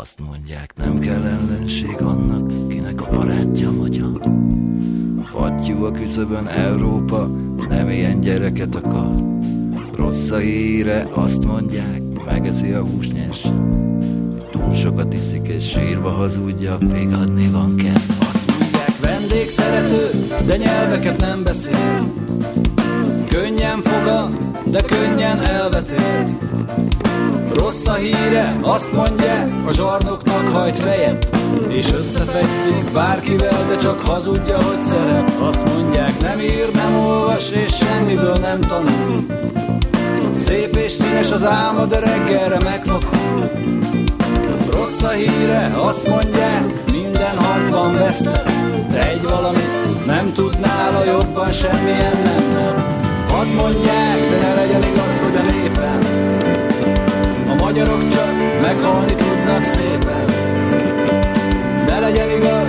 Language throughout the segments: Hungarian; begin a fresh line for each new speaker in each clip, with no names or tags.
Azt mondják, nem kell ellenség annak, kinek a barátja magyar. Fattyú a küszöbön Európa, nem ilyen gyereket akar. Rossz a híre, azt mondják, megeszi a húsnyers. Túl sokat iszik és sírva hazudja, még adni van kell. Azt mondják, vendégszerető, de nyelveket nem beszél. Könnyen foga, de könnyen elvetél. Rossz a híre, azt mondják, a zsarnoknak hajt fejet És összefekszik bárkivel, de csak hazudja, hogy szeret. Azt mondják, nem ír, nem olvas, és semmiből nem tanul. Szép és színes az álma, de reggelre megfakul. Rossz a híre, azt mondják, minden harcban vesztett. Egy valamit nem tud nála jobban semmilyen nemzet Hadd mondják, de ne legyen igaz, hogy a népen a magyarok csak meghalni tudnak szépen. Ne legyen igaz,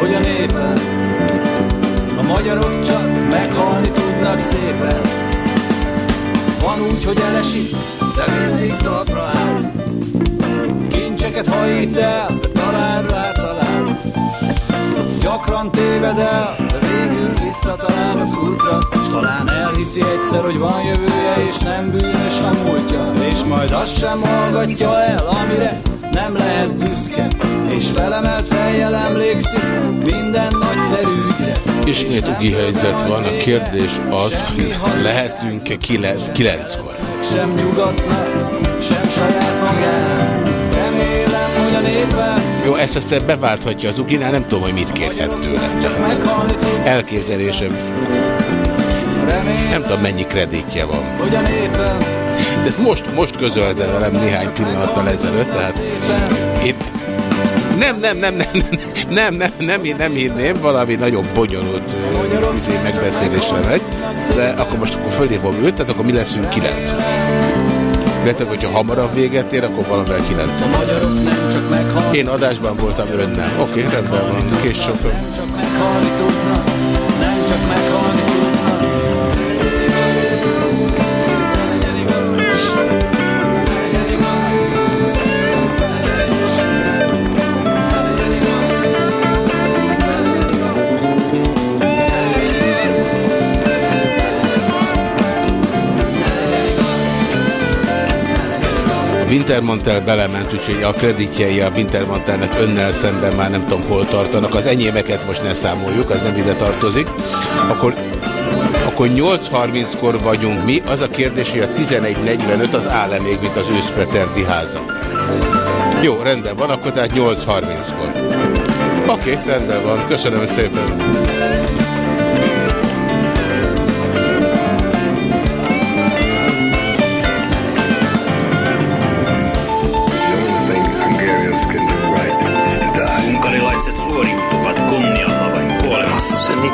hogy a népen A magyarok csak meghalni tudnak szépen. Van úgy, hogy elesik, de mindig talpra áll. Kincseket hajít el, de talán rá talál Gyakran téved el, de végül visszatalál az útra. S talán elhiszi egyszer, hogy van jövője és nem bűnös a múltja. És majd azt sem hallgatja el, amire nem lehet büszke. És felemelt fejjel emlékszik minden nagyszerű ügyre.
Ismét ugi helyzet van, a kérdés az, hogy lehetünk-e kile- kilenckor?
Sem nyugatlan, sem saját magán
Jó, ezt aztán beválthatja az uginál, nem tudom, hogy mit kérhet tőle. Elképzelésem, nem tudom mennyi kreditje van. De ezt most, most közölte velem néhány pillanattal ezelőtt, tehát én nem, nem, nem, nem, nem, nem, nem, nem, nem hinném, valami nagyon bonyolult izé megbeszélésre megy, de akkor most akkor fölhívom őt, tehát akkor mi leszünk 9 Illetve, hogyha hamarabb véget ér, akkor valamivel 9
magyarok nem csak meghalni
Én adásban voltam, ön nem. Oké, okay, rendben van, kés sokan. Wintermantel belement, úgyhogy a kreditjei a Wintermantelnek önnel szemben már nem tudom hol tartanak. Az enyémeket most ne számoljuk, az nem ide tartozik. Akkor, akkor 8.30-kor vagyunk mi. Az a kérdés, hogy a 11.45 az áll-e még, mint az őszpeterdi háza. Jó, rendben van, akkor tehát 8.30-kor. Oké, rendben van. Köszönöm szépen.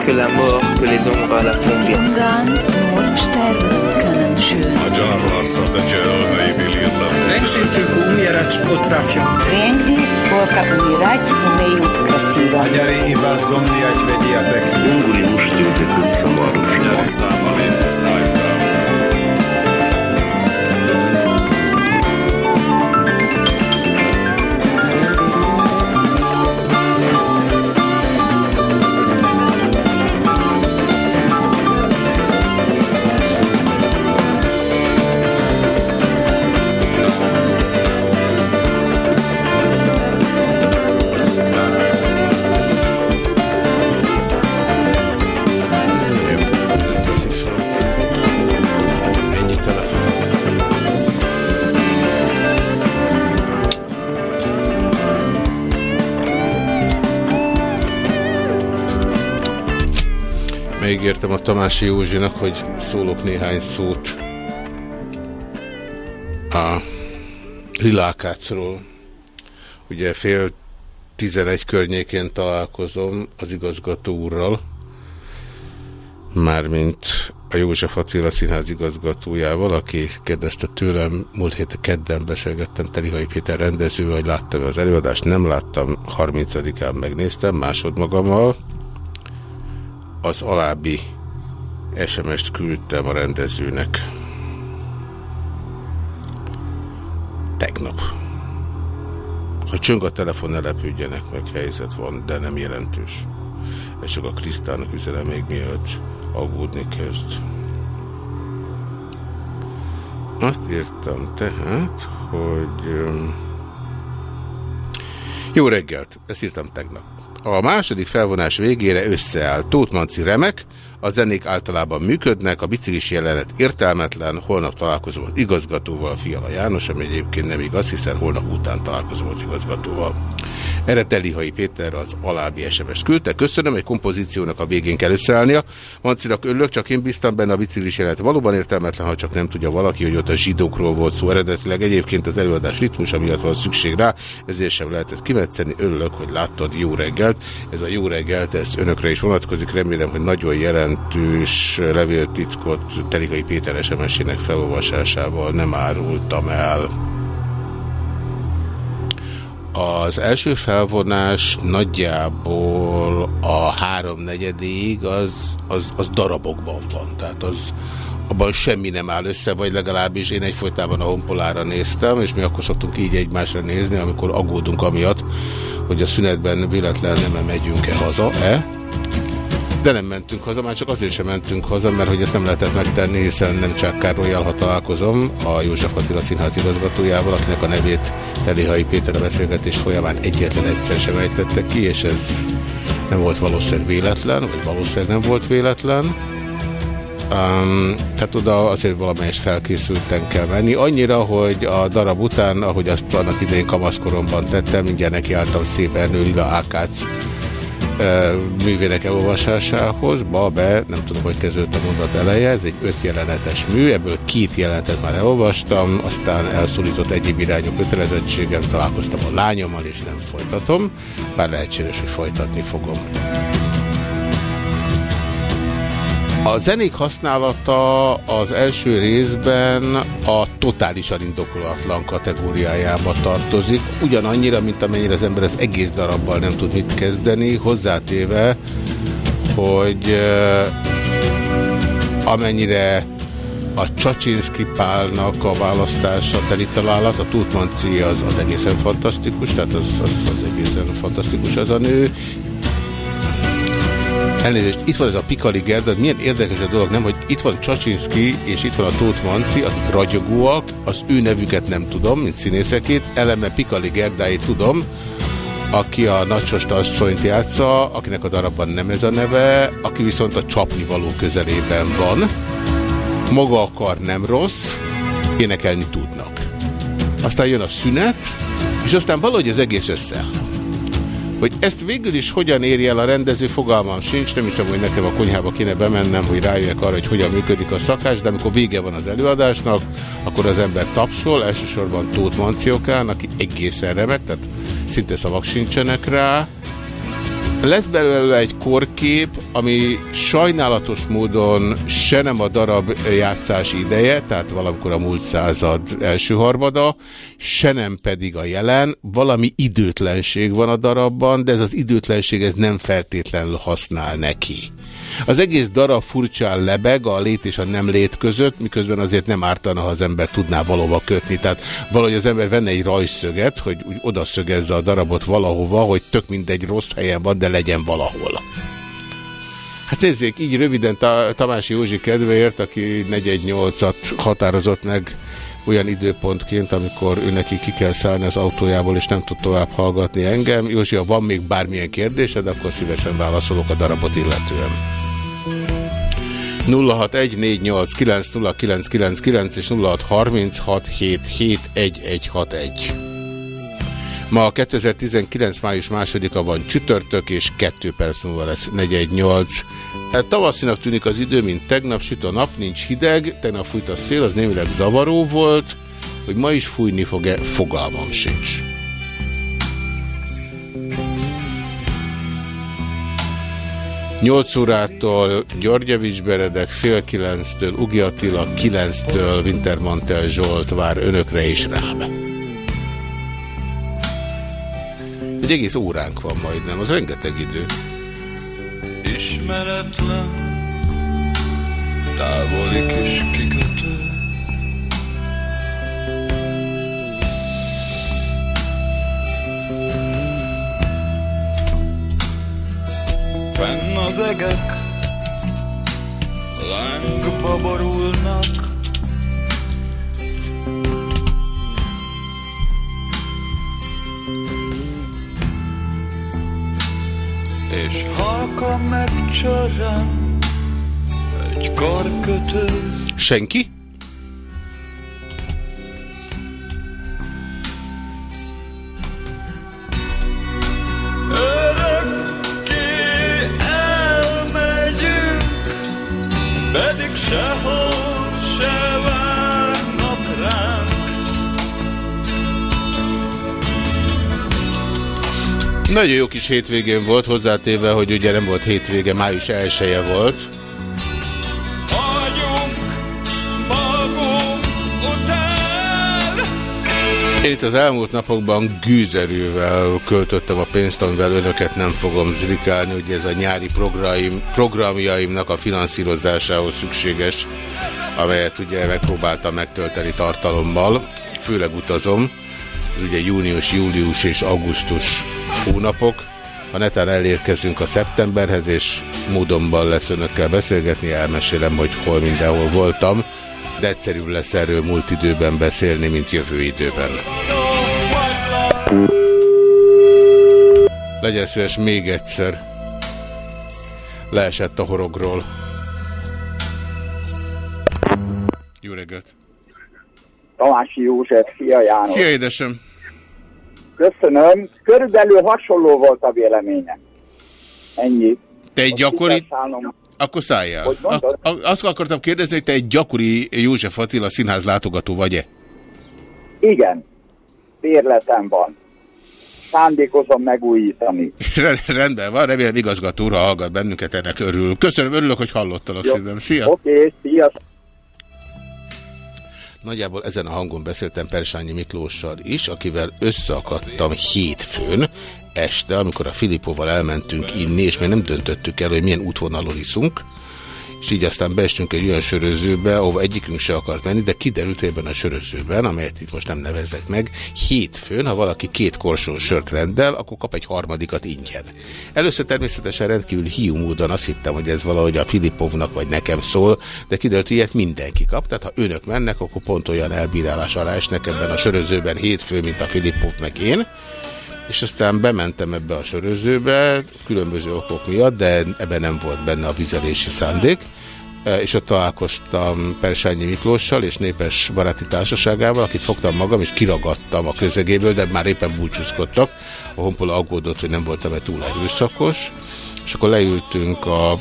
que la mort que les ombres à la font bien.
A gyarlarszat a cselmei bilirla.
Veksítők umjerac potrafią.
Kręgli, boka umierać umieją krasiwa.
Magyari hiba zomniać vediatek. Unguri musztyótek samaru. Magyari
száma létezni Megígértem a Tamási Józsinak, hogy szólok néhány szót a Lilákácról. Ugye fél 11 környékén találkozom az igazgató úrral, mármint a József Attila Színház igazgatójával, aki kérdezte tőlem, múlt héten kedden beszélgettem Telihai Péter rendezővel, hogy láttam az előadást, nem láttam, 30-án megnéztem másodmagammal, az alábbi SMS-t küldtem a rendezőnek. Tegnap. Ha csöng a telefon, ne lepődjenek meg, helyzet van, de nem jelentős. Ez csak a Krisztának üzenem még mielőtt aggódni kezd. Azt írtam tehát, hogy... Jó reggelt, ezt írtam tegnap. A második felvonás végére összeáll Tóth Manci remek, a zenék általában működnek, a biciklis jelenet értelmetlen, holnap találkozom az igazgatóval, Fiala János, ami egyébként nem igaz, hiszen holnap után találkozom az igazgatóval. Erre Telihai Péter az alábbi SMS küldte. Köszönöm, egy kompozíciónak a végén kell összeállnia. Mancinak örülök, csak én bíztam benne a biciklis jelenet. Valóban értelmetlen, ha csak nem tudja valaki, hogy ott a zsidókról volt szó eredetileg. Egyébként az előadás ritmusa miatt van szükség rá, ezért sem lehetett kimetszeni. Örülök, hogy láttad jó reggelt. Ez a jó reggelt, ez önökre is vonatkozik. Remélem, hogy nagyon jelentős levéltitkot Telikai Péter SMS-ének felolvasásával nem árultam el. Az első felvonás nagyjából a háromnegyedéig az, az, az darabokban van, tehát az abban semmi nem áll össze, vagy legalábbis én egyfolytában a honpolára néztem, és mi akkor szoktunk így egymásra nézni, amikor aggódunk amiatt, hogy a szünetben véletlen nem megyünk-e haza-e. De nem mentünk haza, már csak azért sem mentünk haza, mert hogy ezt nem lehetett megtenni, hiszen nem csak Károlyjal, ha találkozom, a József Attila Színház igazgatójával, akinek a nevét Telihai Péter a beszélgetés folyamán egyetlen egyszer sem ejtette ki, és ez nem volt valószínűleg véletlen, vagy valószínűleg nem volt véletlen. Um, tehát oda azért valamelyest felkészülten kell menni. Annyira, hogy a darab után, ahogy azt annak idején kamaszkoromban tettem, mindjárt nekiálltam szép Ernő Lila Ákác művének elolvasásához. Ma be, nem tudom, hogy kezdődött a mondat eleje, ez egy öt jelenetes mű, ebből két jelenetet már elolvastam, aztán elszólított egyéb irányú kötelezettségem, találkoztam a lányommal, és nem folytatom, bár lehetséges, hogy folytatni fogom. A zenék használata az első részben a totálisan indokolatlan kategóriájába tartozik, ugyanannyira, mint amennyire az ember az egész darabbal nem tud mit kezdeni, hozzátéve, hogy amennyire a Csacsinszki Pálnak a választása teli találat, a Tutmanci az, az egészen fantasztikus, tehát az, az, az egészen fantasztikus az a nő, Elnézést, itt van ez a Pikali Gerda, milyen érdekes a dolog, nem, hogy itt van Csacsinszki és itt van a Tóth Manci, akik ragyogóak, az ő nevüket nem tudom, mint színészekét, eleme Pikali Gerdáit tudom, aki a Nacsost asszonyt játsza, akinek a darabban nem ez a neve, aki viszont a csapni való közelében van. Maga akar nem rossz, énekelni tudnak. Aztán jön a szünet, és aztán valahogy az egész összeáll. Hogy ezt végül is hogyan éri el a rendező, fogalmam sincs, nem hiszem, hogy nekem a konyhába kéne bemennem, hogy rájöjjek arra, hogy hogyan működik a szakás, de amikor vége van az előadásnak, akkor az ember tapsol, elsősorban Tóth Manciokán, aki egészen remek, tehát szinte szavak sincsenek rá, lesz belőle egy korkép, ami sajnálatos módon se nem a darab játszási ideje, tehát valamikor a múlt század első harmada, se nem pedig a jelen. Valami időtlenség van a darabban, de ez az időtlenség ez nem feltétlenül használ neki. Az egész darab furcsán lebeg a lét és a nem lét között, miközben azért nem ártana, ha az ember tudná valóba kötni. Tehát valahogy az ember venne egy rajszöget, hogy úgy odaszögezze a darabot valahova, hogy tök mindegy rossz helyen van, de legyen valahol. Hát nézzék, így röviden Tamási Józsi kedvéért, aki 418-at határozott meg olyan időpontként, amikor ő neki ki kell szállni az autójából, és nem tud tovább hallgatni engem. Józsi, ha van még bármilyen kérdésed, akkor szívesen válaszolok a darabot illetően. 0614890999 és 0636771161. Ma 2019. május másodika van csütörtök, és 2 perc múlva lesz 418. Hát tavaszinak tűnik az idő, mint tegnap, süt a nap, nincs hideg, tegnap fújt a szél, az némileg zavaró volt, Hogy ma is fújni fog-e, fogalmam sincs. Nyolc órától Györgyevics Beredek, fél kilenctől Ugi Attila, kilenctől Wintermantel Zsolt vár önökre és rám. Egy egész óránk van majdnem, az rengeteg idő.
Ismeretlen, távoli kis kikötő. Fenn az egek, lángba borulnak, és halka megcsörren egy karkötő.
Senki? Nagyon jó kis hétvégén volt, hozzátéve, hogy ugye nem volt hétvége, május 1 -e volt. Én itt az elmúlt napokban gűzerővel költöttem a pénzt, amivel önöket nem fogom zrikálni, hogy ez a nyári programjaim, programjaimnak a finanszírozásához szükséges, amelyet ugye megpróbáltam megtölteni tartalommal, főleg utazom, ez ugye június, július és augusztus hónapok. Ha netán elérkezünk a szeptemberhez, és módonban lesz önökkel beszélgetni, elmesélem, hogy hol mindenhol voltam, de egyszerűbb lesz erről múlt időben beszélni, mint jövő időben. Legyen szíves még egyszer. Leesett a horogról. Jó reggelt!
Tamási József, Szia János.
Szia édesem!
Köszönöm. Körülbelül hasonló volt a véleményem. Ennyi.
Te egy gyakori...
Szállom.
Akkor szálljál.
Hogy mondod?
A, a, azt akartam kérdezni, hogy te egy gyakori József Attila színház látogató vagy-e?
Igen. Bérletem van. Szándékozom megújítani.
Rendben van, remélem igazgatóra hallgat bennünket, ennek örül. Köszönöm, örülök, hogy hallottalak
Jó.
szívem. Szia!
Oké, okay, szia.
Nagyjából ezen a hangon beszéltem Persányi Miklóssal is, akivel összeakadtam hétfőn este, amikor a Filipóval elmentünk inni, és még nem döntöttük el, hogy milyen útvonalon iszunk, és így aztán beestünk egy olyan sörözőbe, ahova egyikünk se akart menni, de kiderült ebben a sörözőben, amelyet itt most nem nevezek meg, hétfőn, ha valaki két korsó sört rendel, akkor kap egy harmadikat ingyen. Először természetesen rendkívül hiú módon azt hittem, hogy ez valahogy a Filipovnak vagy nekem szól, de kiderült, hogy ilyet mindenki kap, tehát ha önök mennek, akkor pont olyan elbírálás alá esnek ebben a sörözőben hétfő, mint a Filipov meg én és aztán bementem ebbe a sörözőbe, különböző okok miatt, de ebben nem volt benne a vizelési szándék, E, és ott találkoztam Persányi Miklóssal és Népes Baráti Társaságával, akit fogtam magam, és kiragadtam a közegéből, de már éppen búcsúzkodtak. A honpola aggódott, hogy nem voltam-e túl erőszakos, és akkor leültünk a,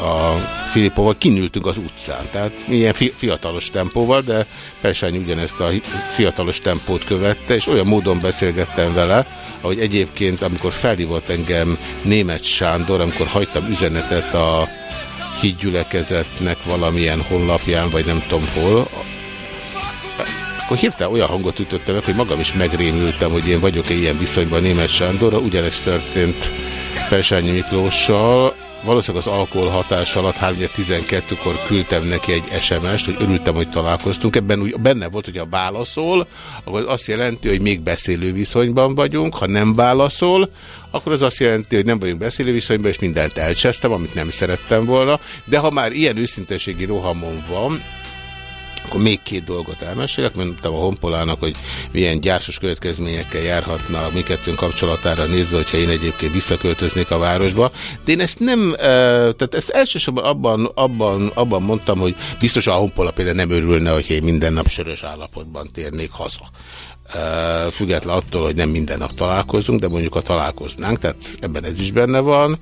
a Filipóval, kinültünk az utcán, tehát milyen fi fiatalos tempóval, de Persányi ugyanezt a fiatalos tempót követte, és olyan módon beszélgettem vele, ahogy egyébként, amikor felhívott engem német Sándor, amikor hagytam üzenetet a hídgyülekezetnek valamilyen honlapján, vagy nem tudom hol, akkor hirtelen olyan hangot ütöttem meg, hogy magam is megrémültem, hogy én vagyok-e ilyen viszonyban német Sándorra. Ugyanezt történt Persányi Miklóssal. Valószínűleg az alkohol hatás alatt 3.12-kor küldtem neki egy SMS-t, hogy örültem, hogy találkoztunk. Ebben úgy benne volt, hogy ha válaszol, akkor az azt jelenti, hogy még beszélő viszonyban vagyunk. Ha nem válaszol, akkor az azt jelenti, hogy nem vagyunk beszélő viszonyban, és mindent elcsesztem, amit nem szerettem volna. De ha már ilyen őszinteségi rohamon van, akkor még két dolgot elmesélek, mondtam a Honpolának, hogy milyen gyászos következményekkel járhatna a mi kettőnk kapcsolatára nézve, hogyha én egyébként visszaköltöznék a városba. De én ezt nem, tehát ezt elsősorban abban, abban, abban mondtam, hogy biztos a Honpola például nem örülne, hogy én minden nap sörös állapotban térnék haza. Független attól, hogy nem minden nap találkozunk, de mondjuk ha találkoznánk, tehát ebben ez is benne van.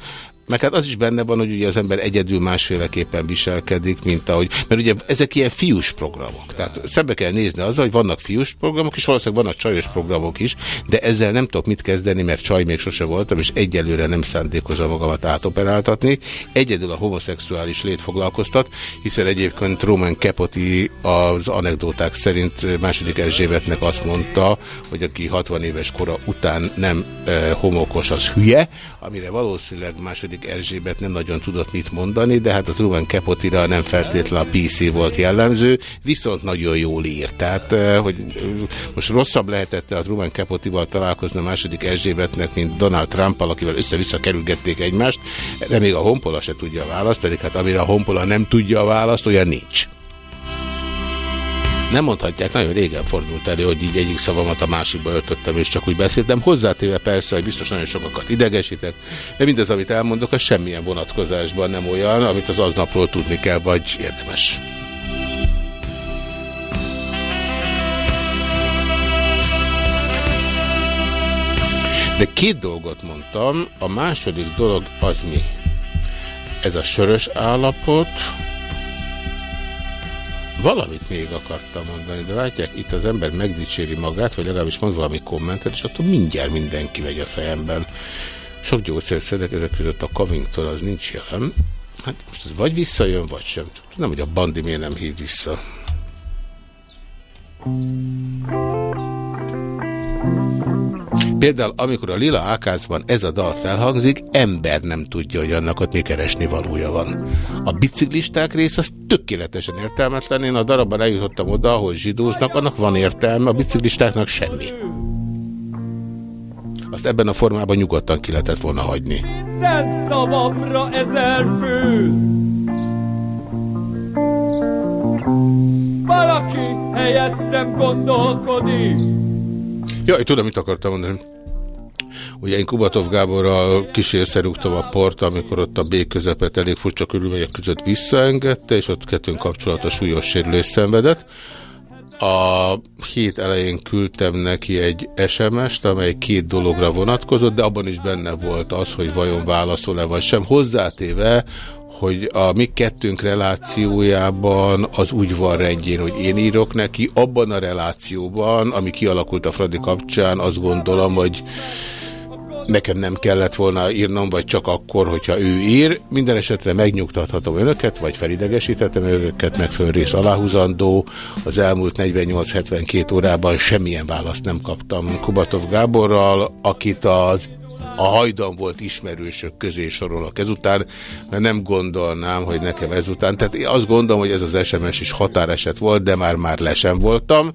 Meg hát az is benne van, hogy ugye az ember egyedül másféleképpen viselkedik, mint ahogy, mert ugye ezek ilyen fiús programok. Tehát szembe kell nézni azzal, hogy vannak fiús programok, és valószínűleg vannak csajos programok is, de ezzel nem tudok mit kezdeni, mert csaj még sose voltam, és egyelőre nem szándékozom magamat átoperáltatni. Egyedül a homoszexuális lét foglalkoztat, hiszen egyébként Roman Kepoti az anekdóták szerint második Erzsébetnek azt mondta, hogy aki 60 éves kora után nem e, homokos, az hülye, amire valószínűleg második Erzsébet nem nagyon tudott mit mondani, de hát a Truman Capotira nem feltétlenül a PC volt jellemző, viszont nagyon jól írt. Tehát, e, hogy most rosszabb lehetett a Truman Capotival találkozni a második Erzsébetnek, mint Donald Trumpal, akivel össze-vissza kerülgették egymást, de még a Honpola se tudja a választ, pedig hát amire a Honpola nem tudja a választ, olyan nincs. Nem mondhatják, nagyon régen fordult elő, hogy így egyik szavamat a másikba öltöttem, és csak úgy beszéltem. Hozzátéve persze, hogy biztos nagyon sokakat idegesítek, de mindez, amit elmondok, az semmilyen vonatkozásban nem olyan, amit az aznapról tudni kell, vagy érdemes. De két dolgot mondtam, a második dolog az mi? Ez a sörös állapot, Valamit még akartam mondani, de látják, itt az ember megdicséri magát, vagy legalábbis mond valami kommentet, és attól mindjárt mindenki megy a fejemben. Sok gyógyszert szedek, ezek között a Covington az nincs jelen. Hát most ez vagy visszajön, vagy sem. Tudom, hogy a bandi miért nem hív vissza. Például, amikor a Lila Ákázban ez a dal felhangzik, ember nem tudja, hogy annak ott mi keresni valója van. A biciklisták rész az tökéletesen értelmetlen. Én a darabban eljutottam oda, ahol zsidóznak, annak van értelme, a biciklistáknak semmi. Azt ebben a formában nyugodtan ki lehetett volna hagyni.
Minden szavamra ezer fő Valaki helyettem gondolkodik
Ja, én tudom, mit akartam mondani. Ugye én Kubatov Gáborral kísérszerúgtam a port, amikor ott a B közepet elég furcsa körülmények között visszaengedte, és ott kettőnk kapcsolata súlyos sérülés szenvedett. A hét elején küldtem neki egy SMS-t, amely két dologra vonatkozott, de abban is benne volt az, hogy vajon válaszol-e vagy sem. Hozzátéve, hogy a mi kettőnk relációjában az úgy van rendjén, hogy én írok neki, abban a relációban, ami kialakult a Fradi kapcsán, azt gondolom, hogy nekem nem kellett volna írnom, vagy csak akkor, hogyha ő ír. Minden esetre megnyugtathatom önöket, vagy felidegesítettem önöket, megfelelő rész aláhúzandó. Az elmúlt 48-72 órában semmilyen választ nem kaptam Kubatov Gáborral, akit az a hajdan volt ismerősök közé sorolok ezután, mert nem gondolnám, hogy nekem ezután, tehát én azt gondolom, hogy ez az SMS is határeset volt, de már-már lesen voltam,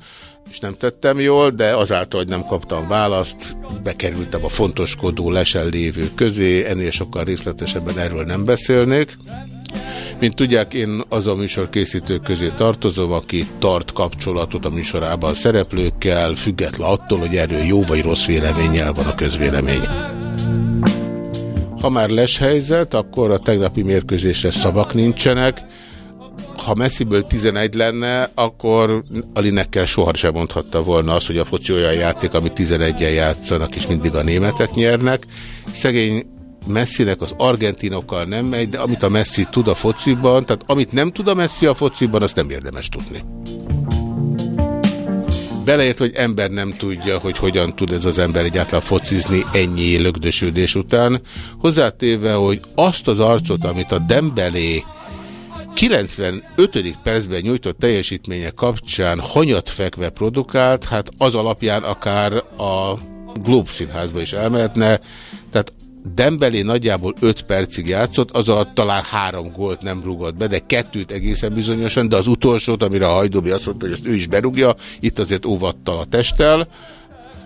és nem tettem jól, de azáltal, hogy nem kaptam választ, bekerültem a fontoskodó lesen lévő közé, ennél sokkal részletesebben erről nem beszélnék. Mint tudják, én az a műsorkészítők közé tartozom, aki tart kapcsolatot a műsorában szereplőkkel, független attól, hogy erről jó vagy rossz véleménnyel van a közvélemény. Ha már les helyzet, akkor a tegnapi mérkőzésre szavak nincsenek. Ha messziből 11 lenne, akkor a Linekkel sohasem mondhatta volna azt, hogy a foci olyan játék, amit 11-en játszanak, és mindig a németek nyernek. Szegény Messinek az argentinokkal nem megy, de amit a Messi tud a fociban, tehát amit nem tud a Messi a fociban, azt nem érdemes tudni. Beleért, hogy ember nem tudja, hogy hogyan tud ez az ember egyáltalán focizni ennyi lögdösödés után. Hozzátéve, hogy azt az arcot, amit a Dembelé 95. percben nyújtott teljesítménye kapcsán hanyat fekve produkált, hát az alapján akár a Globe színházba is elmehetne, tehát Dembelé nagyjából 5 percig játszott, az alatt talán három gólt nem rúgott be, de kettőt egészen bizonyosan, de az utolsót, amire a Hajdóbi azt mondta, hogy ezt ő is berúgja, itt azért óvattal a testtel,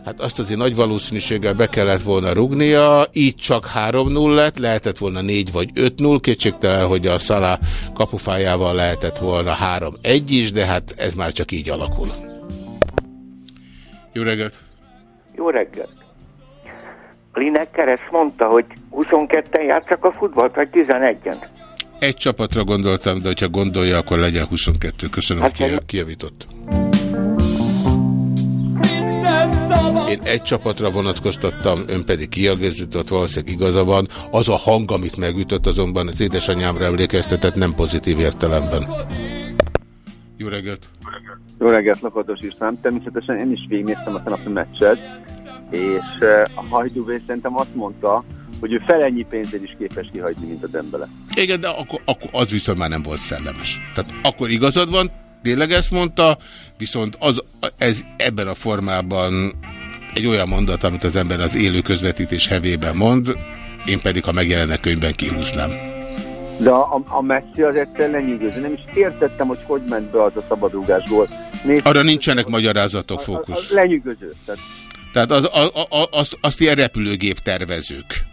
hát azt azért nagy valószínűséggel be kellett volna rugnia, így csak 3-0 lett, lehetett volna 4 vagy 5-0, kétségtelen, hogy a Szalá kapufájával lehetett volna 3-1 is, de hát ez már csak így alakul. Jó reggelt!
Jó reggelt! Lineker ezt mondta, hogy 22-en játszak a futballt, vagy 11-en?
Egy csapatra gondoltam, de hogyha gondolja, akkor legyen 22. Köszönöm, hát hogy kijavított. Én egy csapatra vonatkoztattam, ön pedig kiegészített, valószínűleg igaza van. Az a hang, amit megütött, azonban az édesanyámra emlékeztetett, nem pozitív értelemben. Jó reggelt!
Jó reggelt, Lakatos István. Természetesen én is végignéztem a tenapi meccset, és a Hajdúvé szerintem azt mondta, hogy ő fel ennyi pénzért is képes kihagyni, mint a Dembele.
Igen, de akkor, akkor az viszont már nem volt szellemes. Tehát akkor igazad van, tényleg ezt mondta, viszont az, ez ebben a formában egy olyan mondat, amit az ember az élő közvetítés hevében mond, én pedig, ha megjelennek könyvben, kihúznám.
De a, a Messi az egyszer lenyűgöző. Nem is értettem, hogy hogy ment be az a szabadrugás gól.
Arra nincsenek magyarázatok, fókusz.
lenyűgöző.
Tehát, Tehát az, az, az, az, azt ilyen repülőgép tervezők.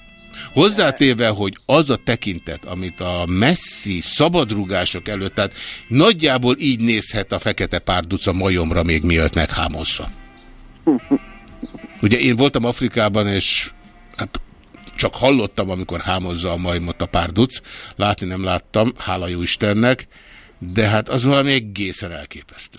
Hozzátéve, hogy az a tekintet, amit a messzi szabadrugások előtt, tehát nagyjából így nézhet a fekete párduc a majomra még mielőtt meghámozza. Ugye én voltam Afrikában, és hát csak hallottam, amikor hámozza a majmot a párduc. Látni nem láttam, hála jó Istennek, de hát az valami egészen elképesztő.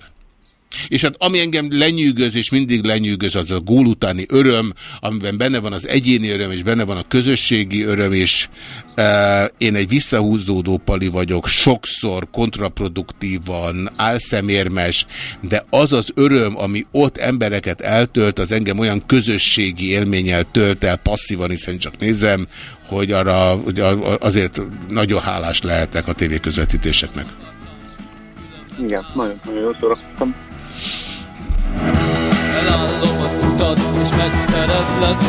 És hát ami engem lenyűgöz, és mindig lenyűgöz, az a gól utáni öröm, amiben benne van az egyéni öröm, és benne van a közösségi öröm, és e, én egy visszahúzódó pali vagyok, sokszor kontraproduktívan, álszemérmes, de az az öröm, ami ott embereket eltölt, az engem olyan közösségi élménnyel tölt el passzívan, hiszen csak nézem, hogy arra azért nagyon hálás lehetek a tévéközvetítéseknek.
Igen, nagyon, nagyon jól szórakoztam.
Elállom az utat, és megszerezlek.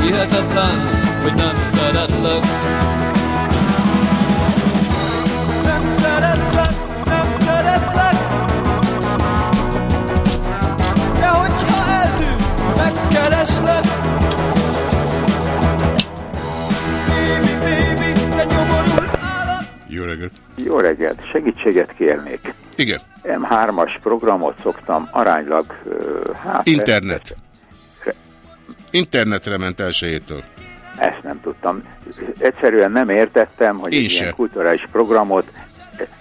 Hihetetlen, hogy nem szeretlek
Jó reggelt!
Jó reggelt! Segítséget kérnék.
Igen.
M3-as programot szoktam aránylag... Hát,
Internet. Internetre ment elsőjétől.
Ezt nem tudtam. Egyszerűen nem értettem, hogy
Én
egy
se.
ilyen kulturális programot...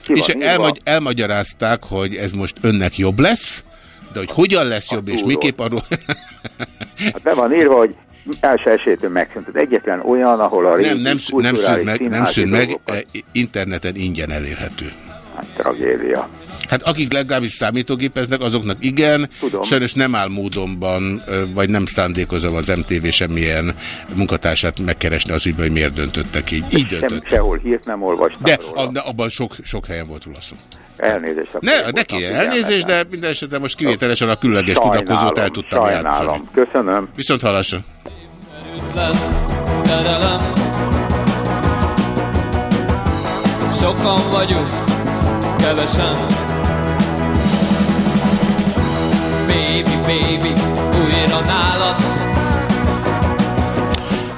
És elmagy elmagyarázták, hogy ez most önnek jobb lesz, de hogy hogyan lesz jobb, és miképp arról...
Hát be van írva, hogy első esélytől megszűnt. Ez egyetlen olyan, ahol a régi
nem, nem, nem szűnt meg, nem szűnt meg, eh, interneten ingyen elérhető.
Hát tragédia.
Hát akik legalábbis számítógépeznek, azoknak igen,
Tudom.
sajnos nem áll módonban, vagy nem szándékozom az MTV semmilyen munkatársát megkeresni az ügyben, hogy miért döntöttek így. Így
Sem,
döntött.
sehol hírt nem olvastam
De,
róla.
a, abban sok, sok helyen volt róla szó.
Elnézést.
Ne, neki
figyelmetlen.
elnézést, de minden esetben most kivételesen a különleges tudakozót el tudtam
sajnálom.
játszani.
Köszönöm.
Viszont hallásra.
Ütlen szerelem. Sokan vagyunk, kevesen. Baby, baby, újra nálad.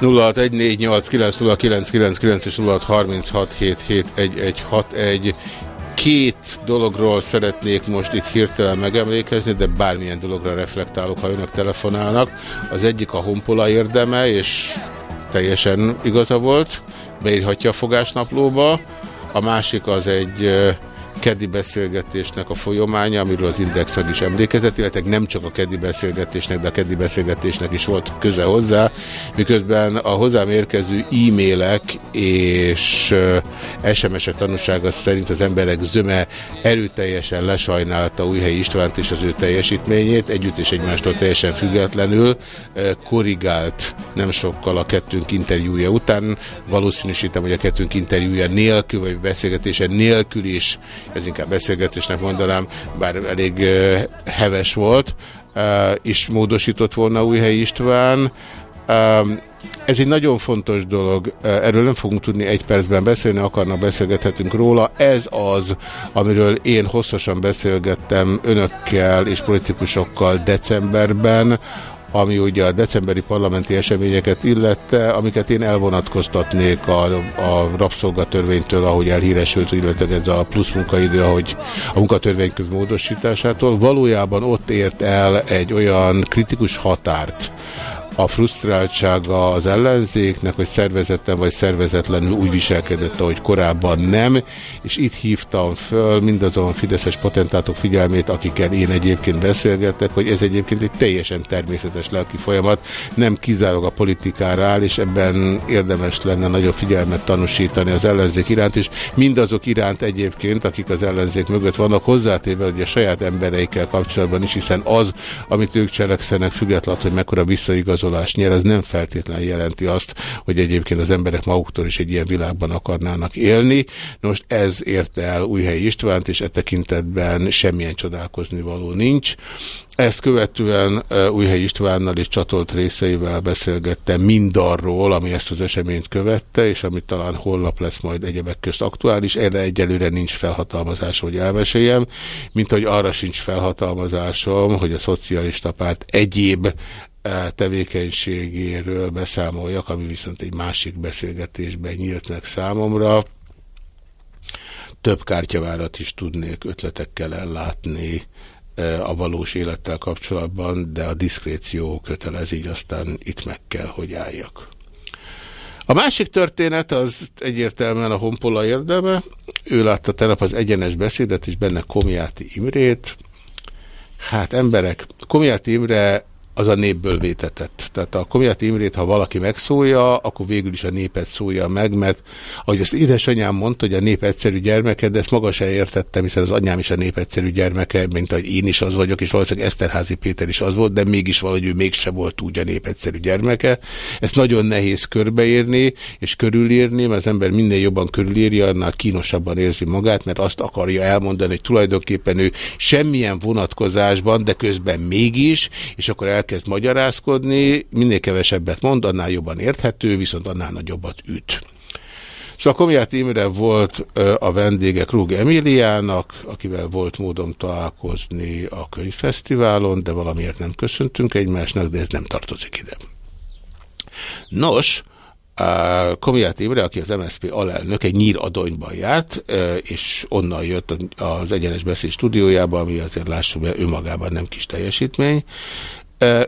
0614890999 és 0636771161. Két dologról szeretnék most itt hirtelen megemlékezni, de bármilyen dologra reflektálok, ha önök telefonálnak. Az egyik a honpola érdeme, és teljesen igaza volt, beírhatja a fogásnaplóba. A másik az egy keddi beszélgetésnek a folyamánya, amiről az Index meg is emlékezett, illetve nem csak a keddi beszélgetésnek, de a keddi beszélgetésnek is volt köze hozzá, miközben a hozzám érkező e-mailek és SMS-ek tanúsága szerint az emberek zöme erőteljesen lesajnálta Újhelyi Istvánt és az ő teljesítményét, együtt és egymástól teljesen függetlenül korrigált nem sokkal a kettőnk interjúja után. Valószínűsítem, hogy a kettőnk interjúja nélkül, vagy beszélgetése nélkül is, ez inkább beszélgetésnek mondanám, bár elég heves volt, is módosított volna Újhelyi István. Ez egy nagyon fontos dolog, erről nem fogunk tudni egy percben beszélni, akarnak beszélgethetünk róla. Ez az, amiről én hosszasan beszélgettem önökkel és politikusokkal decemberben, ami ugye a decemberi parlamenti eseményeket illette, amiket én elvonatkoztatnék a, a rabszolgatörvénytől, ahogy elhíresült, illetve ez a plusz munkaidő, ahogy a munkatörvénykönyv módosításától. Valójában ott ért el egy olyan kritikus határt, a frusztráltsága az ellenzéknek, hogy szervezetten vagy szervezetlenül úgy viselkedett, ahogy korábban nem, és itt hívtam föl mindazon fideszes potentátok figyelmét, akikkel én egyébként beszélgetek, hogy ez egyébként egy teljesen természetes lelki folyamat, nem kizárólag a politikára áll, és ebben érdemes lenne nagyobb figyelmet tanúsítani az ellenzék iránt, és mindazok iránt egyébként, akik az ellenzék mögött vannak, hozzátéve, hogy a saját embereikkel kapcsolatban is, hiszen az, amit ők cselekszenek, függetlenül, hogy mekkora visszaigazolást nyer, az nem feltétlenül jelenti azt, hogy egyébként az emberek maguktól is egy ilyen világban akarnának élni. Most ez érte el Újhelyi Istvánt, és e tekintetben semmilyen csodálkozni való nincs. Ezt követően Újhely Istvánnal és csatolt részeivel beszélgettem mindarról, ami ezt az eseményt követte, és amit talán holnap lesz majd egyebek közt aktuális. Erre egyelőre nincs felhatalmazás, hogy elmeséljem, mint hogy arra sincs felhatalmazásom, hogy a szocialista párt egyéb tevékenységéről beszámoljak, ami viszont egy másik beszélgetésben nyílt meg számomra. Több kártyavárat is tudnék ötletekkel ellátni, a valós élettel kapcsolatban, de a diszkréció kötelez, így aztán itt meg kell, hogy álljak. A másik történet az egyértelműen a Honpola érdeme. Ő látta tegnap az egyenes beszédet, és benne Komjáti Imrét. Hát emberek, Komjáti Imre az a népből vétetett. Tehát a Komját Imrét, ha valaki megszólja, akkor végül is a népet szólja meg, mert ahogy ezt édesanyám mondta, hogy a nép egyszerű gyermeke, de ezt maga sem értettem, hiszen az anyám is a nép egyszerű gyermeke, mint ahogy én is az vagyok, és valószínűleg Eszterházi Péter is az volt, de mégis valahogy ő mégse volt úgy a nép egyszerű gyermeke. Ezt nagyon nehéz körbeírni, és körülírni, mert az ember minél jobban körülírja, annál kínosabban érzi magát, mert azt akarja elmondani, hogy tulajdonképpen ő semmilyen vonatkozásban, de közben mégis, és akkor el elkezd magyarázkodni, minél kevesebbet mond, annál jobban érthető, viszont annál nagyobbat üt. Szóval Komját Imre volt a vendége Krug Emiliának, akivel volt módom találkozni a könyvfesztiválon, de valamiért nem köszöntünk egymásnak, de ez nem tartozik ide. Nos, Komiát Imre, aki az MSZP alelnök, egy nyíradonyban járt, és onnan jött az egyenes beszéd stúdiójába, ami azért lássuk be önmagában nem kis teljesítmény,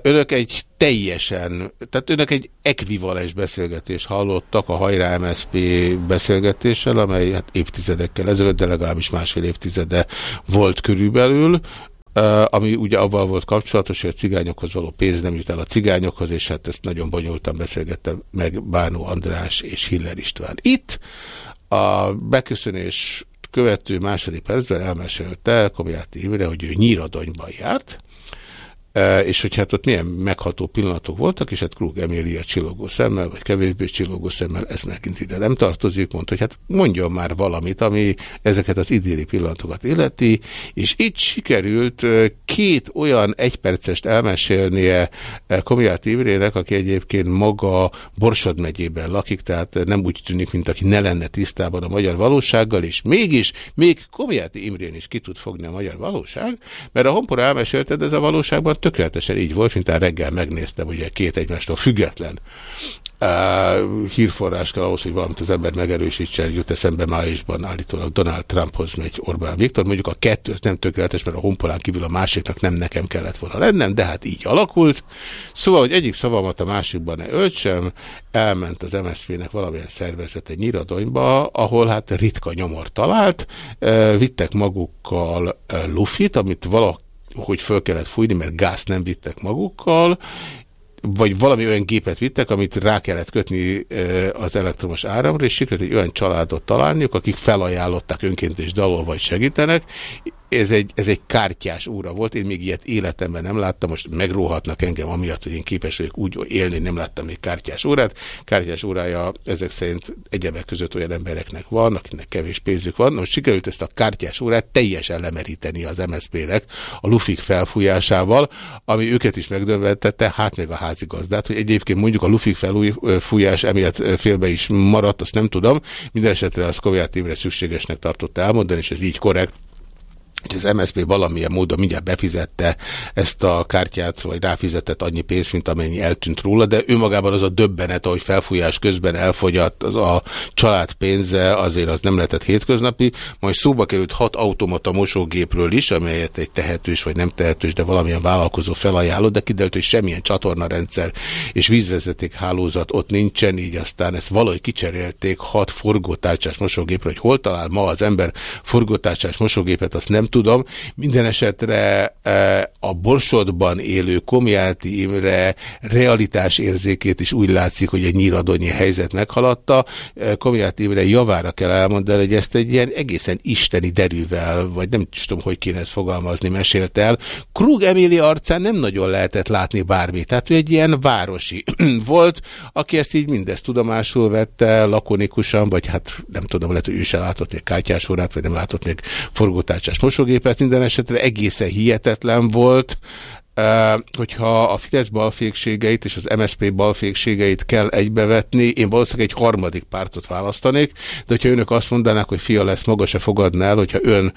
Önök egy teljesen, tehát önök egy ekvivalens beszélgetést hallottak a Hajrá MSZP beszélgetéssel, amely hát évtizedekkel ezelőtt, de legalábbis másfél évtizede volt körülbelül, ami ugye avval volt kapcsolatos, hogy a cigányokhoz való pénz nem jut el a cigányokhoz, és hát ezt nagyon bonyolultan beszélgette meg Bánó András és Hiller István. Itt a beköszönés követő második percben elmesélte Komjáti Imre, hogy ő nyíradonyban járt, és hogy hát ott milyen megható pillanatok voltak, és hát Krug Emilia csillogó szemmel, vagy kevésbé csillogó szemmel, ez megint ide nem tartozik, mondta, hogy hát mondjon már valamit, ami ezeket az idéli pillanatokat illeti, és itt sikerült két olyan egypercest elmesélnie Komiát Imrének, aki egyébként maga Borsod megyében lakik, tehát nem úgy tűnik, mint aki ne lenne tisztában a magyar valósággal, és mégis még Komiáti Imrén is ki tud fogni a magyar valóság, mert a Honpora elmesélte, de ez a valóságban tökéletesen így volt, mint reggel megnéztem, ugye két egymástól független uh, hírforrás kell ahhoz, hogy valamit az ember megerősítsen, jut eszembe májusban állítólag Donald Trumphoz megy Orbán Viktor. Mondjuk a kettő az nem tökéletes, mert a honpolán kívül a másiknak nem nekem kellett volna lennem, de hát így alakult. Szóval, hogy egyik szavamat a másikban ne öltsem, elment az MSZP-nek valamilyen szervezete Nyiradonyba, ahol hát ritka nyomor talált, uh, vittek magukkal uh, lufit, amit valaki hogy föl kellett fújni, mert gáz nem vittek magukkal, vagy valami olyan gépet vittek, amit rá kellett kötni az elektromos áramra, és sikerült egy olyan családot találniuk, akik felajánlották önként és dalol vagy segítenek, ez egy, ez egy kártyás óra volt, én még ilyet életemben nem láttam, most megróhatnak engem amiatt, hogy én képes vagyok úgy élni, nem láttam még kártyás órát. Kártyás órája ezek szerint egyebek között olyan embereknek van, akinek kevés pénzük van. Most sikerült ezt a kártyás órát teljesen lemeríteni az MSZP-nek a lufik felfújásával, ami őket is megdönvetette, hát még a házigazdát, hogy egyébként mondjuk a lufik felfújás emiatt félbe is maradt, azt nem tudom. Minden esetre az Kovács Imre szükségesnek tartotta elmondani, és ez így korrekt hogy az MSZP valamilyen módon mindjárt befizette ezt a kártyát, vagy ráfizetett annyi pénzt, mint amennyi eltűnt róla, de önmagában az a döbbenet, ahogy felfújás közben elfogyott az a család pénze, azért az nem lehetett hétköznapi, majd szóba került hat automata mosógépről is, amelyet egy tehetős vagy nem tehetős, de valamilyen vállalkozó felajánlott, de kiderült, hogy semmilyen csatornarendszer és vízvezeték hálózat ott nincsen, így aztán ezt valahogy kicserélték hat forgótárcsás mosógépre, hogy hol talál ma az ember forgótárcsás mosógépet, azt nem tudom. Minden esetre e, a Borsodban élő Komjáti Imre realitás érzékét is úgy látszik, hogy egy nyíradonyi helyzet meghaladta. E, Komjáti Imre javára kell elmondani, hogy ezt egy ilyen egészen isteni derűvel, vagy nem tudom, hogy kéne ezt fogalmazni, mesélt el. Krug Emília arcán nem nagyon lehetett látni bármit. Tehát ő egy ilyen városi volt, aki ezt így mindezt tudomásul vette, lakonikusan, vagy hát nem tudom, lehet, hogy ő se látott még kártyás órát, vagy nem látott még forgótárcsás mosógépet, minden esetre egészen hihetetlen volt, hogyha a Fidesz balfékségeit és az MSZP balfékségeit kell egybevetni, én valószínűleg egy harmadik pártot választanék, de hogyha önök azt mondanák, hogy fia lesz, maga se fogadná el, hogyha ön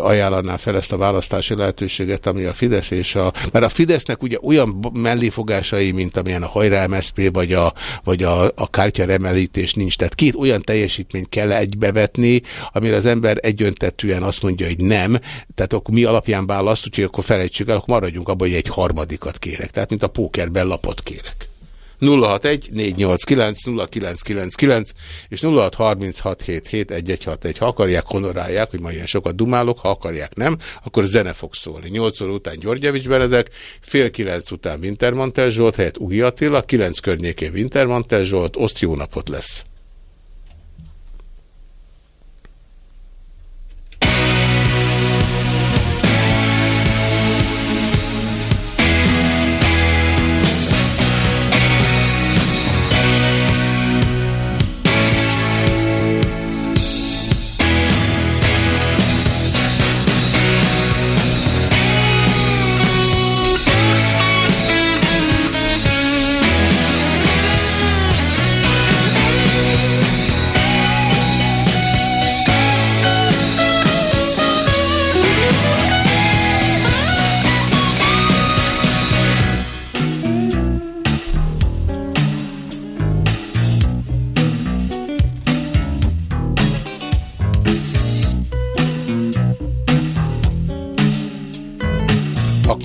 ajánlaná fel ezt a választási lehetőséget, ami a Fidesz és a... Mert a Fidesznek ugye olyan melléfogásai, mint amilyen a hajrá MSZP vagy a, vagy a, a kártya remelítés nincs. Tehát két olyan teljesítményt kell egybevetni, amire az ember egyöntetűen azt mondja, hogy nem. Tehát akkor mi alapján választ, úgyhogy akkor felejtsük el, akkor maradjunk abban, hogy egy harmadikat kérek. Tehát, mint a pókerben lapot kérek. 061 489 0999 és 0636771161. Ha akarják, honorálják, hogy ma ilyen sokat dumálok, ha akarják nem, akkor zene fog szólni. 8 óra után Györgyevics Benedek, fél 9 után Wintermantel Zsolt, helyett Ugi Attila, 9 környékén Wintermantel Zsolt, oszt jó napot lesz.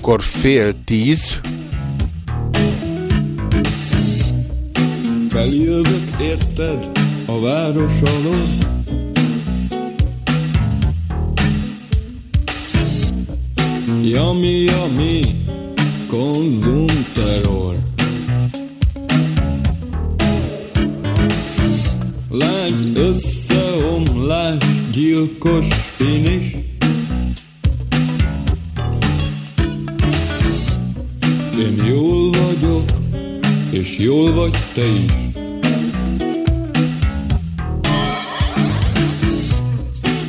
Akkor fél tíz.
Feljövök, érted, a város alól. Yummy, yummy, konzumterror. Lágy összeomlás, gyilkos finish. Én jól vagyok, és jól vagy te is.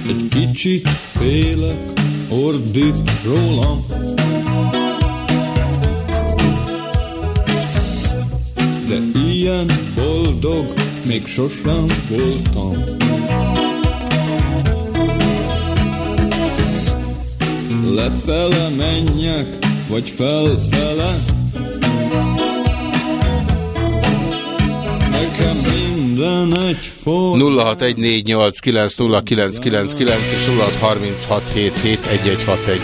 Egy kicsit félek, ordít rólam. De ilyen boldog még sosem voltam. Lefele menjek, vagy felfele. Nekem minden egyforma.
0614890999 és 0636771161.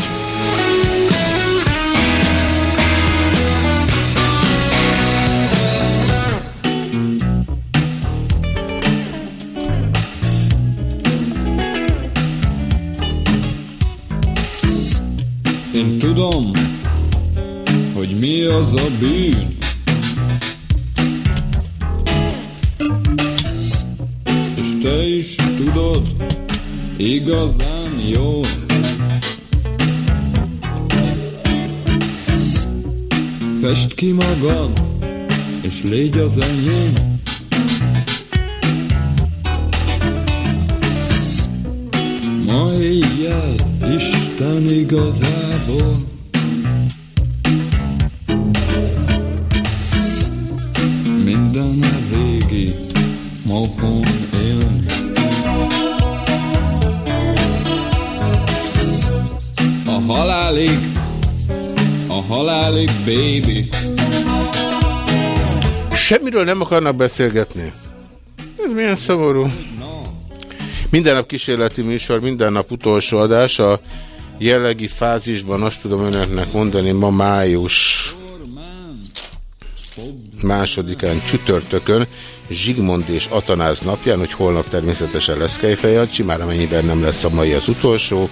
Én tudom, mi az a bűn. És te is tudod, igazán jó. Fest ki magad, és légy az enyém. Ma éjjel Isten igazából mohon élni halálig, a halálig, baby.
Semmiről nem akarnak beszélgetni. Ez milyen szomorú. Minden nap kísérleti műsor, minden nap utolsó adás. A jellegi fázisban azt tudom önöknek mondani, ma május másodikán csütörtökön Zsigmond és Atanáz napján, hogy holnap természetesen lesz Kejfejancsi, már amennyiben nem lesz a mai az utolsó,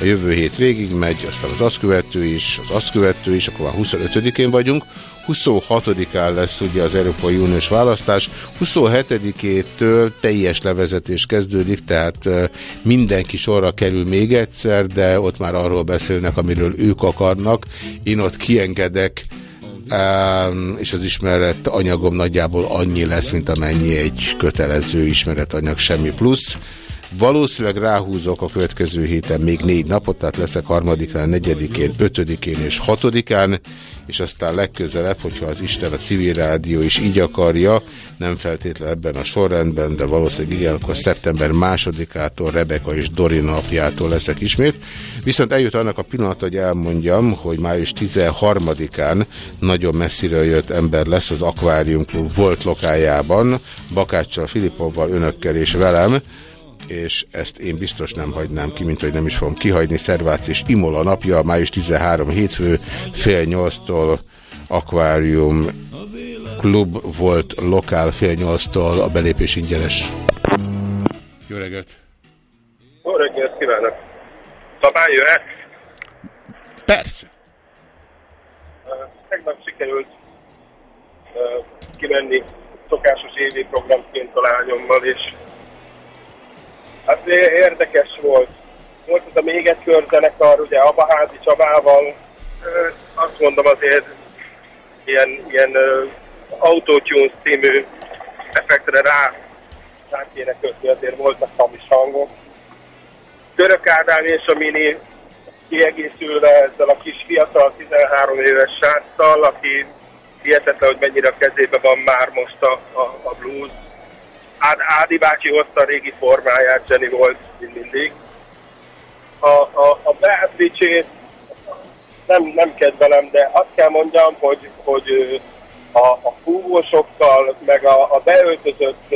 a jövő hét végig megy, aztán az azt követő is, az azt követő is, akkor már 25-én vagyunk, 26-án lesz ugye az Európai Uniós választás, 27-től teljes levezetés kezdődik, tehát mindenki sorra kerül még egyszer, de ott már arról beszélnek, amiről ők akarnak. Én ott kiengedek, és az ismeret anyagom nagyjából annyi lesz, mint amennyi egy kötelező ismeretanyag, semmi plusz. Valószínűleg ráhúzok a következő héten még négy napot, tehát leszek harmadikán, negyedikén, ötödikén és hatodikán, és aztán legközelebb, hogyha az Isten a civil rádió is így akarja, nem feltétlenül ebben a sorrendben, de valószínűleg igen, akkor szeptember másodikától Rebeka és Dori napjától leszek ismét. Viszont eljött annak a pillanat, hogy elmondjam, hogy május 13-án nagyon messziről jött ember lesz az Aquarium Club volt lokájában, Bakáccsal, Filipovval, önökkel és velem, és ezt én biztos nem hagynám ki, mint hogy nem is fogom kihagyni. Szervác és Imola napja, május 13 hétfő, fél nyolctól Aquarium klub volt lokál fél nyolctól, a belépés ingyenes. Jó reggelt!
Jó reggelt kívánok! Szabály jöhet?
Persze!
Tegnap sikerült kimenni szokásos évi programként a lányommal, és Hát érdekes volt. Volt ez a még egy körzenekar, ugye Abaházi Csabával, azt mondom azért ilyen, ilyen Autotunes című effektre rá, rá kéne kötni, azért voltak hamis hangok. Török Ádám és a Mini kiegészülve ezzel a kis fiatal 13 éves sráccal, aki hihetetlen, hogy mennyire a kezébe van már most a, a, a blues Ádi bácsi hozta a régi formáját, Jenny volt, mint mindig. A, a, a Beatrice nem, nem kedvelem, de azt kell mondjam, hogy, hogy a, a fúvósokkal, meg a, a beöltözött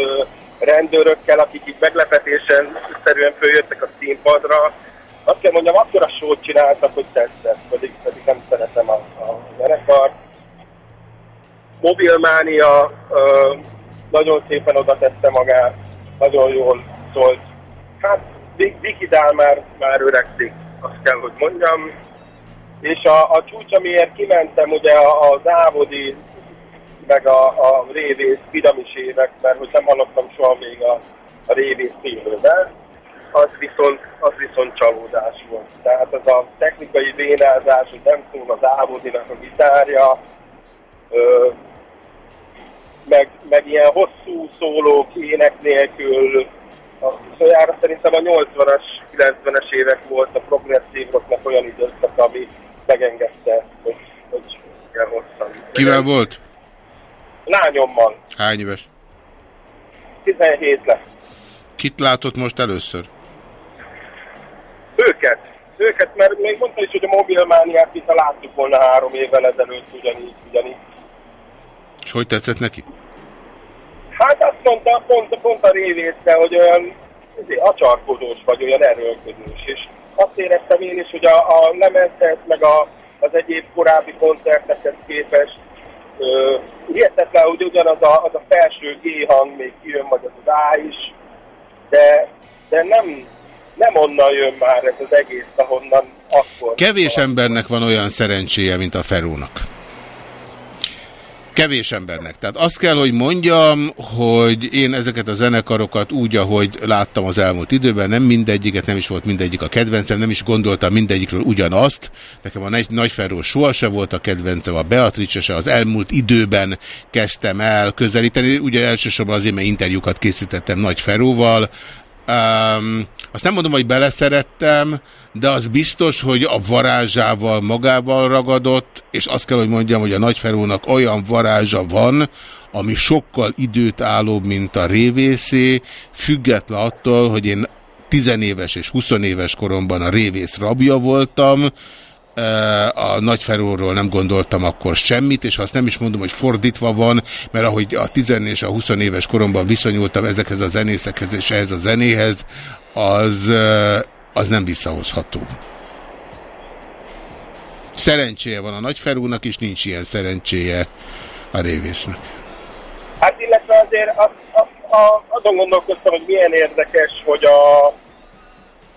rendőrökkel, akik így meglepetésen szerűen följöttek a színpadra, azt kell mondjam, akkor a sót csináltak, hogy tetszett, pedig, pedig nem szeretem a, a zenekart. Mobilmánia, nagyon szépen oda tette magát, nagyon jól szólt. Hát Viki Dál már, már öregszik, azt kell, hogy mondjam. És a, a csúcs, amiért kimentem, ugye az Ávodi, meg a, a révész piramis évek, mert hogy nem hallottam soha még a, a révész filmről, az viszont, az viszont csalódás volt. Tehát az a technikai vénázás, hogy nem szól az Ávodinak a gitárja, meg, meg ilyen hosszú szólók ének nélkül. Szójára szerintem a 80-as, 90-es évek volt a progresszív rocknak olyan időszak, ami megengedte, hogy, hogy ilyen hosszan.
Kivel volt?
Lányommal.
Hány éves?
17 lesz.
Kit látott most először?
Őket. Őket, mert még mondta is, hogy a mobilmániát, mintha láttuk volna három évvel ezelőtt ugyanígy, ugyanígy.
Hogy tetszett neki?
Hát azt mondta, pont, pont a révészre, hogy olyan azért, acsarkodós vagy, olyan erőlködős. És azt éreztem én is, hogy a, a lemezhez, meg a, az egyéb korábbi koncertekhez képest uh, hihetetlen, hogy ugyanaz a, az a felső G hang még kijön, vagy az az A is, de, de nem, nem onnan jön már ez az egész, ahonnan akkor.
Kevés embernek van olyan szerencséje, mint a Ferónak. Kevés embernek. Tehát azt kell, hogy mondjam, hogy én ezeket a zenekarokat úgy, ahogy láttam az elmúlt időben, nem mindegyiket, nem is volt mindegyik a kedvencem, nem is gondoltam mindegyikről ugyanazt. Nekem a Nagy, Nagy Ferró sohasem volt a kedvencem, a Beatrice se az elmúlt időben kezdtem el közelíteni. Ugye elsősorban azért, mert interjúkat készítettem Nagy Ferróval, Um, azt nem mondom, hogy beleszerettem, de az biztos, hogy a varázsával magával ragadott, és azt kell, hogy mondjam, hogy a Nagyferónak olyan varázsa van, ami sokkal időt állóbb, mint a révészé, független attól, hogy én tizenéves és huszonéves koromban a révész rabja voltam, a Nagyferóról nem gondoltam akkor semmit, és azt nem is mondom, hogy fordítva van, mert ahogy a 10 és a 20 éves koromban viszonyultam ezekhez a zenészekhez és ehhez a zenéhez, az, az nem visszahozható. Szerencséje van a Nagyferúnak, és nincs ilyen szerencséje a révésznek.
Hát illetve azért a, a, a, azon gondolkoztam, hogy milyen érdekes, hogy a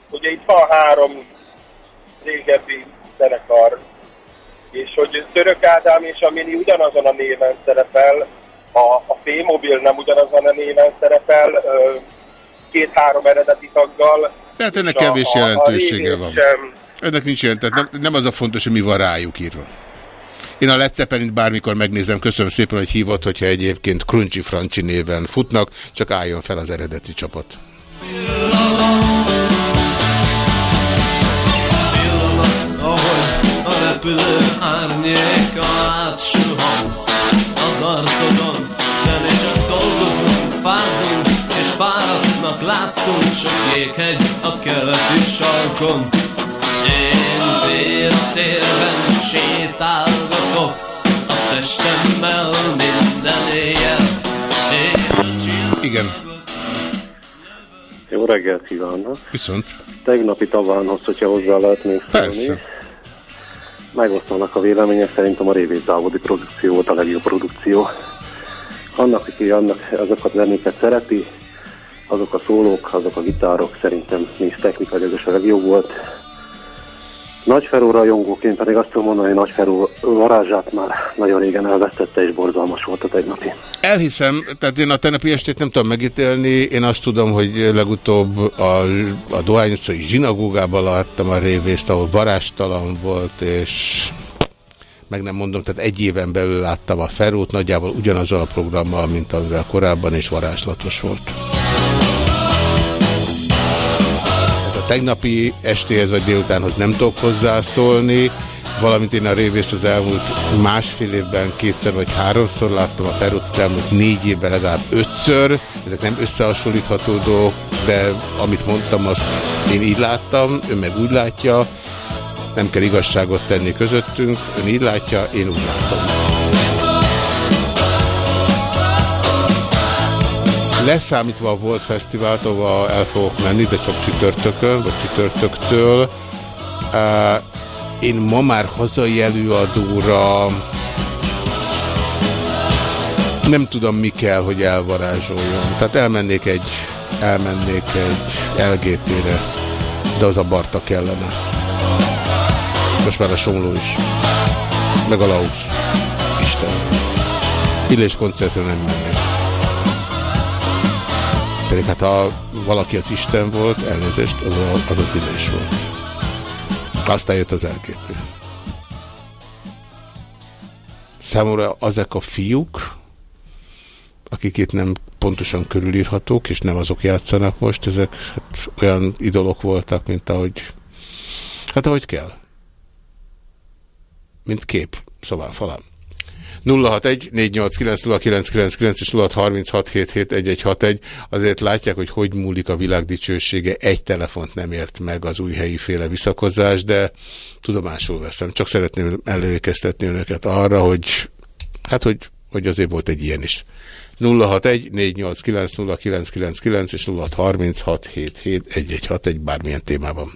ugye itt van három régebbi zenekar, és hogy Török Ádám és a Mini ugyanazon a néven szerepel, a, a F-Mobil nem ugyanazon a néven szerepel, két-három eredeti taggal.
Tehát ennek kevés a, jelentősége a van. Sem... Ennek nincs jelent, nem, nem az a fontos, hogy mi van rájuk írva. Én a Led Zeppelin bármikor megnézem, köszönöm szépen, hogy hívott, hogyha egyébként Crunchy Franchi néven futnak, csak álljon fel az eredeti csapat. Repülő árnyéka átsuhan az arcodon, de mi csak dolgozunk, fázunk, és fáradtnak látszunk, sok jéghegy a keleti sarkon. Én tér a térben sétálgatok, a testemmel minden éjjel. Igen.
Jó reggelt kívánok!
Viszont.
Tegnapi tavánhoz, hogyha hozzá lehetnénk szólni.
Persze
megosztanak a vélemények, szerintem a Révész Závodi produkció volt a legjobb produkció. Annak, aki annak, azokat zenéket szereti, azok a szólók, azok a gitárok szerintem néz technikailag a legjobb volt. Nagyferó rajongóként pedig azt tudom mondani, hogy Nagyferó varázsát már nagyon régen elvesztette, és borzalmas volt a tegnapi.
Elhiszem, tehát én a tegnapi estét nem tudom megítélni, én azt tudom, hogy legutóbb a, a Dohány utcai zsinagógában láttam a révészt, ahol varástalan volt, és meg nem mondom, tehát egy éven belül láttam a Ferót, nagyjából ugyanazzal a programmal, mint amivel korábban, és varázslatos volt. Tegnapi estéhez vagy délutánhoz nem tudok hozzászólni, valamint én a révészt az elmúlt másfél évben kétszer vagy háromszor láttam, a Ferrót az elmúlt négy évben legalább ötször, ezek nem összehasonlítható dolgok, de amit mondtam, azt én így láttam, ő meg úgy látja, nem kell igazságot tenni közöttünk, ön így látja, én úgy látom. Leszámítva a Volt Fesztivált, ahova el fogok menni, de csak csütörtökön, vagy csütörtöktől. Én ma már hazai előadóra nem tudom mi kell, hogy elvarázsoljon. Tehát elmennék egy, elmennék egy LGT-re, de az a Barta kellene. Most már a Somló is. Meg a Laus. Isten. Illés koncertre nem mennék. Pedig hát ha valaki az Isten volt, elnézést, az a, az, az ülés volt. Aztán jött az elképő. Számomra azek a fiúk, akik itt nem pontosan körülírhatók, és nem azok játszanak most, ezek hát olyan idolok voltak, mint ahogy hát ahogy kell. Mint kép, szóval falán. 061-489-0999 és 0636771161. Azért látják, hogy hogy múlik a világ dicsősége. Egy telefont nem ért meg az új helyi féle visszakozás, de tudomásul veszem. Csak szeretném előkeztetni önöket arra, hogy hát, hogy, hogy azért volt egy ilyen is. 061-489-0999 és 0636771161 bármilyen témában.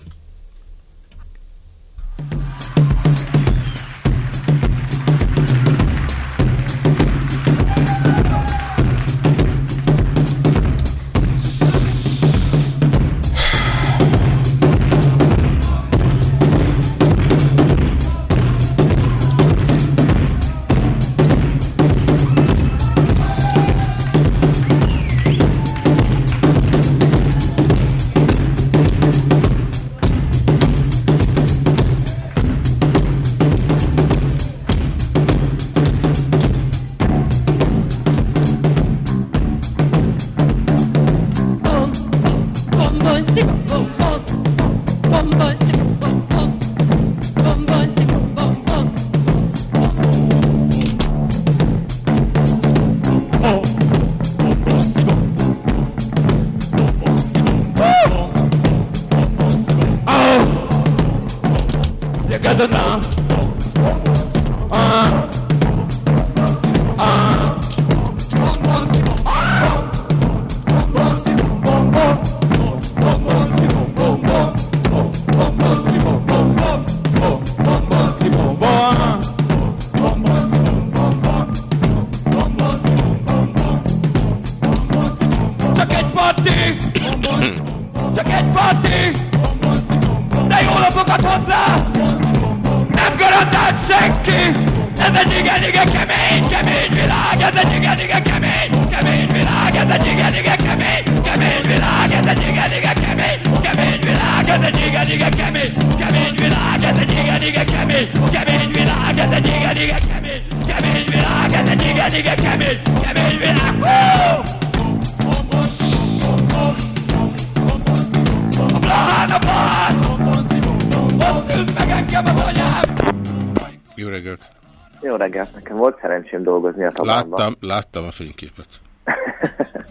Láttam, láttam a fényképet.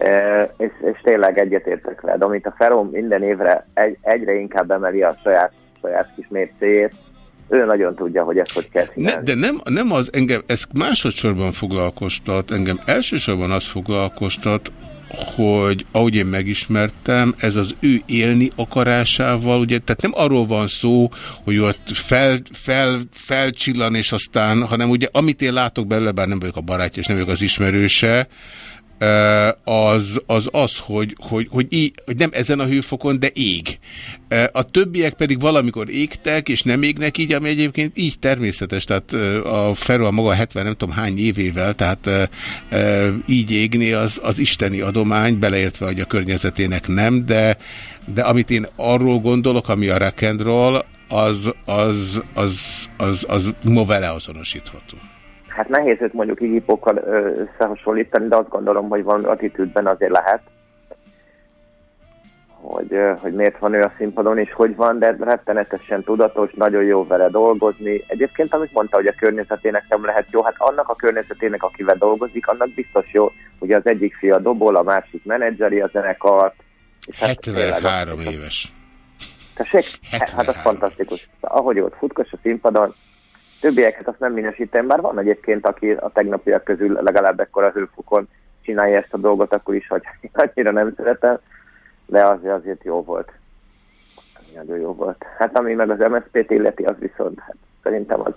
E, és, és tényleg egyetértek veled, amit a Feró minden évre egy, egyre inkább emeli a saját, saját kis mércéjét, ő nagyon tudja, hogy ezt hogy kell
Ne, de nem, nem az engem, ez másodszorban foglalkoztat, engem elsősorban az foglalkoztat, hogy ahogy én megismertem, ez az ő élni akarásával, ugye, tehát nem arról van szó, hogy ott fel, fel, felcsillan, és aztán, hanem ugye amit én látok belőle, bár nem vagyok a barátja, és nem vagyok az ismerőse, az az, az hogy, hogy, hogy, í, hogy nem ezen a hőfokon, de ég. A többiek pedig valamikor égtek, és nem égnek így, ami egyébként így természetes, tehát a Ferro a maga 70 nem tudom hány évével, tehát így égni az, az isteni adomány, beleértve, hogy a környezetének nem, de, de amit én arról gondolok, ami a rock'n'roll, az, az, az, az, az ma vele azonosítható.
Hát nehéz őt mondjuk hipókkal összehasonlítani, de azt gondolom, hogy valami attitűdben azért lehet, hogy, hogy miért van ő a színpadon, és hogy van, de rettenetesen tudatos, nagyon jó vele dolgozni. Egyébként, amit mondta, hogy a környezetének nem lehet jó, hát annak a környezetének, akivel dolgozik, annak biztos jó, hogy az egyik fia dobol, a másik menedzseri a zenekart.
És 73 hát, éves.
Tessék? Hát az fantasztikus. Ahogy ott futkos a színpadon, Többieket azt nem minősítem, bár van egyébként, aki a tegnapiak közül legalább ekkor hőfokon csinálja ezt a dolgot, akkor is, hogy annyira nem szeretem, de azért, azért jó volt. Nagyon jó volt. Hát ami meg az MSZP-t illeti, az viszont hát, szerintem az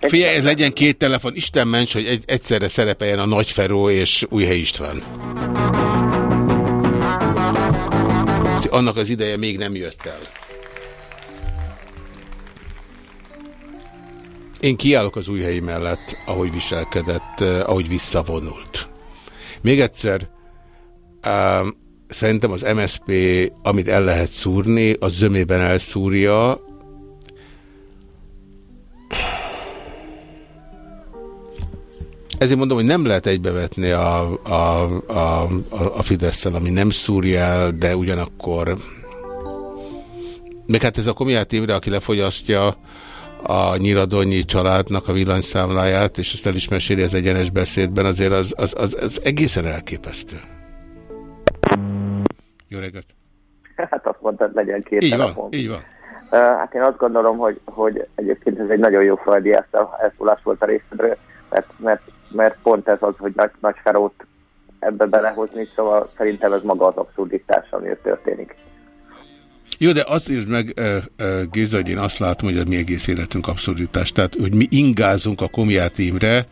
Figyelj, ez legyen két telefon, Isten ments, hogy egy, egyszerre szerepeljen a Nagy Feró és Újhely István. Annak az ideje még nem jött el. Én kiállok az új helyi mellett, ahogy viselkedett, eh, ahogy visszavonult. Még egyszer, um, szerintem az MSP, amit el lehet szúrni, az zömében elszúrja. Ezért mondom, hogy nem lehet egybevetni a, a, a, a fidesz ami nem szúrja el, de ugyanakkor... Meg hát ez a Komiát Imre, aki lefogyasztja, a nyiradonyi családnak a villanyszámláját, és ezt el is meséli az egyenes beszédben, azért az, az, az, az egészen elképesztő. Jó reggelt!
Hát azt mondtad, legyen két
így
telefon.
Van, így van.
Hát én azt gondolom, hogy, hogy egyébként ez egy nagyon jó földi elszólás volt a részedről, mert, mert, mert pont ez az, hogy nagy, nagy ferót ebbe belehozni, szóval szerintem ez maga az abszurditás, ami történik.
Jó, de azt írd meg, Géza, hogy én azt látom, hogy a mi egész életünk abszurditás. Tehát, hogy mi ingázunk a Komiát Imre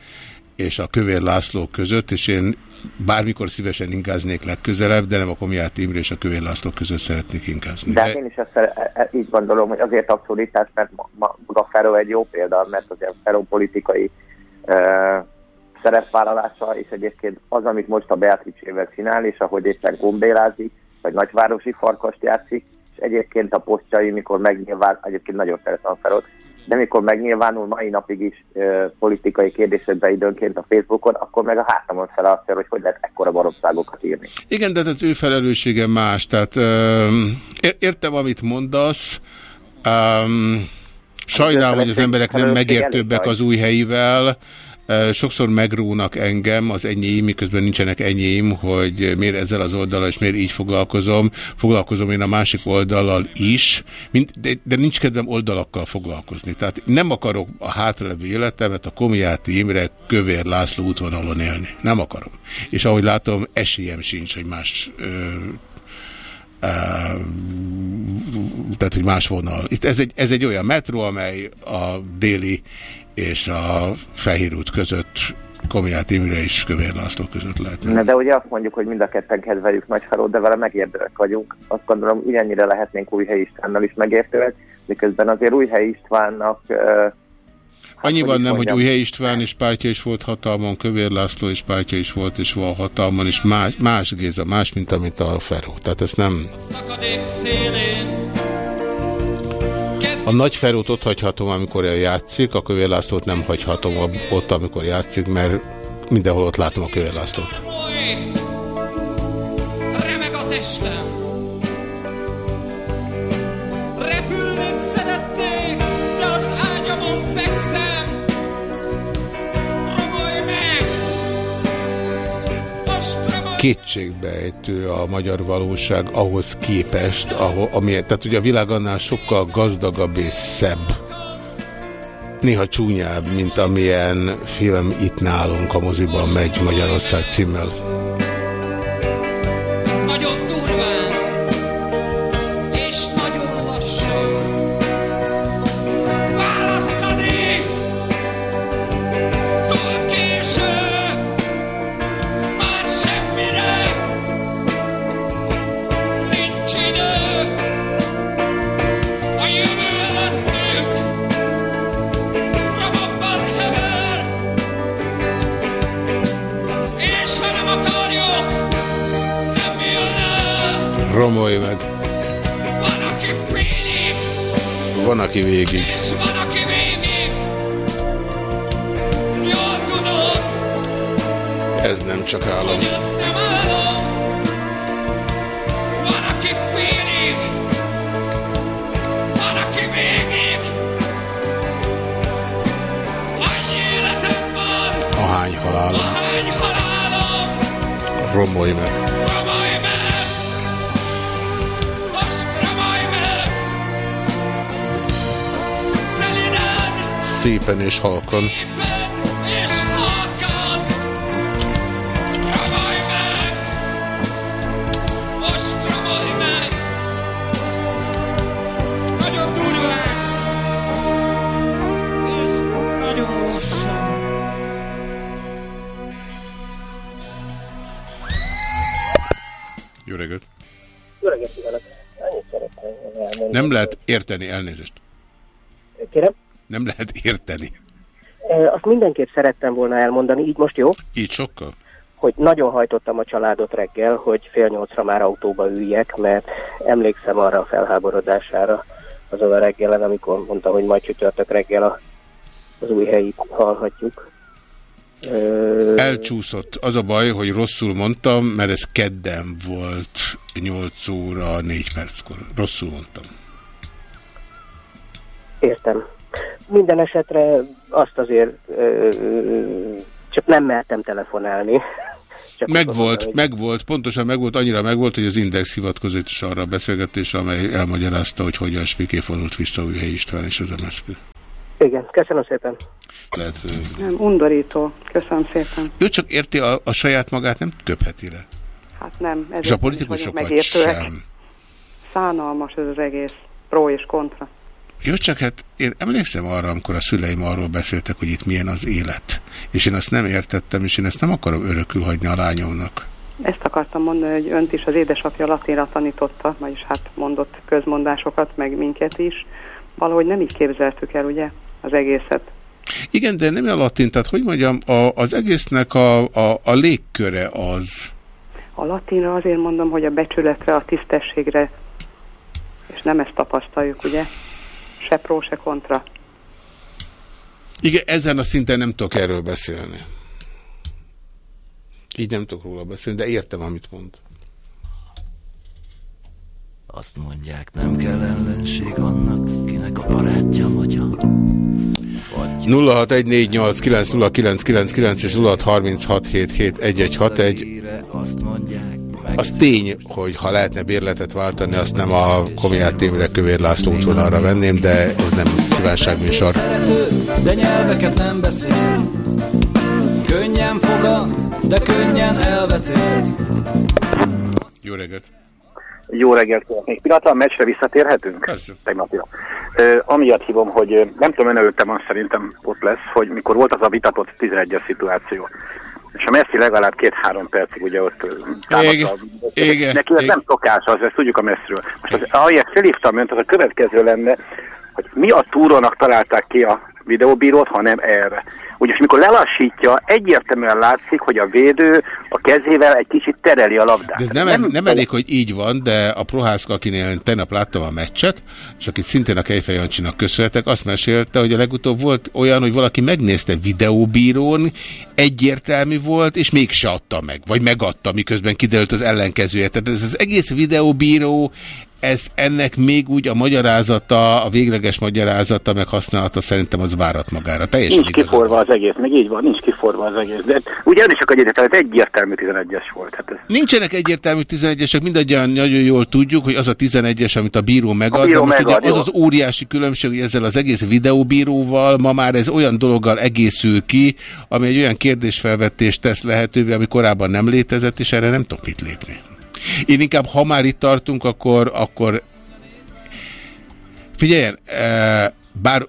és a Kövér László között, és én bármikor szívesen ingáznék legközelebb, de nem a Komiát Imre és a Kövér László között szeretnék ingázni.
De, de... én is ezt e, e, így gondolom, hogy azért abszurditás, mert maga Ferro egy jó példa, mert azért Ferro politikai uh, szerepvállalása, és egyébként az, amit most a Beatrice-ével csinál, és ahogy éppen gombélázik, vagy nagyvárosi farkast játszik, egyébként a posztjai, mikor megnyilván, egyébként nagyon szeretem a felot, de mikor megnyilvánul mai napig is ö, politikai kérdésekbe időnként a Facebookon, akkor meg a hátamon fel azt hogy hogy lehet ekkora baromságokat írni.
Igen, de az ő felelőssége más. Tehát ö, értem, amit mondasz. Um, sajnálom, hogy az emberek nem megértőbbek az új helyivel. Sokszor megrónak engem az enyém, miközben nincsenek enyém, hogy miért ezzel az oldalal, és miért így foglalkozom. Foglalkozom én a másik oldallal is, de, de nincs kedvem oldalakkal foglalkozni. Tehát nem akarok a hátralevő életemet a Komiáti Imre Kövér László útvonalon élni. Nem akarom. És ahogy látom, esélyem sincs, hogy más ö, tehát, hogy más vonal. Itt ez egy, ez egy olyan metró, amely a déli és a Fehér út között Komiát Imre és Kövér László között lehet.
Na, de ugye azt mondjuk, hogy mind a ketten kedveljük Nagyfelót, de vele megértőek vagyunk. Azt gondolom, ugyannyire lehetnénk Újhely Istvánnal is megértőek, miközben azért Újhely Istvánnak uh,
Annyiban
hogy is
nem, hogy
mondjam.
Újhely István és pártja is volt hatalmon, Kövér László és pártja is volt és van hatalmon, és más, más Géza, más, mint amit a Feró. Tehát ezt nem...
Szakadék szélén
A nagy Ferót ott hagyhatom, amikor játszik, a Kövér Lászlót nem hagyhatom ott, amikor játszik, mert mindenhol ott látom a Kövér Lászlót.
oly, remeg a testem.
Kétségbejtő a magyar valóság ahhoz képest, ahol, ami, tehát ugye a világ annál sokkal gazdagabb és szebb, néha csúnyább, mint amilyen film itt nálunk a moziban megy Magyarország címmel.
Aki
végig.
és van, aki végig. Jól tudom,
Ez nem csak
ez nem álom. Van, aki félig, van, aki végig. Annyi életem van,
Ahány halálom.
ahány halálom.
Romolj meg! És
nagyon lassan!
Jó reggelt!
Jó reggelt kívánok! Annyit szeretném elmondani.
Nem lehet érteni, elnézést. Nem lehet érteni.
Azt mindenképp szerettem volna elmondani, így most jó,
Így sokkal?
hogy nagyon hajtottam a családot reggel, hogy fél nyolcra már autóba üljek, mert emlékszem arra a felháborodására azon a reggelen, amikor mondta, hogy majd csütörtök reggel a, az új helyit hallhatjuk.
Elcsúszott. Az a baj, hogy rosszul mondtam, mert ez kedden volt 8 óra 4 perckor. Rosszul mondtam.
Értem. Minden esetre azt azért ö, csak nem mertem telefonálni. Csak
Megvolt,
hogy-
megvolt, pontosan megvolt, annyira megvolt, hogy az Index hivatkozott is arra a beszélgetésre, amely elmagyarázta, hogy hogyan spiké vonult vissza Újhely István és az MSZP.
Igen, köszönöm szépen.
Lehet, hogy-
Nem, undorító. Köszönöm szépen.
ő csak érti a, a saját magát, nem köpheti le.
Hát nem. ezért
És a politikusokat sem.
Szánalmas ez az egész. Pro és kontra.
Jó, csak hát én emlékszem arra, amikor a szüleim arról beszéltek, hogy itt milyen az élet. És én azt nem értettem, és én ezt nem akarom örökül hagyni a lányomnak.
Ezt akartam mondani, hogy önt is az édesapja latinra tanította, vagyis hát mondott közmondásokat, meg minket is. Valahogy nem így képzeltük el, ugye, az egészet.
Igen, de nem a latin, tehát hogy mondjam, a, az egésznek a, a, a légköre az.
A latinra azért mondom, hogy a becsületre, a tisztességre, és nem ezt tapasztaljuk, ugye? Se pro, se kontra.
Igen, ezen a szinten nem tudok erről beszélni. Így nem tudok róla beszélni, de értem, amit mond.
Azt mondják, nem kell ellenség annak, kinek a barátja magyar.
0614890999 és 0636771161.
Azt mondják,
Az tény, hogy ha lehetne bérletet váltani, azt nem a Komiát Témire Kövér László útvonalra venném, de ez nem kívánságműsor.
de nyelveket nem beszél. Könnyen foga, de könnyen elvetél.
Jó reggelt!
Jó reggelt kívánok. Még pillanatban a meccsre visszatérhetünk?
Persze.
Tegnapja. Ö, amiatt hívom, hogy nem tudom, ön előttem van szerintem ott lesz, hogy mikor volt az a vitatott 11-es szituáció. És a Messi legalább két-három percig ugye ott támadta.
Igen,
Neki ez nem szokás, az, ezt tudjuk a messziről. Most az, ahogy felhívtam önt, az a következő lenne, hogy mi a túrónak találták ki a
videóbírót, hanem erre. Ugyanis mikor lelassítja, egyértelműen látszik, hogy a védő a kezével egy kicsit tereli a labdát.
De ez nem, nem, nem elég, hogy így van, de a Prohászka, akinél tegnap láttam a meccset, és akit szintén a Kejfej Jancsinak köszönhetek, azt mesélte, hogy a legutóbb volt olyan, hogy valaki megnézte videóbírón, egyértelmű volt, és mégse adta meg, vagy megadta, miközben kiderült az ellenkezője. Tehát ez az egész videóbíró, ez ennek még úgy a magyarázata, a végleges magyarázata, meg használata szerintem az várat magára. Teljesen
Nincs
igazad
kiforva az egész, meg így van, nincs kiforva az egész. De ugye ön is csak egy tehát egyértelmű 11-es volt. Hát ez...
Nincsenek egyértelmű 11-esek, mindannyian nagyon jól tudjuk, hogy az a 11-es, amit a bíró megad,
A bíró
de most
megad,
ugye az az óriási különbség, hogy ezzel az egész videóbíróval ma már ez olyan dologgal egészül ki, ami egy olyan kérdésfelvetést tesz lehetővé, ami korábban nem létezett, és erre nem tudok mit lépni. Én inkább, ha már itt tartunk, akkor, akkor figyeljen, eh, bár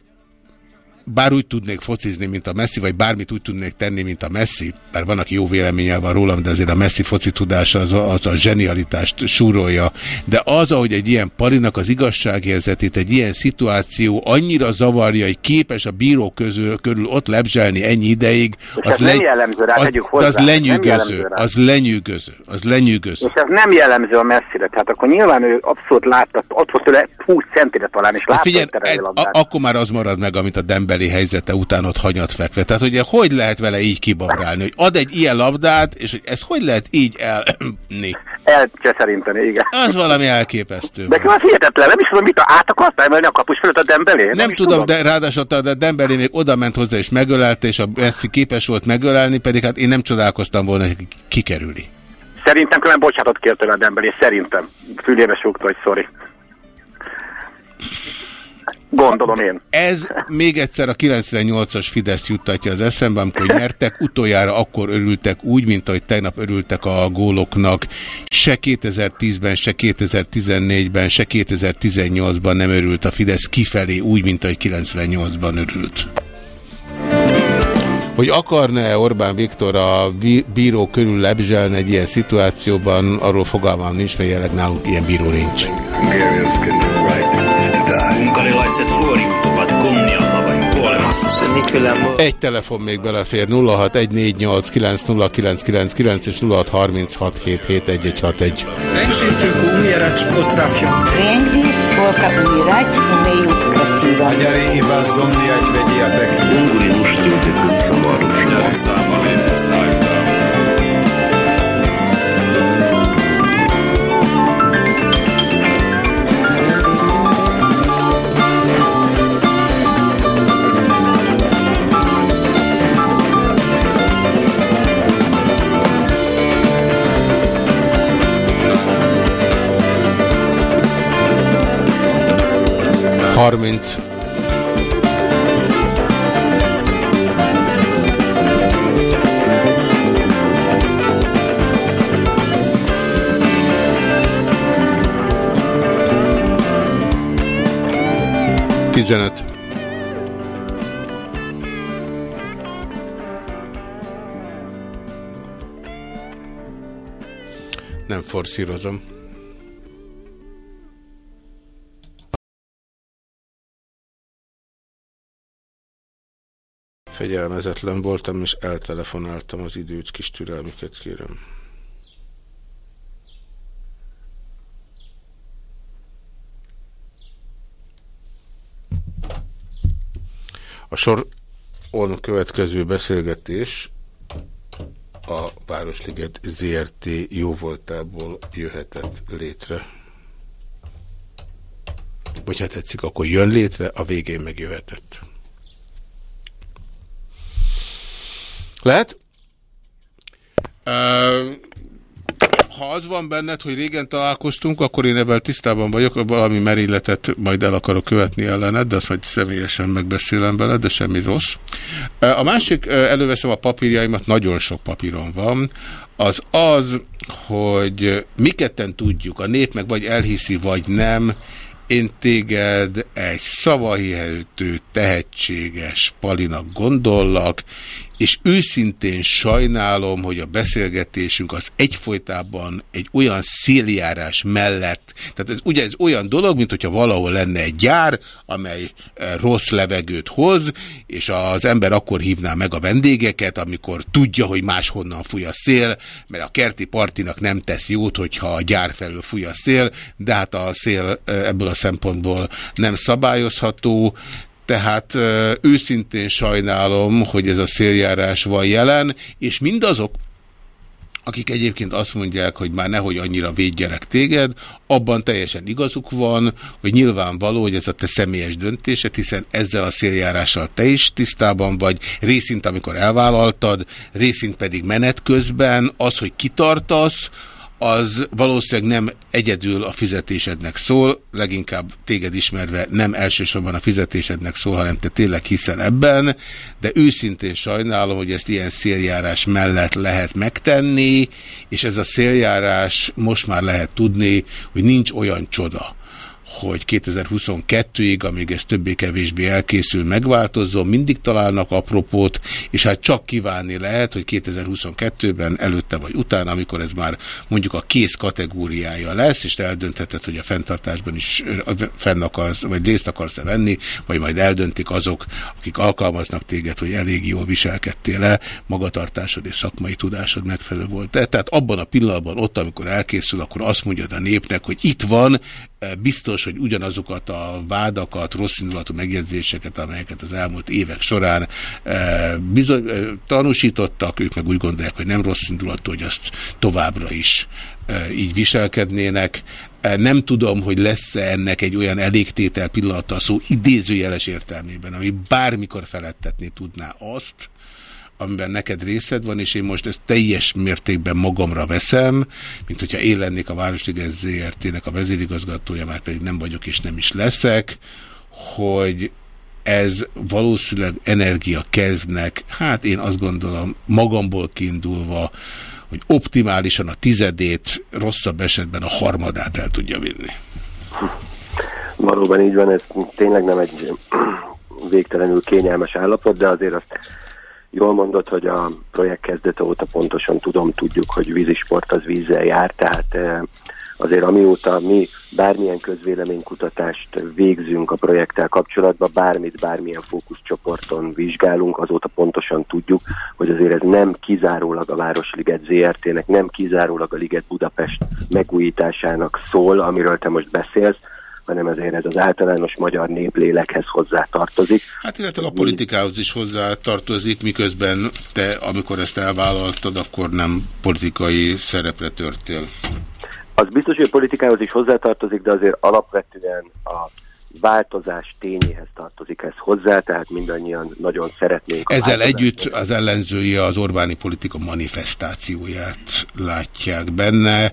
bár úgy tudnék focizni, mint a Messi, vagy bármit úgy tudnék tenni, mint a Messi, bár van, aki jó véleménye van rólam, de azért a Messi foci tudása az a, az a zsenialitást súrolja. De az, ahogy egy ilyen parinak az igazságérzetét, egy ilyen szituáció annyira zavarja, hogy képes a bíró közül, körül ott lebzselni ennyi ideig,
ez nem jellemző rá,
az,
hozzá,
az lenyűgöző, az lenyűgöző, az lenyűgöző.
És ez nem jellemző a messzire, tehát akkor nyilván ő abszolút látta, ott volt tőle 20 centire talán, és látta,
figyelj,
tereli a
akkor már az marad meg, amit a Dembeli helyzete után ott hanyat fekve. Tehát ugye hogy lehet vele így kibabrálni, hogy ad egy ilyen labdát, és hogy ezt hogy lehet így elni?
Elcseszerinteni, igen.
Az valami elképesztő.
De az hihetetlen, nem is tudom, mit át akarta emelni a kapus fölött a Dembélé? Nem,
Nem
is
tudom, de ráadásul a Dembeli még oda ment hozzá és megölelte, és a Messi képes volt megölelni, pedig hát én nem csodálkoztam volna, hogy kikerüli.
Szerintem különben bocsánatot kért tőle a Dembélé, szerintem. Fülébe súgta, hogy sorry. Gondolom én.
Ez még egyszer a 98-as Fidesz juttatja az eszembe, amikor nyertek, utoljára akkor örültek úgy, mint ahogy tegnap örültek a góloknak. Se 2010-ben, se 2014-ben, se 2018-ban nem örült a Fidesz kifelé úgy, mint ahogy 98-ban örült. Hogy akarna-e Orbán Viktor a bí- bíró körül lebzselni egy ilyen szituációban, arról fogalmam nincs, mert jelenleg nálunk ilyen bíró nincs
unkarilaiset suoriutuvat kunnialla vain kuolemassa.
Egy telefon még belefér 0614890999 és 0636771161.
Encsítők umjerac potrafjuk.
a polka umjerac,
umejuk kaszíva. Magyari hibás zomliac vegyietek. Ungurinus tűzökünk szavarú. Magyarországon léteznek.
30. Tizenöt. Nem forszírozom. Fegyelmezetlen voltam, és eltelefonáltam az időt, kis türelmüket kérem. A soron következő beszélgetés a Városliget ZRT jóvoltából jöhetett létre. Vagy ha tetszik, akkor jön létre, a végén megjöhetett. Lehet? Uh, ha az van benned, hogy régen találkoztunk, akkor én ebben tisztában vagyok, valami merilletet majd el akarok követni ellened, de azt majd személyesen megbeszélem veled, de semmi rossz. Uh, a másik, uh, előveszem a papírjaimat, nagyon sok papíron van, az az, hogy mi ketten tudjuk, a nép meg vagy elhiszi, vagy nem, én téged egy szavahihető, tehetséges palinak gondollak, és őszintén sajnálom, hogy a beszélgetésünk az egyfolytában egy olyan széljárás mellett, tehát ez ugye ez olyan dolog, mint hogyha valahol lenne egy gyár, amely eh, rossz levegőt hoz, és az ember akkor hívná meg a vendégeket, amikor tudja, hogy máshonnan fúj a szél, mert a kerti partinak nem tesz jót, hogyha a gyár felől fúj a szél, de hát a szél eh, ebből a szempontból nem szabályozható, tehát őszintén sajnálom, hogy ez a széljárás van jelen, és mindazok, akik egyébként azt mondják, hogy már nehogy annyira védjelek téged, abban teljesen igazuk van, hogy nyilvánvaló, hogy ez a te személyes döntésed, hiszen ezzel a széljárással te is tisztában vagy, részint amikor elvállaltad, részint pedig menet közben, az, hogy kitartasz, az valószínűleg nem egyedül a fizetésednek szól, leginkább téged ismerve nem elsősorban a fizetésednek szól, hanem te tényleg hiszel ebben, de őszintén sajnálom, hogy ezt ilyen széljárás mellett lehet megtenni, és ez a széljárás most már lehet tudni, hogy nincs olyan csoda, hogy 2022-ig, amíg ez többé-kevésbé elkészül, megváltozzon, mindig találnak apropót, és hát csak kívánni lehet, hogy 2022-ben előtte vagy utána, amikor ez már mondjuk a kész kategóriája lesz, és te eldöntheted, hogy a fenntartásban is fenn akarsz, vagy részt akarsz-e venni, vagy majd eldöntik azok, akik alkalmaznak téged, hogy elég jól viselkedtél le, magatartásod és szakmai tudásod megfelelő volt. Tehát abban a pillanatban, ott, amikor elkészül, akkor azt mondjad a népnek, hogy itt van, biztos, hogy ugyanazokat a vádakat, rosszindulatú megjegyzéseket, amelyeket az elmúlt évek során bizony, tanúsítottak, ők meg úgy gondolják, hogy nem rosszindulatú, hogy azt továbbra is így viselkednének. Nem tudom, hogy lesz-e ennek egy olyan elégtétel pillanata szó idézőjeles értelmében, ami bármikor felettetni tudná azt, amiben neked részed van, és én most ezt teljes mértékben magamra veszem, mint hogyha én lennék a Városliges ZRT-nek a vezérigazgatója, már pedig nem vagyok és nem is leszek, hogy ez valószínűleg energia kezdnek, hát én azt gondolom magamból kiindulva, hogy optimálisan a tizedét, rosszabb esetben a harmadát el tudja vinni.
Valóban így van, ez tényleg nem egy végtelenül kényelmes állapot, de azért azt Jól mondod, hogy a projekt kezdete óta pontosan tudom, tudjuk, hogy vízisport az vízzel jár, tehát eh, azért amióta mi bármilyen közvéleménykutatást végzünk a projekttel kapcsolatban, bármit, bármilyen fókuszcsoporton vizsgálunk, azóta pontosan tudjuk, hogy azért ez nem kizárólag a Városliget ZRT-nek, nem kizárólag a Liget Budapest megújításának szól, amiről te most beszélsz, hanem ezért ez az általános magyar néplélekhez hozzá tartozik.
Hát illetve a politikához is hozzá tartozik, miközben te, amikor ezt elvállaltad, akkor nem politikai szerepre törtél.
Az biztos, hogy a politikához is hozzátartozik, de azért alapvetően a változás tényéhez tartozik ez hozzá, tehát mindannyian nagyon szeretnénk.
Ezzel együtt az ellenzői az Orbáni politika manifestációját látják benne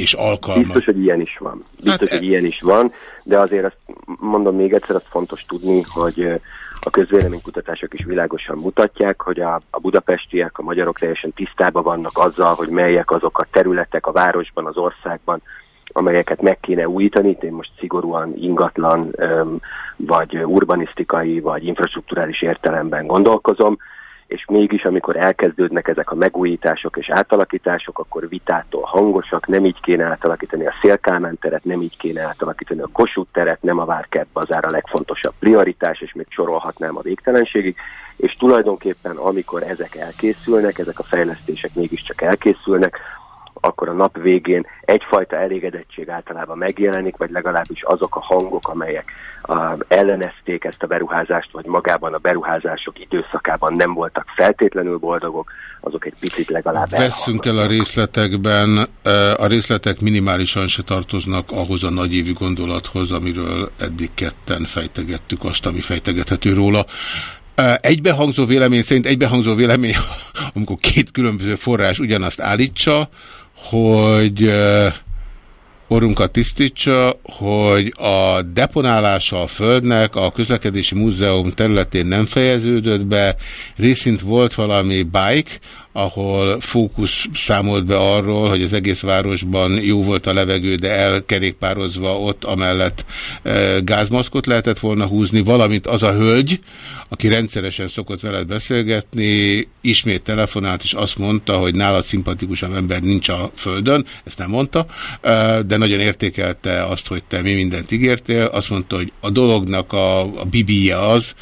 és alkalma.
Biztos, hogy ilyen is van. Biztos, hát, hogy ilyen is van, de azért azt mondom még egyszer, azt fontos tudni, hogy a közvéleménykutatások is világosan mutatják, hogy a, a budapestiek, a magyarok teljesen tisztában vannak azzal, hogy melyek azok a területek a városban, az országban, amelyeket meg kéne újítani, én most szigorúan ingatlan, vagy urbanisztikai, vagy infrastruktúrális értelemben gondolkozom, és mégis, amikor elkezdődnek ezek a megújítások és átalakítások, akkor vitától hangosak, nem így kéne átalakítani a Szélkámán teret, nem így kéne átalakítani a Kossuth teret, nem a Várkert bazár a legfontosabb prioritás, és még sorolhatnám a végtelenségig, és tulajdonképpen amikor ezek elkészülnek, ezek a fejlesztések mégiscsak elkészülnek, akkor a nap végén egyfajta elégedettség általában megjelenik, vagy legalábbis azok a hangok, amelyek a, ellenezték ezt a beruházást, vagy magában a beruházások időszakában nem voltak feltétlenül boldogok, azok egy picit legalább
Veszünk el a részletekben, a részletek minimálisan se tartoznak ahhoz a nagyévi gondolathoz, amiről eddig ketten fejtegettük azt, ami fejtegethető róla. Egybehangzó vélemény szerint egybehangzó vélemény, amikor két különböző forrás ugyanazt állítsa, hogy orrunkat tisztítsa, hogy a deponálása a Földnek a közlekedési múzeum területén nem fejeződött be, részint volt valami bike, ahol fókusz számolt be arról, hogy az egész városban jó volt a levegő, de elkerékpározva ott amellett gázmaszkot lehetett volna húzni, valamint az a hölgy, aki rendszeresen szokott veled beszélgetni, ismét telefonált, és azt mondta, hogy nála szimpatikusabb ember nincs a földön, ezt nem mondta, de nagyon értékelte azt, hogy te mi mindent ígértél, azt mondta, hogy a dolognak a, a bibije az,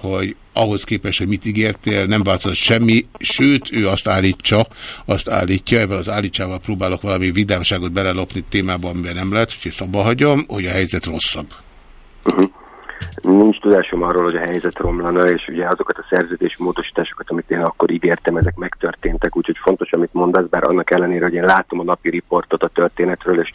hogy ahhoz képest, hogy mit ígértél, nem változott semmi, sőt, ő azt állítsa, azt állítja, ebben az állítsával próbálok valami vidámságot belelopni témában, amiben nem lehet, úgyhogy szabba hagyom, hogy a helyzet rosszabb.
-huh. Nincs tudásom arról, hogy a helyzet romlana, és ugye azokat a szerződés módosításokat, amit én akkor ígértem, ezek megtörténtek, úgyhogy fontos, amit mondasz, bár annak ellenére, hogy én látom a napi riportot a történetről, és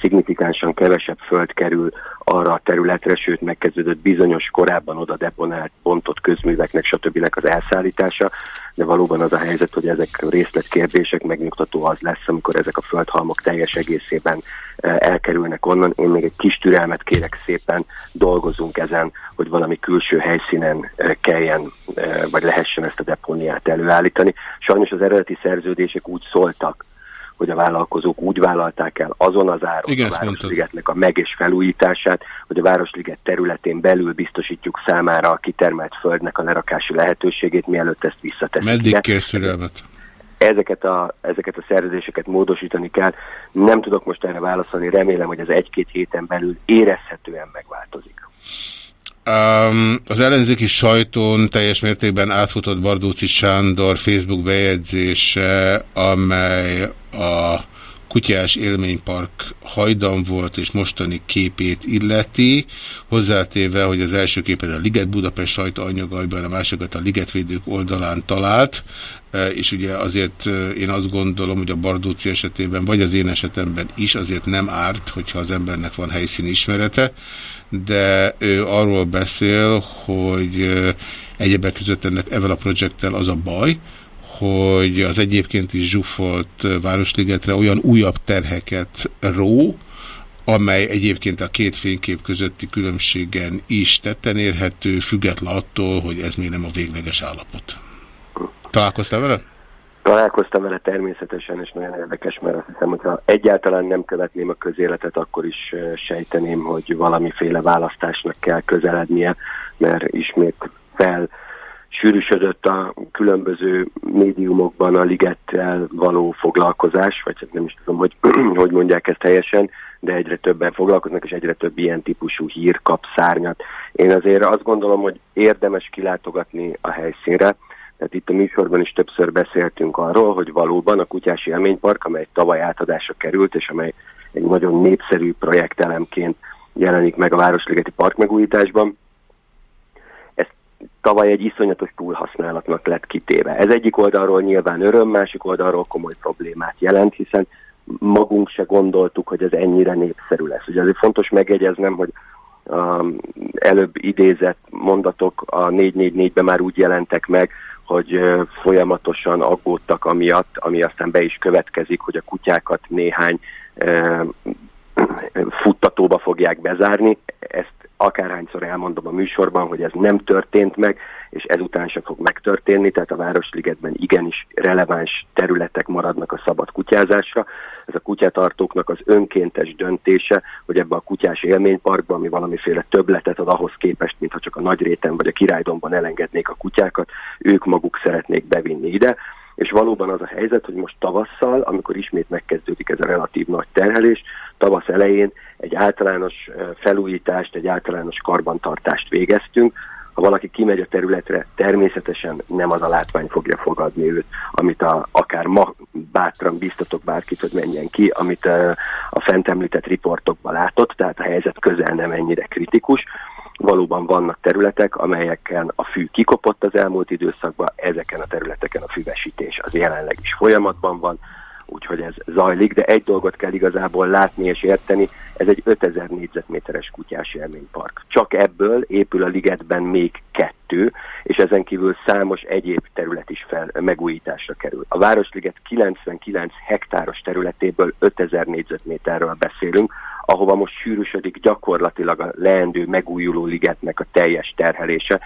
szignifikánsan kevesebb föld kerül arra a területre, sőt megkezdődött bizonyos korábban oda deponált pontot közműveknek, stb. az elszállítása, de valóban az a helyzet, hogy ezek részletkérdések, megnyugtató az lesz, amikor ezek a földhalmok teljes egészében eh, elkerülnek onnan. Én még egy kis türelmet kérek szépen, dolgozunk ezen, hogy valami külső helyszínen eh, kelljen, eh, vagy lehessen ezt a depóniát előállítani. Sajnos az eredeti szerződések úgy szóltak, hogy a vállalkozók úgy vállalták el azon az áron Igen, a Városligetnek a meg- és felújítását, hogy a Városliget területén belül biztosítjuk számára a kitermelt földnek a lerakási lehetőségét, mielőtt ezt visszateszik.
Meddig kérsz türelmet?
Ezeket a, ezeket a szerződéseket módosítani kell. Nem tudok most erre válaszolni, remélem, hogy ez egy-két héten belül érezhetően megváltozik.
Um, az ellenzéki sajtón teljes mértékben átfutott Bardóci Sándor Facebook bejegyzése, amely a Kutyás Élménypark hajdan volt és mostani képét illeti, hozzátéve, hogy az első képet a Liget Budapest sajtóanyagaiban, a másokat a Ligetvédők oldalán talált, és ugye azért én azt gondolom, hogy a Bardóci esetében, vagy az én esetemben is azért nem árt, hogyha az embernek van helyszíni ismerete, de ő arról beszél, hogy egyebek között ennek evel a projekttel az a baj, hogy az egyébként is zsúfolt Városligetre olyan újabb terheket ró, amely egyébként a két fénykép közötti különbségen is tetten érhető, független attól, hogy ez még nem a végleges állapot. Találkoztál vele?
Találkoztam vele természetesen, és nagyon érdekes, mert azt hiszem, hogyha egyáltalán nem követném a közéletet, akkor is sejteném, hogy valamiféle választásnak kell közelednie, mert ismét fel sűrűsödött a különböző médiumokban a ligettel való foglalkozás, vagy hát nem is tudom, hogy, hogy mondják ezt teljesen, de egyre többen foglalkoznak, és egyre több ilyen típusú hír kap szárnyat. Én azért azt gondolom, hogy érdemes kilátogatni a helyszínre, tehát itt a műsorban is többször beszéltünk arról, hogy valóban a Kutyási Élménypark, amely tavaly átadásra került, és amely egy nagyon népszerű projektelemként jelenik meg a Városligeti Park megújításban, ez tavaly egy iszonyatos túlhasználatnak lett kitéve. Ez egyik oldalról nyilván öröm, másik oldalról komoly problémát jelent, hiszen magunk se gondoltuk, hogy ez ennyire népszerű lesz. Ugye azért fontos megjegyeznem, hogy um, előbb idézett mondatok a 444-ben már úgy jelentek meg, hogy folyamatosan aggódtak amiatt, ami aztán be is következik, hogy a kutyákat néhány futtatóba fogják bezárni. Ezt akárhányszor elmondom a műsorban, hogy ez nem történt meg, és ezután sem fog megtörténni, tehát a Városligetben igenis releváns területek maradnak a szabad kutyázásra. Ez a kutyatartóknak az önkéntes döntése, hogy ebbe a kutyás élményparkba, ami valamiféle többletet ad ahhoz képest, mintha csak a Nagyréten vagy a Királydomban elengednék a kutyákat, ők maguk szeretnék bevinni ide és valóban az a helyzet, hogy most tavasszal, amikor ismét megkezdődik ez a relatív nagy terhelés, tavasz elején egy általános felújítást, egy általános karbantartást végeztünk, ha valaki kimegy a területre, természetesen nem az a látvány fogja fogadni őt, amit a, akár ma bátran biztatok bárkit, hogy menjen ki, amit a, a fent említett riportokban látott, tehát a helyzet közel nem ennyire kritikus. Valóban vannak területek, amelyeken a fű kikopott az elmúlt időszakban, ezeken a területeken a füvesítés az jelenleg is folyamatban van, úgyhogy ez zajlik, de egy dolgot kell igazából látni és érteni, ez egy 5000 négyzetméteres kutyás élménypark. Csak ebből épül a ligetben még kettő, és ezen kívül számos egyéb terület is fel, megújításra kerül. A Városliget 99 hektáros területéből 5000 négyzetméterről beszélünk, ahova most sűrűsödik gyakorlatilag a leendő megújuló ligetnek a teljes terhelése.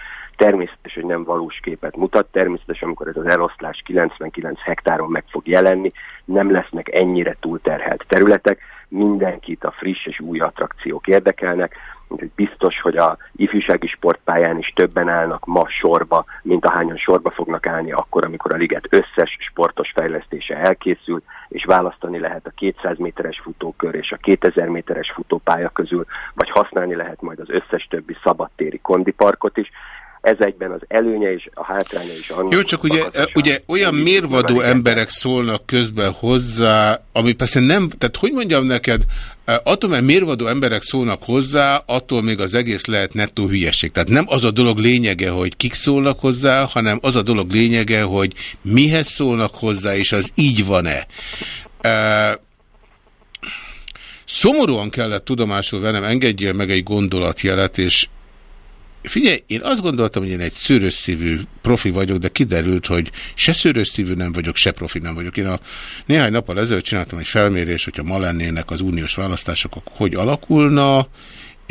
Természetes, hogy nem valós képet mutat, természetes, amikor ez az eloszlás 99 hektáron meg fog jelenni, nem lesznek ennyire túlterhelt területek, mindenkit a friss és új attrakciók érdekelnek, úgyhogy biztos, hogy a ifjúsági sportpályán is többen állnak ma sorba, mint ahányan sorba fognak állni akkor, amikor a liget összes sportos fejlesztése elkészül, és választani lehet a 200 méteres futókör és a 2000 méteres futópálya közül, vagy használni lehet majd az összes többi szabadtéri kondiparkot is, ez egyben az előnye és a hátránya is annak.
Jó, csak ugye, ugye olyan mérvadó emberek szólnak közben hozzá, ami persze nem, tehát hogy mondjam neked, attól, mert mérvadó emberek szólnak hozzá, attól még az egész lehet nettó hülyeség. Tehát nem az a dolog lényege, hogy kik szólnak hozzá, hanem az a dolog lényege, hogy mihez szólnak hozzá, és az így van-e. Szomorúan kellett tudomásul vennem, engedjél meg egy gondolatjelet, és Figyelj, én azt gondoltam, hogy én egy szőrös szívű profi vagyok, de kiderült, hogy se szőrös szívű nem vagyok, se profi nem vagyok. Én a néhány nappal ezelőtt csináltam egy felmérés, hogyha ma lennének az uniós választások, hogy alakulna,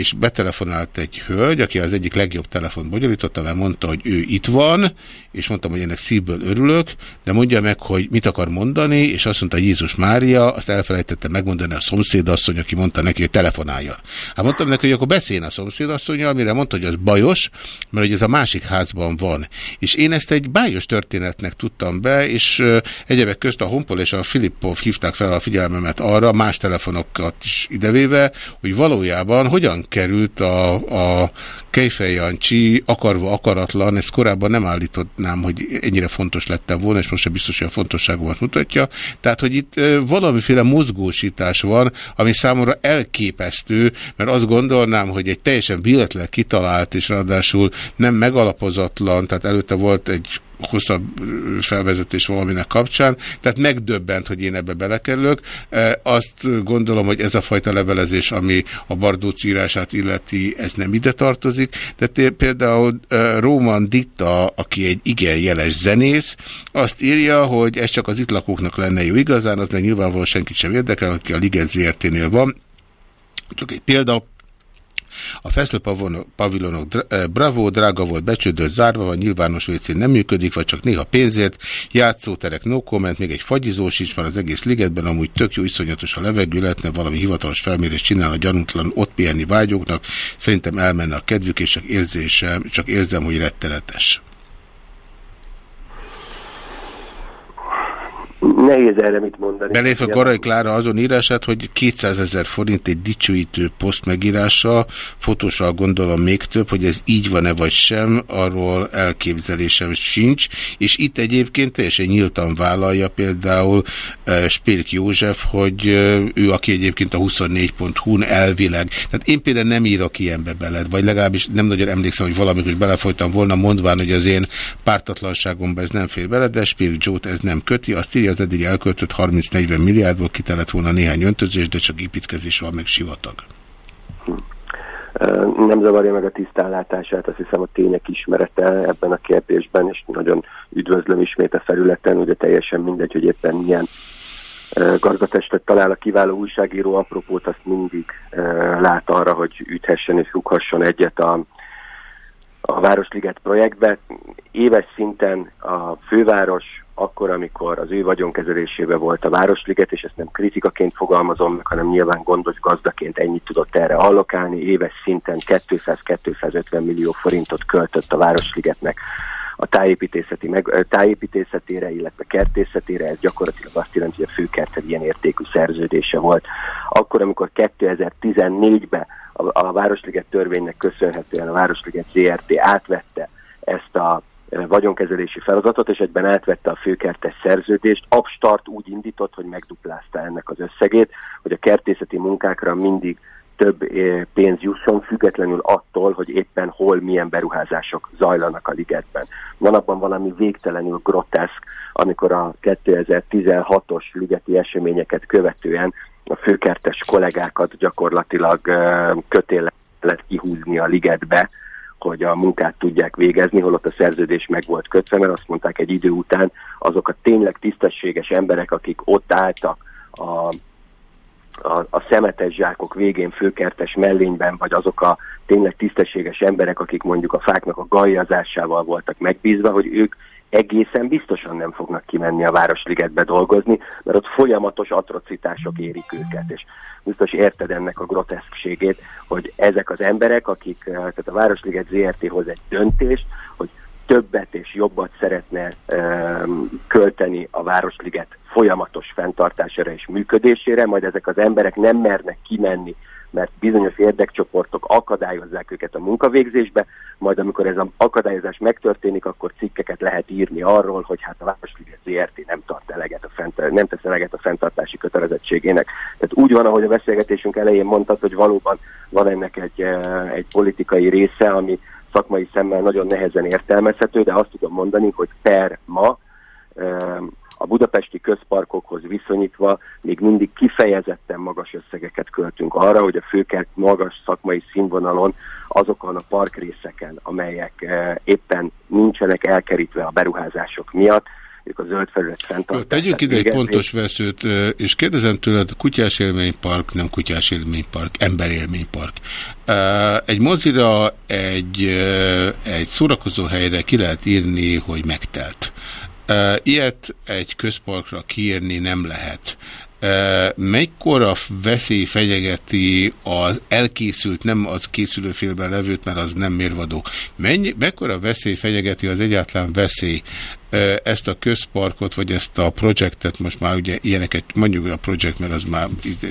és betelefonált egy hölgy, aki az egyik legjobb telefont bonyolította, mert mondta, hogy ő itt van, és mondtam, hogy ennek szívből örülök, de mondja meg, hogy mit akar mondani, és azt mondta Jézus Mária, azt elfelejtette megmondani a szomszédasszony, aki mondta neki, hogy telefonálja. Hát mondtam neki, hogy akkor beszéljen a szomszédasszonya, amire mondta, hogy az bajos, mert hogy ez a másik házban van. És én ezt egy bájos történetnek tudtam be, és egyebek közt a Honpol és a Filippov hívták fel a figyelmemet arra, más telefonokat is idevéve, hogy valójában hogyan került a, a Kejfej Jancsi akarva akaratlan, ezt korábban nem állítottam, hogy ennyire fontos lettem volna, és most sem biztos, hogy a fontosságomat mutatja. Tehát, hogy itt valamiféle mozgósítás van, ami számomra elképesztő, mert azt gondolnám, hogy egy teljesen véletlen kitalált, és ráadásul nem megalapozatlan, tehát előtte volt egy hosszabb felvezetés valaminek kapcsán, tehát megdöbbent, hogy én ebbe belekerülök. Azt gondolom, hogy ez a fajta levelezés, ami a Bardóc írását illeti, ez nem ide tartozik, de például Róman Ditta, aki egy igen jeles zenész, azt írja, hogy ez csak az itt lakóknak lenne jó igazán, az meg nyilvánvalóan senkit sem érdekel, aki a Liget ZRT-nél van. Csak egy példa, a feszlőpavilonok eh, bravo, drága volt, becsődött, zárva van, nyilvános WC nem működik, vagy csak néha pénzért, játszóterek no comment, még egy fagyizó sincs már az egész ligetben, amúgy tök jó, iszonyatos a levegő, lehetne valami hivatalos felmérést csinál a gyanútlan ott pihenni vágyóknak, szerintem elmenne a kedvük, és csak érzésem, csak érzem, hogy rettenetes.
Nehéz erre mit mondani.
Belépve Garai Klára azon írását, hogy 200 ezer forint egy dicsőítő poszt megírása, fotósal gondolom még több, hogy ez így van-e vagy sem, arról elképzelésem sincs, és itt egyébként teljesen nyíltan vállalja például uh, Spélik József, hogy uh, ő, aki egyébként a 24.hu-n elvileg, tehát én például nem írok ilyenbe bele, vagy legalábbis nem nagyon emlékszem, hogy valamikor is belefolytam volna, mondván, hogy az én pártatlanságomban ez nem fér bele, de Spélik Jót ez nem köti, azt írja, az eddig elköltött 30-40 milliárdból kitelett volna néhány öntözés, de csak építkezés van, meg sivatag.
Nem zavarja meg a tisztállátását, azt hiszem a tények ismerete ebben a kérdésben, és nagyon üdvözlöm ismét a felületen, ugye teljesen mindegy, hogy éppen milyen gazdatestet talál a kiváló újságíró, apropót azt mindig lát arra, hogy üthessen és rúghasson egyet a, a Városliget projektbe. Éves szinten a főváros akkor, amikor az ő vagyonkezelésébe volt a Városliget, és ezt nem kritikaként fogalmazom meg, hanem nyilván gondos gazdaként ennyit tudott erre allokálni. Éves szinten 200-250 millió forintot költött a Városligetnek a tájépítészeti meg, tájépítészetére, illetve kertészetére, ez gyakorlatilag azt jelenti, hogy a főkertel ilyen értékű szerződése volt. Akkor, amikor 2014-ben a, a Városliget törvénynek köszönhetően a Városliget ZRT átvette ezt a vagyonkezelési feladatot, és egyben átvette a főkertes szerződést. Abstart úgy indított, hogy megduplázta ennek az összegét, hogy a kertészeti munkákra mindig több eh, pénz jusson, függetlenül attól, hogy éppen hol milyen beruházások zajlanak a ligetben. Van abban valami végtelenül groteszk, amikor a 2016-os ligeti eseményeket követően a főkertes kollégákat gyakorlatilag eh, kötélet lett kihúzni a ligetbe, hogy a munkát tudják végezni, holott a szerződés meg volt kötve, mert azt mondták egy idő után, azok a tényleg tisztességes emberek, akik ott álltak a a, a szemetes zsákok végén főkertes mellényben, vagy azok a tényleg tisztességes emberek, akik mondjuk a fáknak a gajazásával voltak megbízva, hogy ők egészen biztosan nem fognak kimenni a Városligetbe dolgozni, mert ott folyamatos atrocitások érik őket, és biztos érted ennek a groteszkségét, hogy ezek az emberek, akik, eh, tehát a Városliget ZRT hoz egy döntést, hogy többet és jobbat szeretne um, költeni a Városliget folyamatos fenntartására és működésére, majd ezek az emberek nem mernek kimenni mert bizonyos érdekcsoportok akadályozzák őket a munkavégzésbe, majd amikor ez az akadályozás megtörténik, akkor cikkeket lehet írni arról, hogy hát a Városliget ZRT nem, tart eleget a fent, nem tesz eleget a fenntartási kötelezettségének. Tehát úgy van, ahogy a beszélgetésünk elején mondtad, hogy valóban van ennek egy, eh, egy politikai része, ami szakmai szemmel nagyon nehezen értelmezhető, de azt tudom mondani, hogy per ma eh, a budapesti közparkokhoz viszonyítva még mindig kifejezetten magas összegeket költünk arra, hogy a főkert magas szakmai színvonalon azokon a parkrészeken, amelyek eh, éppen nincsenek elkerítve a beruházások miatt, ők a zöld felület fenntartását.
Tegyünk ide egy pontos veszőt, eh, és kérdezem tőled, kutyás élménypark, nem kutyás élménypark, emberélménypark. Eh, egy mozira, egy, egy szórakozó helyre ki lehet írni, hogy megtelt. Ilyet egy közparkra kiírni nem lehet. Mekkora veszély fenyegeti az elkészült, nem az készülőfélben levőt, mert az nem mérvadó. Mennyi, mekkora veszély fenyegeti az egyáltalán veszély ezt a közparkot, vagy ezt a projektet, most már ugye ilyeneket, mondjuk a projekt, mert az már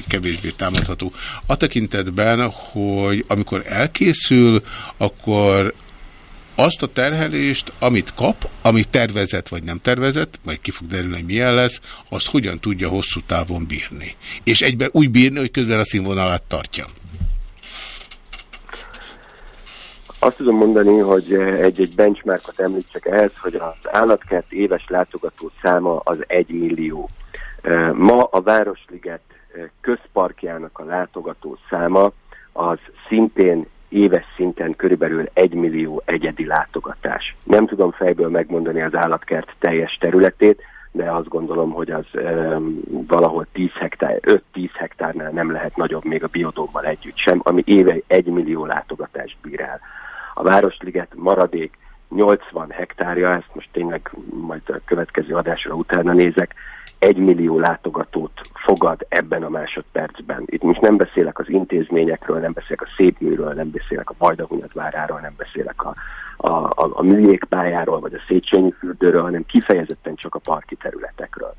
kevésbé támadható, a tekintetben, hogy amikor elkészül, akkor azt a terhelést, amit kap, amit tervezett vagy nem tervezett, majd ki fog derülni, hogy milyen lesz, azt hogyan tudja hosszú távon bírni. És egyben úgy bírni, hogy közben a színvonalát tartja.
Azt tudom mondani, hogy egy-egy benchmarkot említsek ehhez, hogy az állatkert éves látogató száma az egy millió. Ma a Városliget közparkjának a látogató száma az szintén éves szinten körülbelül egy millió egyedi látogatás. Nem tudom fejből megmondani az állatkert teljes területét, de azt gondolom, hogy az um, valahol 10 hektár, 5-10 hektárnál nem lehet nagyobb még a biodómmal együtt sem, ami éve egy millió látogatást bír el. A Városliget maradék 80 hektárja, ezt most tényleg majd a következő adásra utána nézek, egy millió látogatót fogad ebben a másodpercben. Itt most nem beszélek az intézményekről, nem beszélek a Szépműről, nem beszélek a Vajdahunyadváráról, nem beszélek a, a, a, a műjégpályáról, vagy a Széchenyi fürdőről, hanem kifejezetten csak a parki területekről.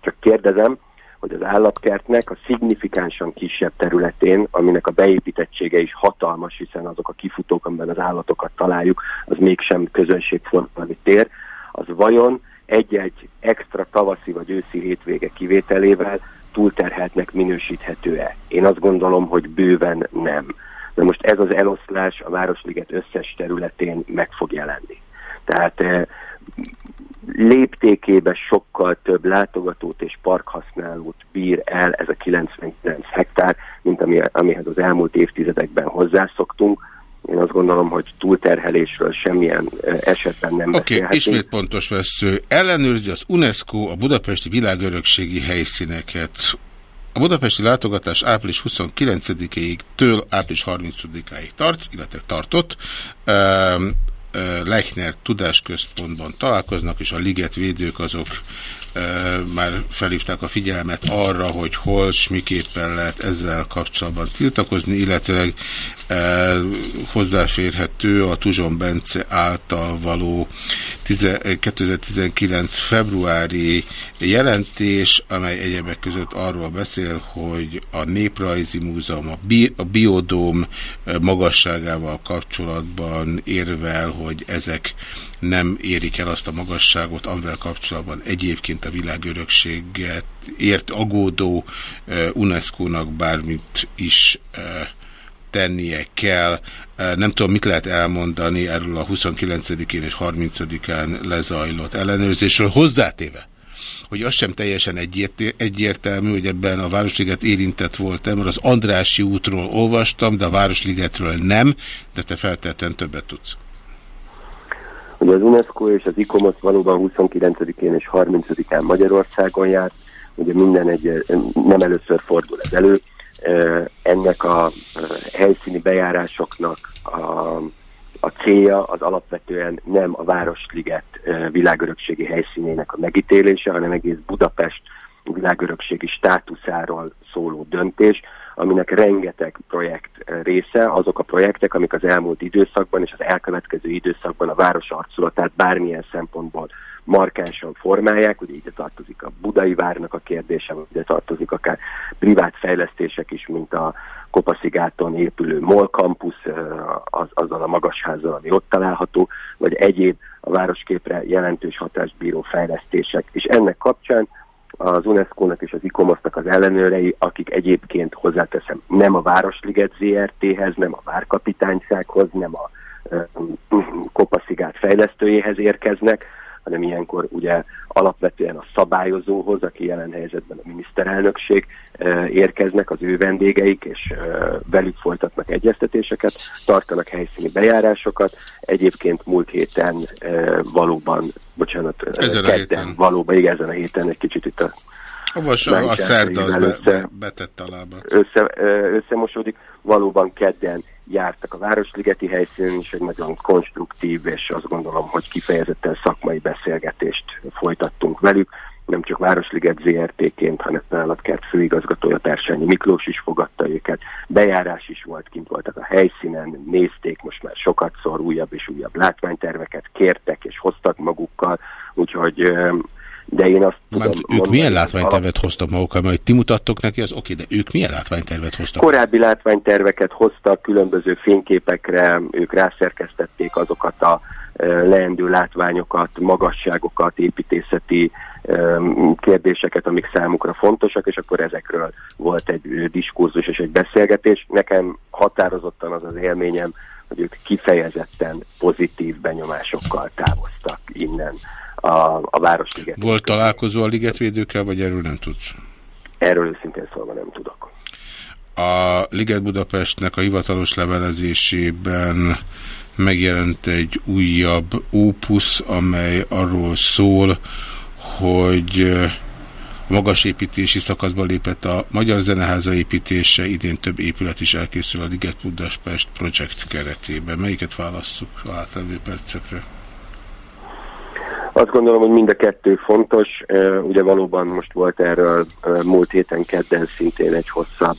Csak kérdezem, hogy az állatkertnek a szignifikánsan kisebb területén, aminek a beépítettsége is hatalmas, hiszen azok a kifutók, amiben az állatokat találjuk, az mégsem közönségforgalmi tér, az vajon egy-egy extra tavaszi vagy őszi hétvége kivételével túlterheltnek minősíthető-e? Én azt gondolom, hogy bőven nem. De most ez az eloszlás a Városliget összes területén meg fog jelenni. Tehát eh, léptékében sokkal több látogatót és parkhasználót bír el ez a 99 hektár, mint ami, amihez az elmúlt évtizedekben hozzászoktunk én azt gondolom, hogy túlterhelésről semmilyen esetben nem
Oké, okay, ismét pontos vesző. Ellenőrzi az UNESCO a budapesti világörökségi helyszíneket. A budapesti látogatás április 29-ig től április 30-ig tart, illetve tartott. Lechner tudásközpontban találkoznak, és a liget védők azok már felhívták a figyelmet arra, hogy hol s miképpen lehet ezzel kapcsolatban tiltakozni, illetőleg hozzáférhető a Tuzson Bence által való 2019 februári jelentés, amely egyebek között arról beszél, hogy a Néprajzi Múzeum a, Bi a Biodóm magasságával kapcsolatban érvel, hogy ezek nem érik el azt a magasságot, amivel kapcsolatban egyébként a világörökséget ért agódó UNESCO-nak bármit is tennie kell. Nem tudom, mit lehet elmondani erről a 29-én és 30-án lezajlott ellenőrzésről, hozzátéve, hogy az sem teljesen egyértelmű, hogy ebben a Városliget érintett volt, mert az Andrási útról olvastam, de a Városligetről nem, de te feltétlenül többet tudsz.
Ugye az UNESCO és az ICOMOS valóban 29-én és 30-án Magyarországon járt, ugye minden egy, nem először fordul ez elő, ennek a helyszíni bejárásoknak a, a célja az alapvetően nem a Városliget világörökségi helyszínének a megítélése, hanem egész Budapest világörökségi státuszáról szóló döntés, aminek rengeteg projekt része, azok a projektek, amik az elmúlt időszakban és az elkövetkező időszakban a város arculatát bármilyen szempontból markánsan formálják, ugye ide tartozik a budai várnak a kérdése, ide tartozik akár privát fejlesztések is, mint a Kopaszigáton épülő MOL campus, az, azzal a magasházzal, ami ott található, vagy egyéb a városképre jelentős hatást bíró fejlesztések. És ennek kapcsán az UNESCO-nak és az ICOMOS-nak az ellenőrei, akik egyébként hozzáteszem nem a Városliget ZRT-hez, nem a Várkapitánysághoz, nem a Kopaszigát fejlesztőjéhez érkeznek, hanem ilyenkor ugye alapvetően a szabályozóhoz, aki jelen helyzetben a miniszterelnökség érkeznek, az ő vendégeik, és velük folytatnak egyeztetéseket, tartanak helyszíni bejárásokat. Egyébként múlt héten valóban, bocsánat,
ezen a héten.
valóban, igen, ezen a héten egy kicsit itt a
a, a szerda az be, be, betett alába.
Össze, összemosódik. Valóban kedden jártak a Városligeti helyszínen is, egy nagyon konstruktív, és azt gondolom, hogy kifejezetten szakmai beszélgetést folytattunk velük. Nem csak Városliget ZRT-ként, hanem állatkert főigazgatója Tersányi Miklós is fogadta őket. Bejárás is volt, kint voltak a helyszínen, nézték most már sokat szor újabb és újabb látványterveket, kértek és hoztak magukkal, úgyhogy de én azt
tudom Ők mondani, milyen látványtervet alap... hoztak magukkal, mert ti mutattok neki, az oké, de ők milyen látványtervet hoztak?
Korábbi látványterveket hoztak, különböző fényképekre, ők rászerkesztették azokat a leendő látványokat, magasságokat, építészeti kérdéseket, amik számukra fontosak, és akkor ezekről volt egy diskurzus és egy beszélgetés. Nekem határozottan az az élményem, hogy ők kifejezetten pozitív benyomásokkal távoztak innen a, a Városliget.
Volt találkozó a ligetvédőkkel, vagy erről nem tudsz?
Erről őszintén szólva nem tudok.
A Liget Budapestnek a hivatalos levelezésében megjelent egy újabb ópusz, amely arról szól, hogy magasépítési szakaszba lépett a Magyar Zeneháza építése, idén több épület is elkészül a Liget Budapest projekt keretében. Melyiket válasszuk a hátlevő percekre?
Azt gondolom, hogy mind a kettő fontos. Ugye valóban most volt erről múlt héten kedden szintén egy hosszabb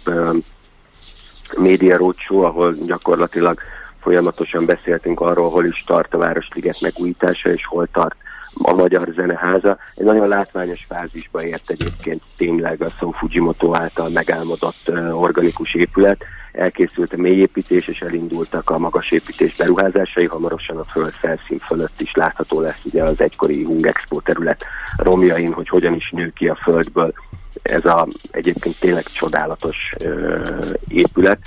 média rócsó, ahol gyakorlatilag folyamatosan beszéltünk arról, hol is tart a Városliget megújítása, és hol tart a Magyar Zeneháza. Egy nagyon látványos fázisba ért egyébként tényleg a Szó Fujimoto által megálmodott organikus épület, elkészült a mélyépítés, és elindultak a magasépítés beruházásai, hamarosan a föld felszín fölött is látható lesz ugye az egykori Hungexpo terület romjain, hogy hogyan is nő ki a földből ez a egyébként tényleg csodálatos ö, épület.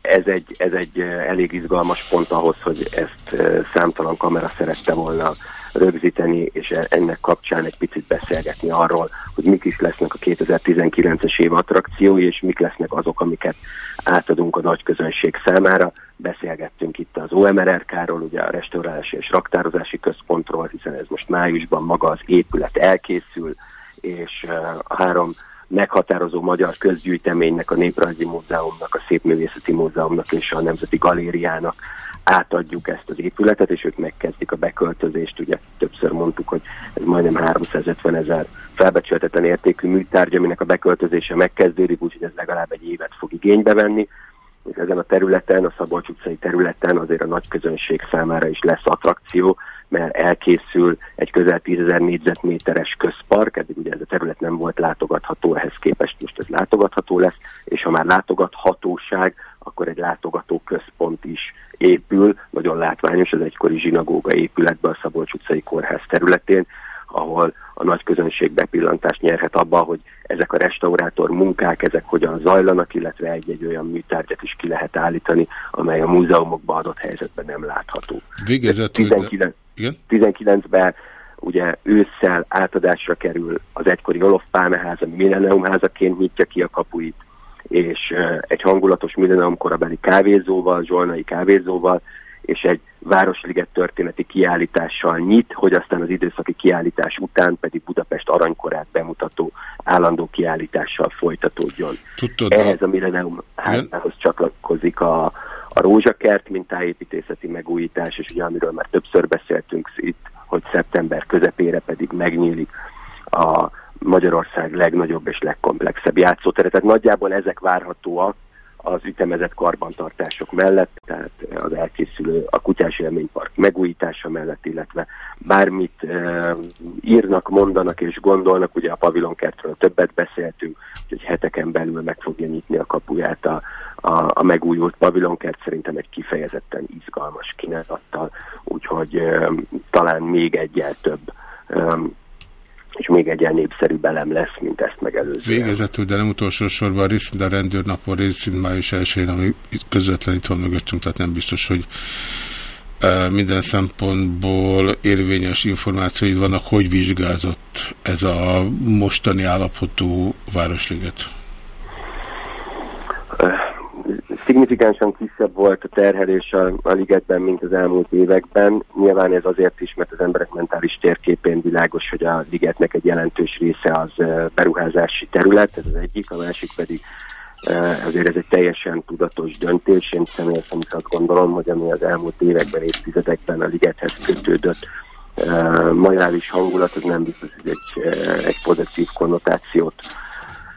Ez egy, ez egy elég izgalmas pont ahhoz, hogy ezt számtalan kamera szerette volna rögzíteni, és e- ennek kapcsán egy picit beszélgetni arról, hogy mik is lesznek a 2019-es év attrakciói, és mik lesznek azok, amiket átadunk a nagy közönség számára. Beszélgettünk itt az OMRRK-ról, ugye a restaurálási és raktározási központról, hiszen ez most májusban maga az épület elkészül, és a három meghatározó magyar közgyűjteménynek, a Néprajzi Múzeumnak, a Szépművészeti Múzeumnak és a Nemzeti Galériának átadjuk ezt az épületet, és ők megkezdik a beköltözést. Ugye többször mondtuk, hogy ez majdnem 350 ezer felbecsülhetetlen értékű műtárgy, aminek a beköltözése megkezdődik, úgyhogy ez legalább egy évet fog igénybe venni. És ezen a területen, a Szabolcs utcai területen azért a nagy közönség számára is lesz attrakció, mert elkészül egy közel 10.000 négyzetméteres közpark, eddig ugye ez a terület nem volt látogatható, ehhez képest most ez látogatható lesz, és ha már látogathatóság, akkor egy látogató központ is épül, nagyon látványos az egykori zsinagóga épületben a Szabolcs utcai kórház területén, ahol a nagy közönség bepillantást nyerhet abba, hogy ezek a restaurátor munkák, ezek hogyan zajlanak, illetve egy-egy olyan műtárgyat is ki lehet állítani, amely a múzeumokban adott helyzetben nem látható.
Végezetül, 19,
igen? 19-ben ugye ősszel átadásra kerül az egykori Olof Pálmeház, ami Millenniumházaként nyitja ki a kapuit, és egy hangulatos Millennium korabeli kávézóval, zsolnai kávézóval, és egy Városliget történeti kiállítással nyit, hogy aztán az időszaki kiállítás után pedig Budapest aranykorát bemutató állandó kiállítással folytatódjon.
Tudtod,
Ehhez a Millennium házához csatlakozik a, a Rózsakert, mint tájépítészeti megújítás, és ugye amiről már többször beszéltünk itt, hogy szeptember közepére pedig megnyílik a Magyarország legnagyobb és legkomplexebb játszótere. Tehát nagyjából ezek várhatóak az ütemezett karbantartások mellett, tehát az elkészülő a Kutyás Élménypark megújítása mellett, illetve bármit e, írnak, mondanak és gondolnak, ugye a pavilonkertről többet beszéltünk, hogy heteken belül meg fogja nyitni a kapuját a, a, a megújult pavilonkert, szerintem egy kifejezetten izgalmas kínálattal, úgyhogy e, talán még egyel több e, és még egy népszerű belem lesz, mint ezt megelőző.
Végezetül, de nem utolsó sorban a részint a rendőrnapon részint május 1 ami közvetlen itt van mögöttünk, tehát nem biztos, hogy e, minden szempontból érvényes információid vannak, hogy vizsgázott ez a mostani állapotú Városliget?
Szignifikánsan kisebb volt a terhelés a, a ligetben, mint az elmúlt években. Nyilván ez azért is, mert az emberek mentális térképén világos, hogy a ligetnek egy jelentős része az beruházási terület, ez az egyik, a másik pedig azért ez egy teljesen tudatos döntés. Én személyesen is azt gondolom, hogy ami az elmúlt években, évtizedekben a ligethez kötődött majális hangulat, az nem biztos, hogy egy, egy pozitív konnotációt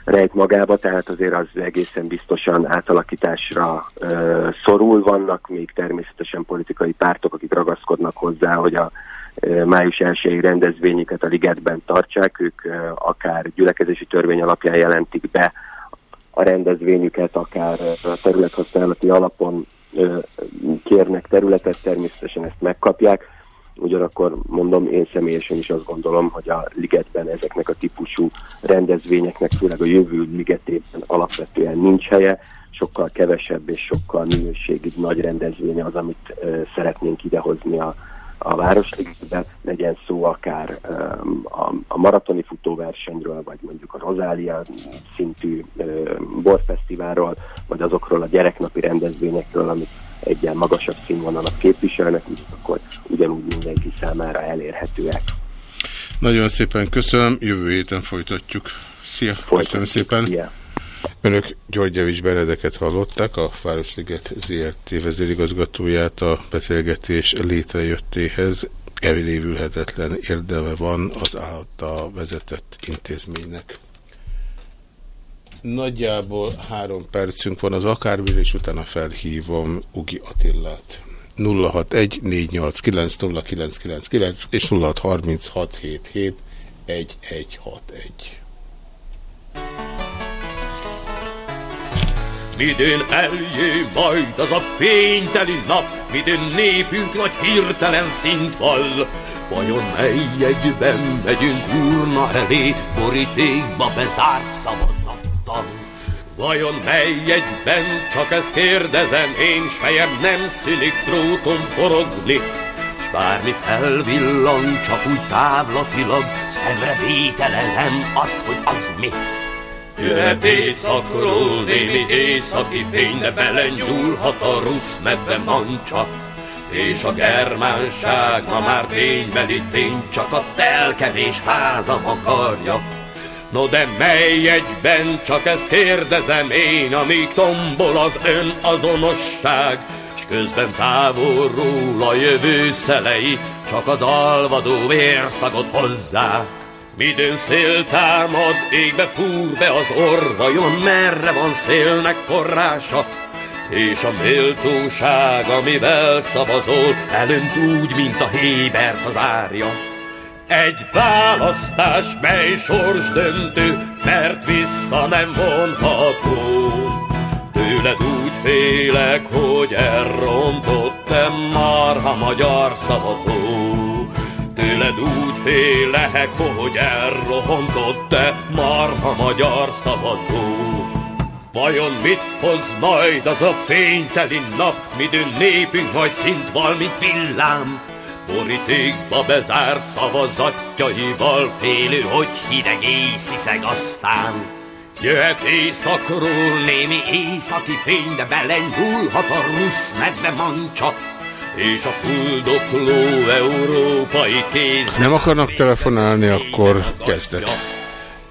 rejt magába, tehát azért az egészen biztosan átalakításra ö, szorul. Vannak még természetesen politikai pártok, akik ragaszkodnak hozzá, hogy a ö, május 1 rendezvényüket a ligetben tartsák, ők ö, akár gyülekezési törvény alapján jelentik be a rendezvényüket, akár a területhasználati alapon ö, kérnek területet, természetesen ezt megkapják Ugyanakkor mondom, én személyesen is azt gondolom, hogy a ligetben ezeknek a típusú rendezvényeknek, főleg a jövő ligetében alapvetően nincs helye, sokkal kevesebb és sokkal minőségibb nagy rendezvény az, amit uh, szeretnénk idehozni a, a Városligetbe, legyen szó akár um, a, a maratoni futóversenyről, vagy mondjuk a Rozália szintű uh, borfesztiválról, vagy azokról a gyereknapi rendezvényekről, amik egyen magasabb színvonalat képviselnek, úgy akkor ugyanúgy mindenki számára elérhetőek.
Nagyon szépen köszönöm, jövő héten folytatjuk. Szia, folytatjuk. köszönöm szépen. Szia. Önök Györgyevics Benedeket hallották, a Városliget ZRT vezérigazgatóját a beszélgetés létrejöttéhez. Elévülhetetlen érdeme van az által vezetett intézménynek. Nagyjából három percünk van az akármire, és utána felhívom Ugi Attillát. 061 489 és 063677 1161.
Midőn eljé majd az a fényteli nap, midőn népünk nagy hirtelen szint vall. Vajon mely egyben megyünk urna elé, borítékba bezárt szavazat? Tudtam. Vajon mely egyben, csak ezt kérdezem, én s fejem nem szülik dróton forogni, s bármi felvillan, csak úgy távlatilag, szemre vételezem azt, hogy az mi. Jöhet éjszakról némi északi fény, de belenyúlhat a rusz medve mancsa, és a germánság ma már ténybeli tény, csak a telkevés háza akarja. No de mely egyben, csak ezt kérdezem én, amíg tombol az ön azonosság, s közben távolról a jövő szelei, csak az alvadó vérszagot hozzá. Midőn szél támad, égbe fúr be az orvajon, merre van szélnek forrása, és a méltóság, amivel szavazol, elönt úgy, mint a hébert az árja. Egy választás, mely sors döntő, mert vissza nem vonható. Tőled úgy félek, hogy elrontottam marha magyar szavazó. Tőled úgy félek, hogy elrohontott-e marha magyar szavazó. Vajon mit hoz majd az a fényteli nap, midőn népünk majd szint val, mint villám? Borítékba bezárt szavazatjaival félő, hogy hideg észiszeg aztán. Jöhet éjszakról némi északi fény, de belenyúlhat a rusz medve mancsa, és a fuldokló európai kéz.
Nem akarnak telefonálni, akkor kezdek.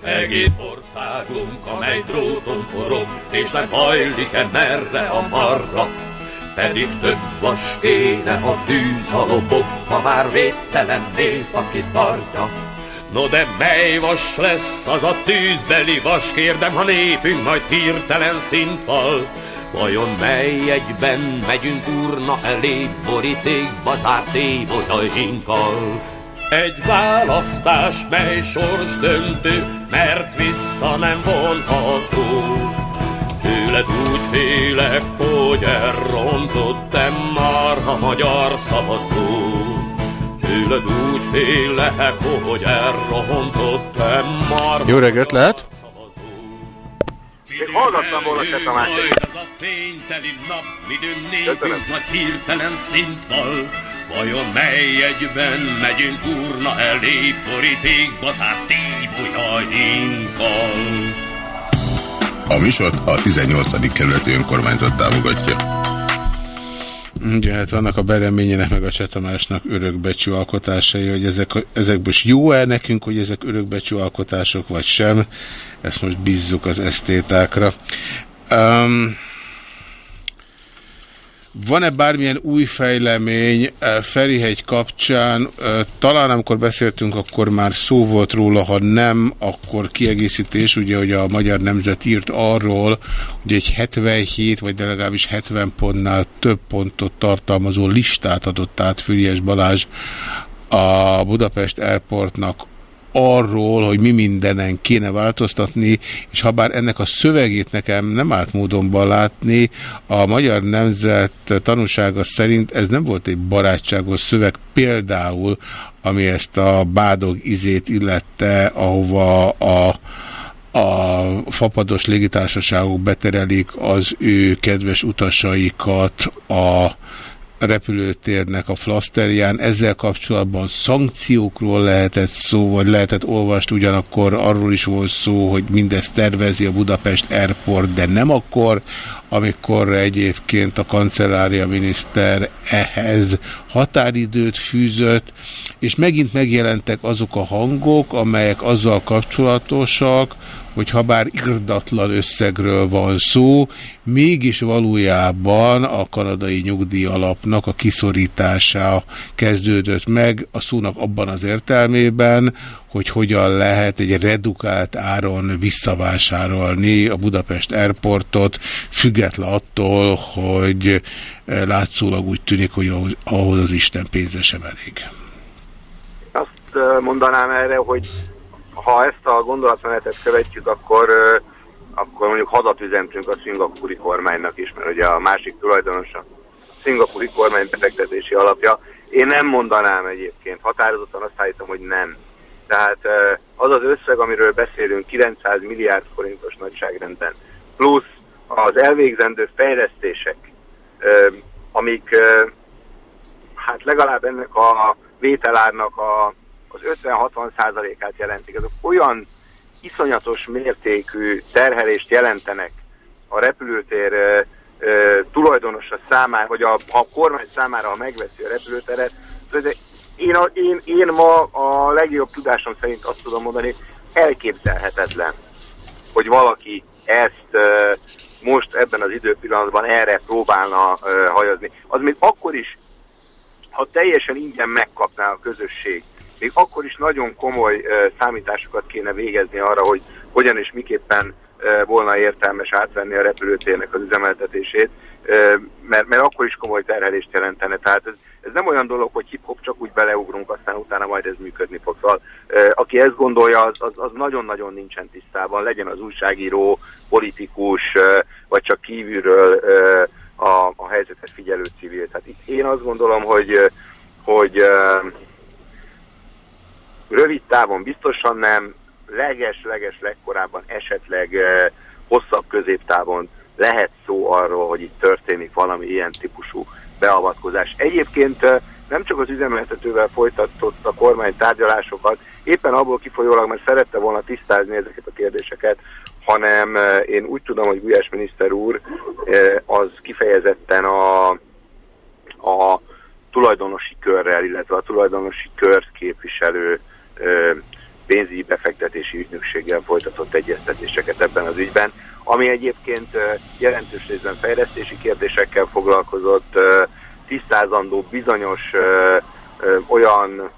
Egész országunk, amely dróton forog, és nem hajlik-e merre a marra. Pedig több vas kéne a tűz a lobog, ha már védtelen nép, aki tartja. No de mely vas lesz az a tűzbeli vas, kérdem, ha népünk majd hirtelen szintval. Vajon mely egyben megyünk urna elé, borítékba zárt évolyainkkal? Egy választás, mely sors döntő, mert vissza nem vonható. Tőled úgy félek, hogy elrontottam már a magyar szavazó. Tőled úgy félek, hogy elrontottam már
Jó reggelt lehet?
Még hallgattam volna te Tamás.
Ez a fényteli nap, midőn népünk nagy hirtelen szintval. Vajon mely egyben megyünk urna elé, borítékba zárt tíbolyainkkal?
A műsort a 18. kerületi önkormányzat támogatja.
Ugye, hát vannak a Bereményének meg a Csetamásnak örökbecsű alkotásai, hogy ezek, ezekből is jó-e nekünk, hogy ezek örökbecsű alkotások, vagy sem. Ezt most bízzuk az esztétákra. Um, van-e bármilyen új fejlemény eh, Ferihegy kapcsán? Eh, talán amikor beszéltünk, akkor már szó volt róla, ha nem, akkor kiegészítés, ugye, hogy a Magyar Nemzet írt arról, hogy egy 77 vagy de legalábbis 70 pontnál több pontot tartalmazó listát adott át Füriás Balázs a Budapest Airportnak arról, hogy mi mindenen kéne változtatni, és ha bár ennek a szövegét nekem nem állt módonban látni, a Magyar Nemzet tanúsága szerint ez nem volt egy barátságos szöveg, például, ami ezt a bádog izét illette, ahova a a fapados légitársaságok beterelik az ő kedves utasaikat a repülőtérnek a flaszterján. Ezzel kapcsolatban szankciókról lehetett szó, vagy lehetett olvast, ugyanakkor arról is volt szó, hogy mindezt tervezi a Budapest Airport, de nem akkor, amikor egyébként a kancellária miniszter ehhez határidőt fűzött, és megint megjelentek azok a hangok, amelyek azzal kapcsolatosak, hogy ha bár irdatlan összegről van szó, mégis valójában a kanadai nyugdíj alapnak a kiszorítása kezdődött meg a szónak abban az értelmében, hogy hogyan lehet egy redukált áron visszavásárolni a Budapest Airportot, független attól, hogy látszólag úgy tűnik, hogy ahhoz az Isten pénze sem elég.
Azt mondanám erre, hogy ha ezt a gondolatmenetet követjük, akkor, akkor mondjuk hadat üzentünk a szingapúri kormánynak is, mert ugye a másik tulajdonos a szingapúri kormány befektetési alapja. Én nem mondanám egyébként, határozottan azt állítom, hogy nem. Tehát az az összeg, amiről beszélünk, 900 milliárd forintos nagyságrendben, plusz az elvégzendő fejlesztések, amik hát legalább ennek a vételárnak a az 50-60 százalékát jelentik. Ezek olyan iszonyatos mértékű terhelést jelentenek a repülőtér e, e, tulajdonosa számára, vagy a, a kormány számára, ha megveszi a repülőteret. Én, a, én, én ma a legjobb tudásom szerint azt tudom mondani, elképzelhetetlen, hogy valaki ezt most ebben az időpillanatban erre próbálna hajazni. Az még akkor is, ha teljesen ingyen megkapná a közösség még akkor is nagyon komoly számításokat kéne végezni arra, hogy hogyan és miképpen volna értelmes átvenni a repülőtérnek az üzemeltetését, mert, mert akkor is komoly terhelést jelentene. Tehát ez, ez nem olyan dolog, hogy hip-hop csak úgy beleugrunk, aztán utána majd ez működni fog. Szóval, aki ezt gondolja, az, az, nagyon-nagyon nincsen tisztában, legyen az újságíró, politikus, vagy csak kívülről a, a helyzetet figyelő civil. Tehát itt én azt gondolom, hogy, hogy Rövid távon biztosan nem, leges-leges legkorábban esetleg hosszabb középtávon lehet szó arról, hogy itt történik valami ilyen típusú beavatkozás. Egyébként nem csak az üzemeltetővel folytatott a kormány tárgyalásokat, éppen abból kifolyólag, mert szerette volna tisztázni ezeket a kérdéseket, hanem én úgy tudom, hogy Gulyás miniszter úr az kifejezetten a, a tulajdonosi körrel, illetve a tulajdonosi kört képviselő pénzügyi befektetési ügynökséggel folytatott egyeztetéseket ebben az ügyben, ami egyébként jelentős részben fejlesztési kérdésekkel foglalkozott, tisztázandó bizonyos olyan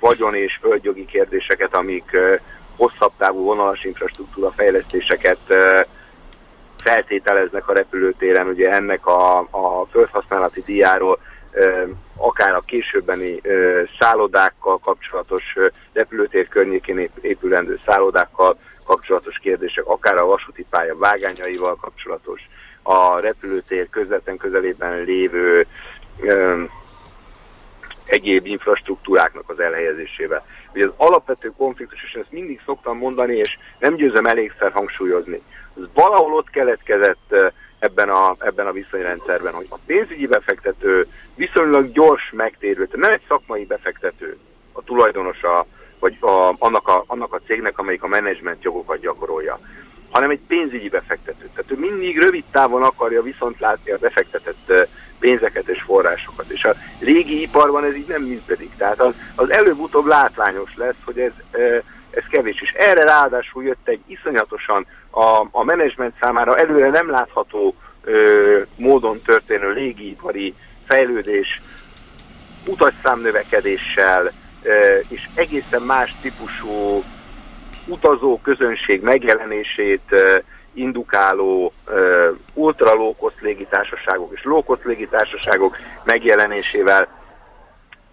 vagyon és földjogi kérdéseket, amik hosszabb távú vonalas infrastruktúra fejlesztéseket feltételeznek a repülőtéren, ugye ennek a, a földhasználati díjáról akár a későbbeni szállodákkal kapcsolatos repülőtér környékén épülendő szállodákkal kapcsolatos kérdések, akár a vasúti pálya vágányaival kapcsolatos, a repülőtér közvetlen közelében lévő egyéb infrastruktúráknak az elhelyezésével. Ugye az alapvető konfliktus, és ezt mindig szoktam mondani, és nem győzem elégszer hangsúlyozni, az valahol ott keletkezett ebben a, ebben a viszonyrendszerben, hogy a pénzügyi befektető viszonylag gyors megtérő, nem egy szakmai befektető, a tulajdonosa, vagy a, annak, a, annak a cégnek, amelyik a menedzsment jogokat gyakorolja, hanem egy pénzügyi befektető. Tehát ő mindig rövid távon akarja viszont látni a befektetett pénzeket és forrásokat. És a régi iparban ez így nem működik. Tehát az, az előbb-utóbb látványos lesz, hogy ez, ez kevés. És erre ráadásul jött egy iszonyatosan a, a menedzsment számára előre nem látható ö, módon történő légipari fejlődés, utasszámnövekedéssel és egészen más típusú utazó közönség megjelenését ö, indukáló ö, ultra low cost légitársaságok és low cost légitársaságok megjelenésével.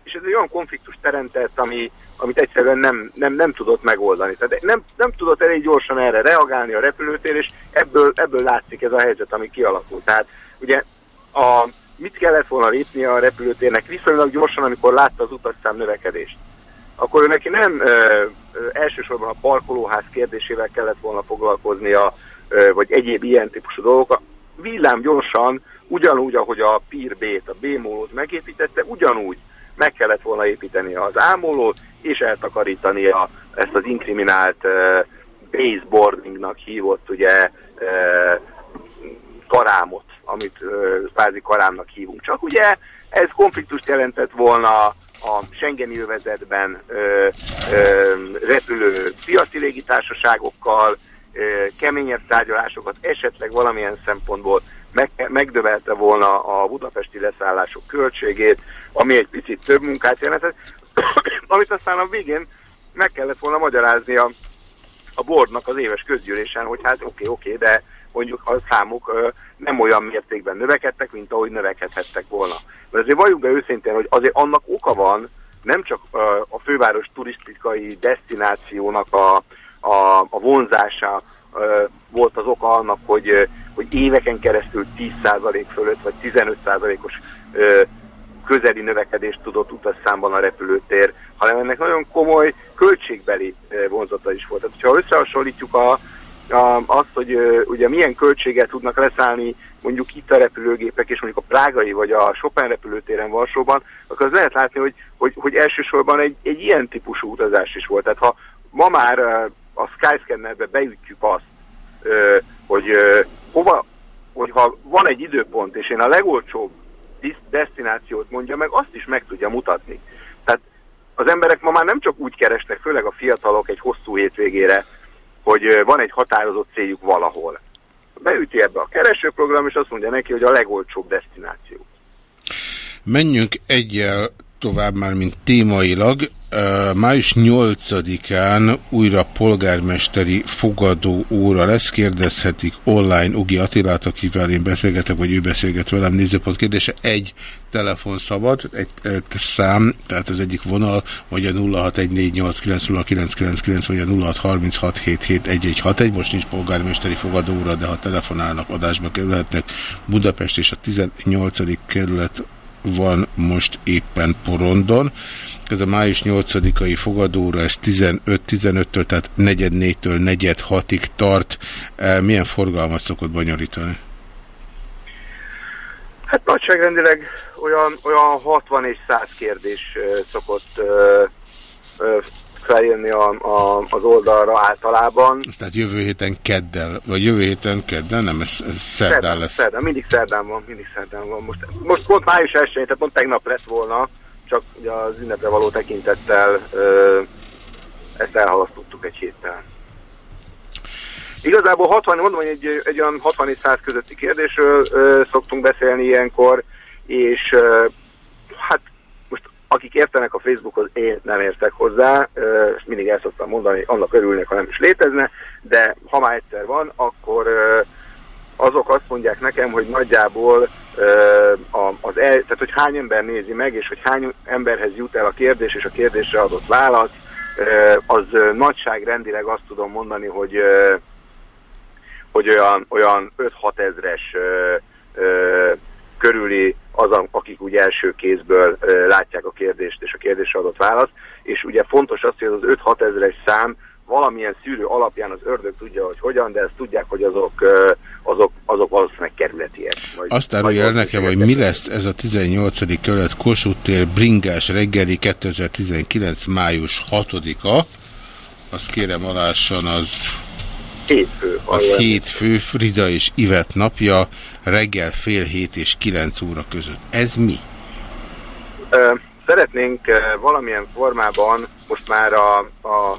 És ez egy olyan konfliktus teremtett, ami, amit egyszerűen nem, nem, nem tudott megoldani. Tehát nem, nem tudott elég gyorsan erre reagálni a repülőtér, és ebből, ebből látszik ez a helyzet, ami kialakult. Tehát ugye a, mit kellett volna lépni a repülőtérnek viszonylag gyorsan, amikor látta az utasszám növekedést? Akkor ő neki nem ö, ö, elsősorban a parkolóház kérdésével kellett volna foglalkoznia, ö, vagy egyéb ilyen típusú dolgok. Villám gyorsan, ugyanúgy, ahogy a PIR B-t, a B-mólót megépítette, ugyanúgy meg kellett volna építeni az ámolót, és eltakarítani a, ezt az inkriminált uh, baseboardingnak hívott ugye uh, karámot, amit kvázi karámnak hívunk. Csak ugye ez konfliktust jelentett volna a Schengeni övezetben repülő piaci légitársaságokkal, ö, keményebb tárgyalásokat esetleg valamilyen szempontból meg, megdövelte volna a budapesti leszállások költségét, ami egy picit több munkát jelentett, amit aztán a végén meg kellett volna magyarázni a, a boardnak az éves közgyűlésen, hogy hát oké, okay, oké, okay, de mondjuk a számok ö, nem olyan mértékben növekedtek, mint ahogy növekedhettek volna. Mert azért valljuk be őszintén, hogy azért annak oka van, nem csak a főváros turisztikai destinációnak a, a, a vonzása volt az oka annak, hogy, hogy éveken keresztül 10% fölött vagy 15%-os közeli növekedést tudott utasszámban a repülőtér, hanem ennek nagyon komoly költségbeli vonzata is volt. Tehát, ha összehasonlítjuk a, a, azt, hogy ugye milyen költséget tudnak leszállni mondjuk itt a repülőgépek, és mondjuk a prágai vagy a Chopin repülőtéren Varsóban, akkor az lehet látni, hogy, hogy, hogy elsősorban egy, egy ilyen típusú utazás is volt. Tehát ha ma már a Skyscannerbe beütjük azt, hogy hova, hogyha van egy időpont, és én a legolcsóbb destinációt mondja meg, azt is meg tudja mutatni. Tehát az emberek ma már nem csak úgy keresnek, főleg a fiatalok egy hosszú hétvégére, hogy van egy határozott céljuk valahol. Beüti ebbe a keresőprogram, és azt mondja neki, hogy a legolcsóbb destináció.
Menjünk egyel tovább már, mint témailag. Május 8-án újra polgármesteri fogadó óra lesz, kérdezhetik online Ugi Attilát, akivel én beszélgetek, vagy ő beszélget velem, nézőpont kérdése. Egy telefon szabad, egy, egy szám, tehát az egyik vonal, vagy a 0614890999, vagy a 0636771161. Most nincs polgármesteri fogadó óra, de ha telefonálnak, adásba kerülhetnek. Budapest és a 18. kerület van most éppen porondon. Ez a május 8-ai fogadóra, ez 15-15-től, tehát 4-4-től 4-6-ig tart. E, milyen forgalmat szokott bonyolítani?
Hát nagyságrendileg olyan, olyan 60 és 100 kérdés szokott feljönni a, a, az oldalra általában.
Azt tehát jövő héten keddel, vagy jövő héten keddel, nem, ez, ez szerdán lesz.
Szerdán, mindig szerdán van, mindig szerdán van. Most, most pont május 1 tehát pont tegnap lett volna, csak ugye az ünnepre való tekintettel ö, ezt elhalasztottuk egy héttel. Igazából 60, mondom, hogy egy, egy olyan 60 és 100 közötti kérdésről ö, szoktunk beszélni ilyenkor, és ö, hát most akik értenek a Facebookhoz, én nem értek hozzá, ö, ezt mindig el szoktam mondani, annak örülnek, ha nem is létezne, de ha már egyszer van, akkor ö, azok azt mondják nekem, hogy nagyjából az el, tehát hogy hány ember nézi meg, és hogy hány emberhez jut el a kérdés, és a kérdésre adott válasz, az nagyságrendileg azt tudom mondani, hogy hogy olyan, olyan 5-6 ezres körüli az, akik úgy első kézből látják a kérdést és a kérdésre adott választ, és ugye fontos az, hogy az 5-6 ezres szám valamilyen szűrő alapján az ördög tudja, hogy hogyan, de ezt tudják, hogy azok, azok, azok valószínűleg kerületiek.
Vagy, Azt árulja el nekem, hogy mi lesz ez a 18. kerület Kossuth tér bringás reggeli 2019. május 6-a. Azt kérem alássan az
hétfő.
Az hétfő, Frida és Ivet napja, reggel fél hét és kilenc óra között. Ez mi?
Szeretnénk valamilyen formában most már a, a,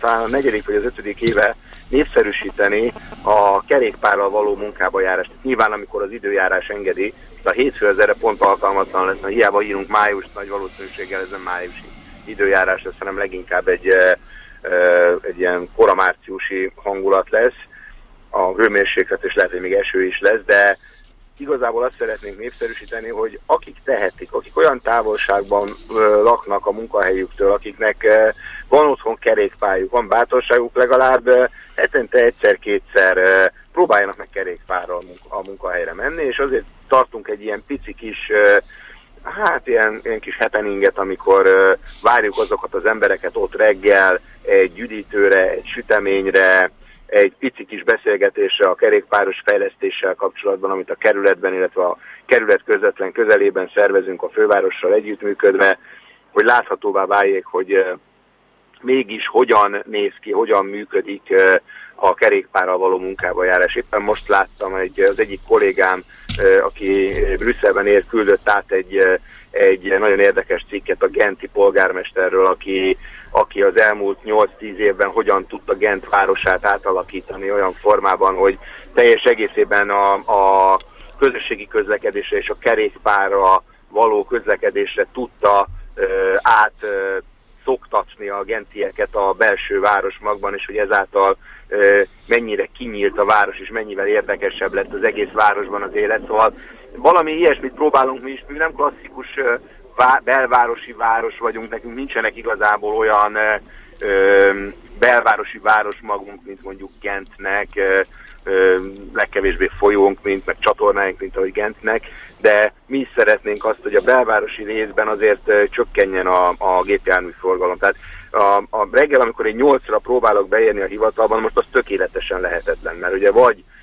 a negyedik vagy az ötödik éve népszerűsíteni a kerékpárral való munkába járást. Nyilván, amikor az időjárás engedi, a hétfő az erre pont alkalmatlan lesz, mert hiába írunk május, nagy valószínűséggel ez májusi időjárás lesz, hanem leginkább egy egy ilyen koramárciusi hangulat lesz, a hőmérséklet és lehet, hogy még eső is lesz, de igazából azt szeretnénk népszerűsíteni, hogy akik tehetik, akik olyan távolságban ö, laknak a munkahelyüktől, akiknek ö, van otthon kerékpályuk, van bátorságuk, legalább ö, hetente egyszer-kétszer ö, próbáljanak meg kerékpárral a munkahelyre menni, és azért tartunk egy ilyen pici kis ö, hát ilyen, ilyen kis happeninget, amikor uh, várjuk azokat az embereket ott reggel egy üdítőre, egy süteményre, egy pici kis beszélgetésre a kerékpáros fejlesztéssel kapcsolatban, amit a kerületben, illetve a kerület közvetlen közelében szervezünk a fővárossal együttműködve, hogy láthatóvá váljék, hogy mégis hogyan néz ki, hogyan működik a kerékpárral való munkába járás. Éppen most láttam egy, az egyik kollégám, aki Brüsszelben ér, küldött át egy, egy nagyon érdekes cikket a Genti polgármesterről, aki, aki az elmúlt 8-10 évben hogyan tudta Gent városát átalakítani olyan formában, hogy teljes egészében a, a közösségi közlekedésre és a kerékpárra való közlekedésre tudta ö, át ö, szoktatni a gentieket a belső városmagban, és hogy ezáltal mennyire kinyílt a város, és mennyivel érdekesebb lett az egész városban az élet. Szóval valami ilyesmit próbálunk mi is, mi nem klasszikus belvárosi város vagyunk, nekünk nincsenek igazából olyan belvárosi város magunk, mint mondjuk Gentnek, legkevésbé folyónk, mint meg csatornáink, mint ahogy Gentnek, de mi is szeretnénk azt, hogy a belvárosi részben azért csökkenjen a, a gépjárműforgalom. Tehát a, a reggel, amikor én nyolcra próbálok beérni a hivatalban, most az tökéletesen lehetetlen, mert ugye vagy ö,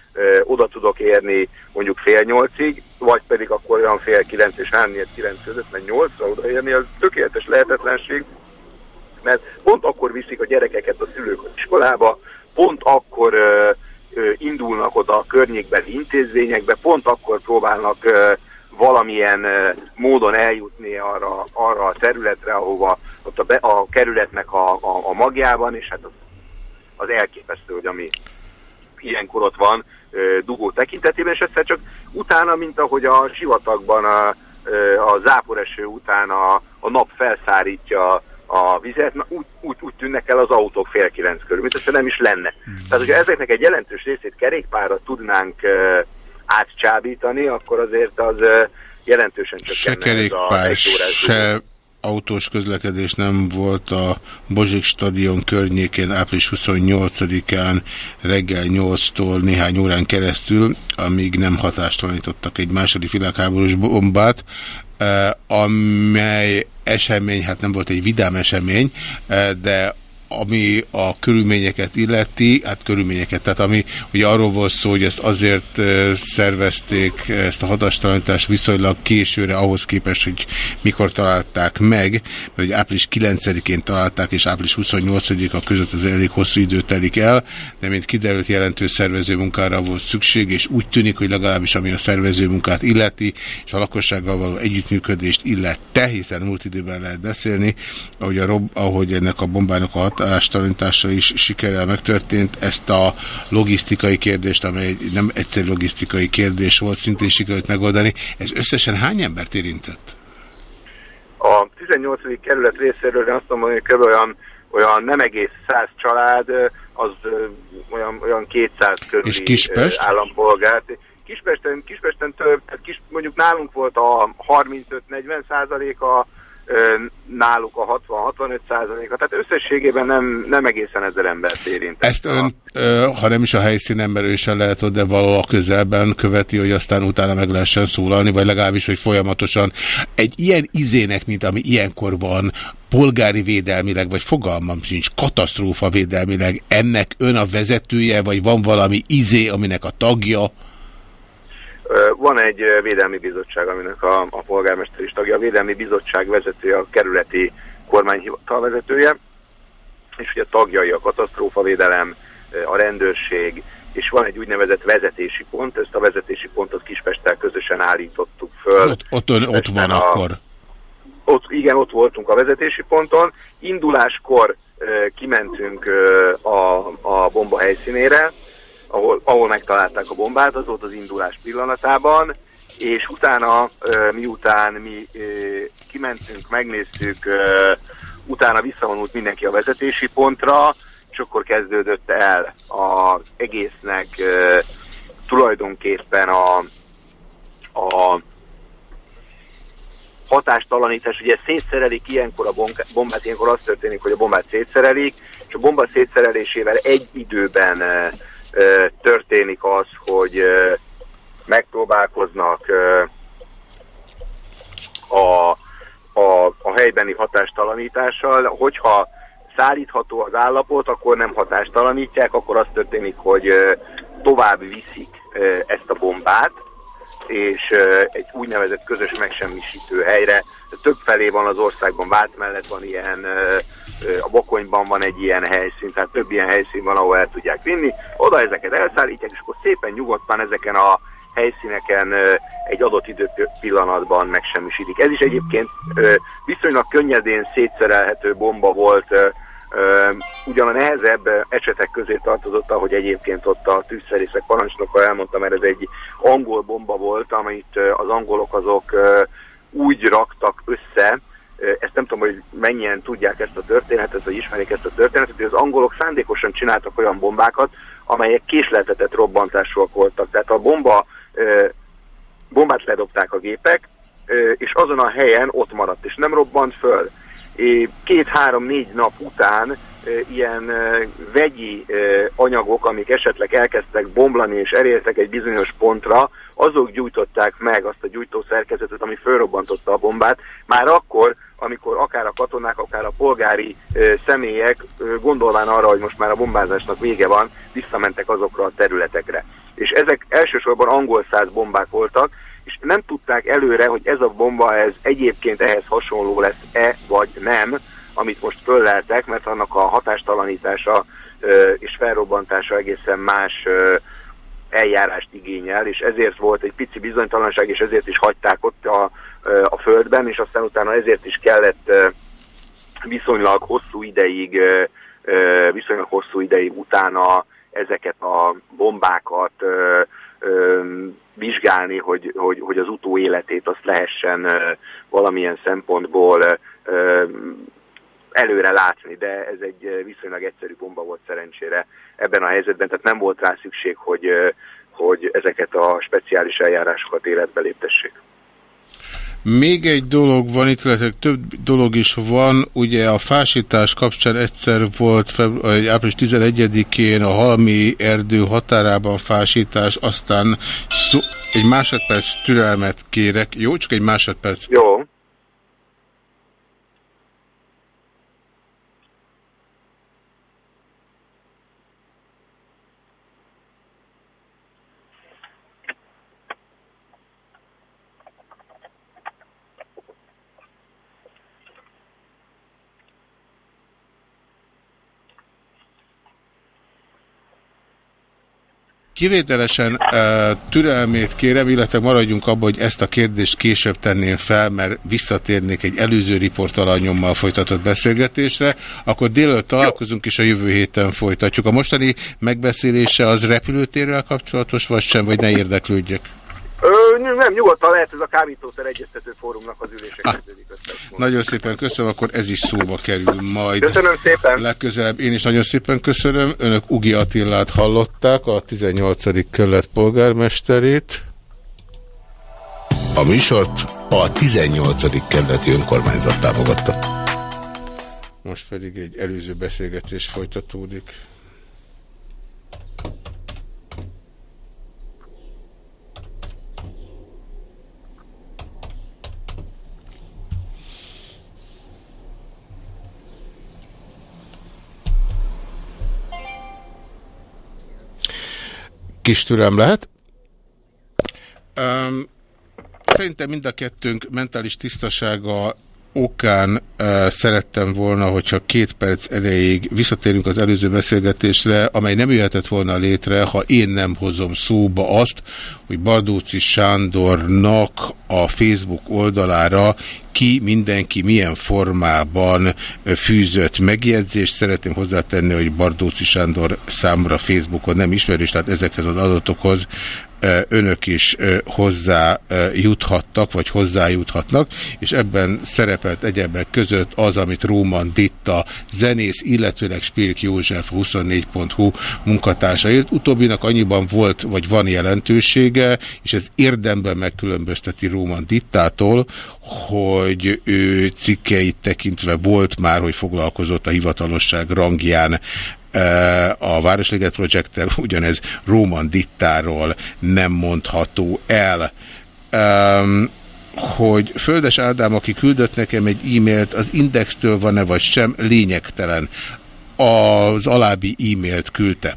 oda tudok érni mondjuk fél nyolcig, vagy pedig akkor olyan fél kilenc és három kilenc között, mert nyolcra odaérni, az tökéletes lehetetlenség, mert pont akkor viszik a gyerekeket a szülők az iskolába, pont akkor ö, ö, indulnak oda a környékbeli intézményekbe, pont akkor próbálnak ö, valamilyen módon eljutni arra, arra a területre, ahova ott a, be, a kerületnek a, a, a magjában, és hát az, az elképesztő, hogy ami ilyenkor ott van dugó tekintetében, és egyszer csak utána, mint ahogy a sivatagban a, a záporeső után a, a nap felszárítja a vizet, na, úgy, úgy, úgy tűnnek el az autók fél kilenc körül, mint nem is lenne. Tehát, hogyha ezeknek egy jelentős részét kerékpára tudnánk uh, átcsábítani, akkor azért az jelentősen csökkenne.
Se kerékpár, se autós közlekedés nem volt a Bozsik stadion környékén április 28-án reggel 8-tól néhány órán keresztül, amíg nem hatástalanítottak egy második világháborús bombát, amely esemény, hát nem volt egy vidám esemény, de ami a körülményeket illeti, hát körülményeket, tehát ami ugye arról volt szó, hogy ezt azért szervezték, ezt a hadastalanítást viszonylag későre ahhoz képest, hogy mikor találták meg, mert hogy április 9-én találták, és április 28-a között az elég hosszú idő telik el, de mint kiderült jelentős szervező munkára volt szükség, és úgy tűnik, hogy legalábbis ami a szervező munkát illeti, és a lakossággal való együttműködést illette, hiszen múlt időben lehet beszélni, ahogy, a rob, ahogy ennek a bombának a hatástalanítása is sikerrel megtörtént, ezt a logisztikai kérdést, amely nem egyszerű logisztikai kérdés volt, szintén sikerült megoldani. Ez összesen hány embert érintett?
A 18. kerület részéről azt mondom, hogy kb. olyan, olyan nem egész száz család, az olyan, olyan 200 körüli
És Kispest?
állampolgárt. Kispesten, Kispesten több, tehát kis, mondjuk nálunk volt a 35-40 százaléka, náluk a 60-65 százaléka, tehát összességében nem, nem egészen ezer embert érint.
Ezt ön, ha nem is a helyszínen merősen lehet, de való a közelben követi, hogy aztán utána meg lehessen szólalni, vagy legalábbis, hogy folyamatosan egy ilyen izének, mint ami ilyenkor van, polgári védelmileg, vagy fogalmam sincs, katasztrófa védelmileg, ennek ön a vezetője, vagy van valami izé, aminek a tagja?
Van egy védelmi bizottság, aminek a, a polgármester is tagja. A védelmi bizottság vezetője, a kerületi kormányhivatal vezetője, és ugye tagjai a katasztrófavédelem, a rendőrség, és van egy úgynevezett vezetési pont, ezt a vezetési pontot Kispesttel közösen állítottuk föl.
Ott, ott, ön, ott van a, akkor.
Ott, igen, ott voltunk a vezetési ponton. Induláskor kimentünk a, a bomba helyszínére, ahol, ahol megtalálták a bombát, az volt az indulás pillanatában, és utána, miután mi kimentünk, megnéztük, utána visszavonult mindenki a vezetési pontra, és akkor kezdődött el az egésznek tulajdonképpen a, a hatástalanítás, ugye szétszerelik ilyenkor a bombát, ilyenkor az történik, hogy a bombát szétszerelik, és a bomba szétszerelésével egy időben történik az, hogy megpróbálkoznak a, a, a helybeni hatástalanítással, hogyha szállítható az állapot, akkor nem hatástalanítják, akkor az történik, hogy tovább viszik ezt a bombát, és egy úgynevezett közös megsemmisítő helyre. Több felé van az országban, Vált mellett van ilyen, a Bokonyban van egy ilyen helyszín, tehát több ilyen helyszín van, ahol el tudják vinni. Oda ezeket elszállítják, és akkor szépen nyugodtan ezeken a helyszíneken egy adott idő pillanatban megsemmisítik. Ez is egyébként viszonylag könnyedén szétszerelhető bomba volt, ugyan a nehezebb esetek közé tartozott, ahogy egyébként ott a tűzszerészek parancsnoka elmondta, mert ez egy angol bomba volt, amit az angolok azok úgy raktak össze, ezt nem tudom, hogy mennyien tudják ezt a történetet, vagy ismerik ezt a történetet, hogy az angolok szándékosan csináltak olyan bombákat, amelyek késleltetett robbantásúak voltak. Tehát a bomba, bombát ledobták a gépek, és azon a helyen ott maradt, és nem robbant föl két-három-négy nap után ilyen vegyi anyagok, amik esetleg elkezdtek bomlani és elértek egy bizonyos pontra, azok gyújtották meg azt a gyújtószerkezetet, ami fölrobbantotta a bombát, már akkor, amikor akár a katonák, akár a polgári személyek gondolván arra, hogy most már a bombázásnak vége van, visszamentek azokra a területekre. És ezek elsősorban angol száz bombák voltak, és nem tudták előre, hogy ez a bomba ez egyébként ehhez hasonló lesz-e vagy nem, amit most fölleltek, mert annak a hatástalanítása és felrobbantása egészen más eljárást igényel, és ezért volt egy pici bizonytalanság, és ezért is hagyták ott a, a földben, és aztán utána ezért is kellett viszonylag hosszú ideig, viszonylag hosszú ideig utána ezeket a bombákat vizsgálni, hogy, hogy, hogy az utóéletét azt lehessen valamilyen szempontból előre látni, de ez egy viszonylag egyszerű bomba volt szerencsére ebben a helyzetben, tehát nem volt rá szükség, hogy, hogy ezeket a speciális eljárásokat életbe léptessék.
Még egy dolog van, itt illetve több dolog is van, ugye a fásítás kapcsán egyszer volt február, április 11-én a Halmi erdő határában fásítás, aztán szó, egy másodperc türelmet kérek, jó? Csak egy másodperc.
Jó.
Kivételesen türelmét kérem, illetve maradjunk abban, hogy ezt a kérdést később tenném fel, mert visszatérnék egy előző riportalanyommal folytatott beszélgetésre, akkor délőtt találkozunk és a jövő héten folytatjuk. A mostani megbeszélése az repülőtérrel kapcsolatos, vagy sem, vagy ne érdeklődjek?
Ö, nem, nyugodtan lehet ez a kábítószer egyeztető fórumnak az ülések ah, kezdődik
Nagyon szépen köszönöm, akkor ez is szóba kerül majd.
Köszönöm szépen.
Legközelebb én is nagyon szépen köszönöm. Önök Ugi Attillát hallották, a 18. kerület polgármesterét.
A műsort a 18. kerületi önkormányzat támogatta.
Most pedig egy előző beszélgetés folytatódik. Kis türelem lehet. Um, szerintem mind a kettőnk mentális tisztasága okán uh, szerettem volna, hogyha két perc elejéig visszatérünk az előző beszélgetésre, amely nem jöhetett volna létre, ha én nem hozom szóba azt, hogy Bardóci Sándornak a Facebook oldalára ki mindenki milyen formában fűzött megjegyzést. Szeretném hozzátenni, hogy Bardóci Sándor számra Facebookon nem ismerős, tehát ezekhez az adatokhoz önök is hozzá juthattak, vagy hozzájuthatnak, és ebben szerepelt egyebek között az, amit Róman Ditta zenész, illetőleg Spirk József 24.hu munkatársa írt. Utóbbinak annyiban volt, vagy van jelentősége, és ez érdemben megkülönbözteti Róman Dittától, hogy ő cikkeit tekintve volt már, hogy foglalkozott a hivatalosság rangján a Városliget Projecttel, ugyanez Róman Dittáról nem mondható el. Um, hogy Földes Ádám, aki küldött nekem egy e-mailt, az Indextől van-e vagy sem, lényegtelen. Az alábbi e-mailt küldte.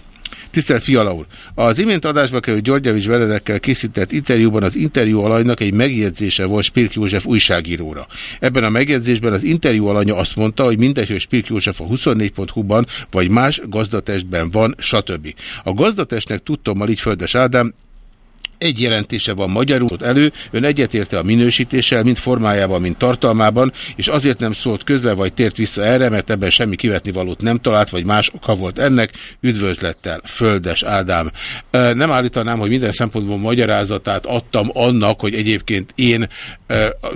Tisztelt Fiala úr! Az imént adásba került Györgyevics Benedekkel készített interjúban az interjú alanynak egy megjegyzése volt Spirk József újságíróra. Ebben a megjegyzésben az interjú alanya azt mondta, hogy mindegy, hogy Spirk József a 24.hu-ban vagy más gazdatestben van, stb. A gazdatestnek tudtommal így Földes Ádám egy jelentése van magyarul elő, ön egyetérte a minősítéssel, mind formájában, mind tartalmában, és azért nem szólt közbe, vagy tért vissza erre, mert ebben semmi kivetni valót nem talált, vagy más oka volt ennek. Üdvözlettel, Földes Ádám. Nem állítanám, hogy minden szempontból magyarázatát adtam annak, hogy egyébként én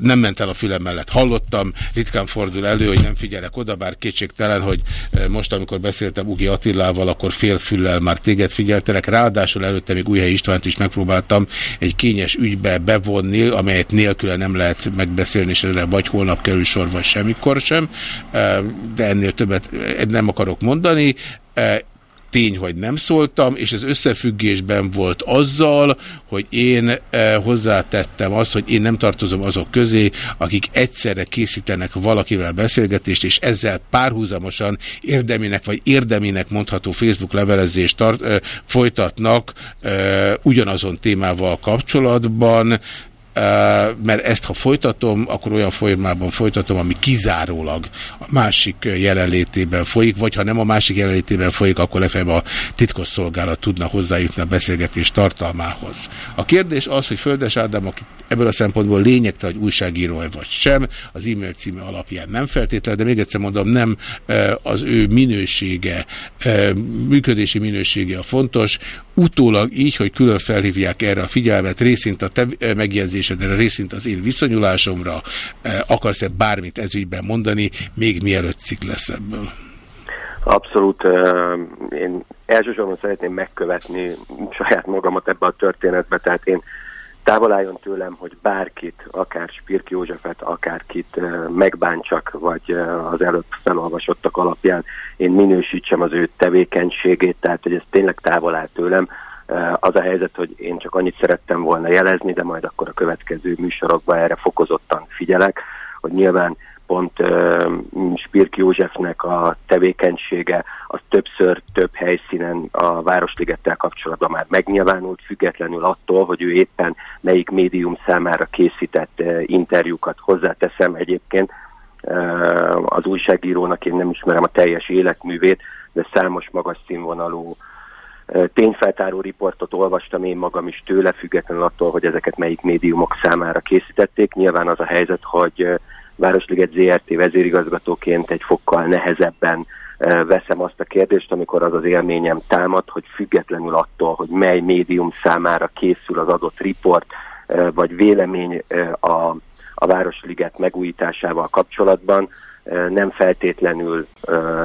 nem ment el a fülem mellett. Hallottam, ritkán fordul elő, hogy nem figyelek oda, bár kétségtelen, hogy most, amikor beszéltem Ugi Attilával, akkor fél füllel már téged figyeltelek. Ráadásul előtte még Újhely Istvánt is megpróbáltam próbáltam egy kényes ügybe bevonni, amelyet nélküle nem lehet megbeszélni, és ezre vagy holnap kerül sor, vagy semmikor sem, de ennél többet nem akarok mondani tény, hogy nem szóltam, és ez összefüggésben volt azzal, hogy én eh, hozzátettem azt, hogy én nem tartozom azok közé, akik egyszerre készítenek valakivel beszélgetést, és ezzel párhuzamosan érdeminek vagy érdeminek mondható Facebook levelezést tart, eh, folytatnak eh, ugyanazon témával kapcsolatban, mert ezt ha folytatom, akkor olyan formában folytatom, ami kizárólag a másik jelenlétében folyik, vagy ha nem a másik jelenlétében folyik, akkor lefelé a titkosszolgálat tudna hozzájutni a beszélgetés tartalmához. A kérdés az, hogy Földes Ádám, aki ebből a szempontból lényegtelen, hogy újságíró vagy sem, az e-mail címe alapján nem feltétel, de még egyszer mondom, nem az ő minősége, működési minősége a fontos, utólag így, hogy külön felhívják erre a figyelmet, részint a te megjegyzésedre, részint az én viszonyulásomra, akarsz-e bármit ezügyben mondani, még mielőtt cikk lesz ebből?
Abszolút. Én elsősorban szeretném megkövetni saját magamat ebbe a történetbe, tehát én távol álljon tőlem, hogy bárkit, akár Spirk Józsefet, akárkit megbántsak, vagy az előbb felolvasottak alapján én minősítsem az ő tevékenységét, tehát hogy ez tényleg távol áll tőlem. Az a helyzet, hogy én csak annyit szerettem volna jelezni, de majd akkor a következő műsorokban erre fokozottan figyelek, hogy nyilván pont uh, Spirk Józsefnek a tevékenysége az többször több helyszínen a Városligettel kapcsolatban már megnyilvánult, függetlenül attól, hogy ő éppen melyik médium számára készített uh, interjúkat hozzáteszem egyébként. Uh, az újságírónak én nem ismerem a teljes életművét, de számos magas színvonalú tényfeltáró riportot olvastam én magam is tőle, függetlenül attól, hogy ezeket melyik médiumok számára készítették. Nyilván az a helyzet, hogy Városliget ZRT vezérigazgatóként egy fokkal nehezebben veszem azt a kérdést, amikor az az élményem támad, hogy függetlenül attól, hogy mely médium számára készül az adott riport, vagy vélemény a, a Városliget megújításával kapcsolatban, nem feltétlenül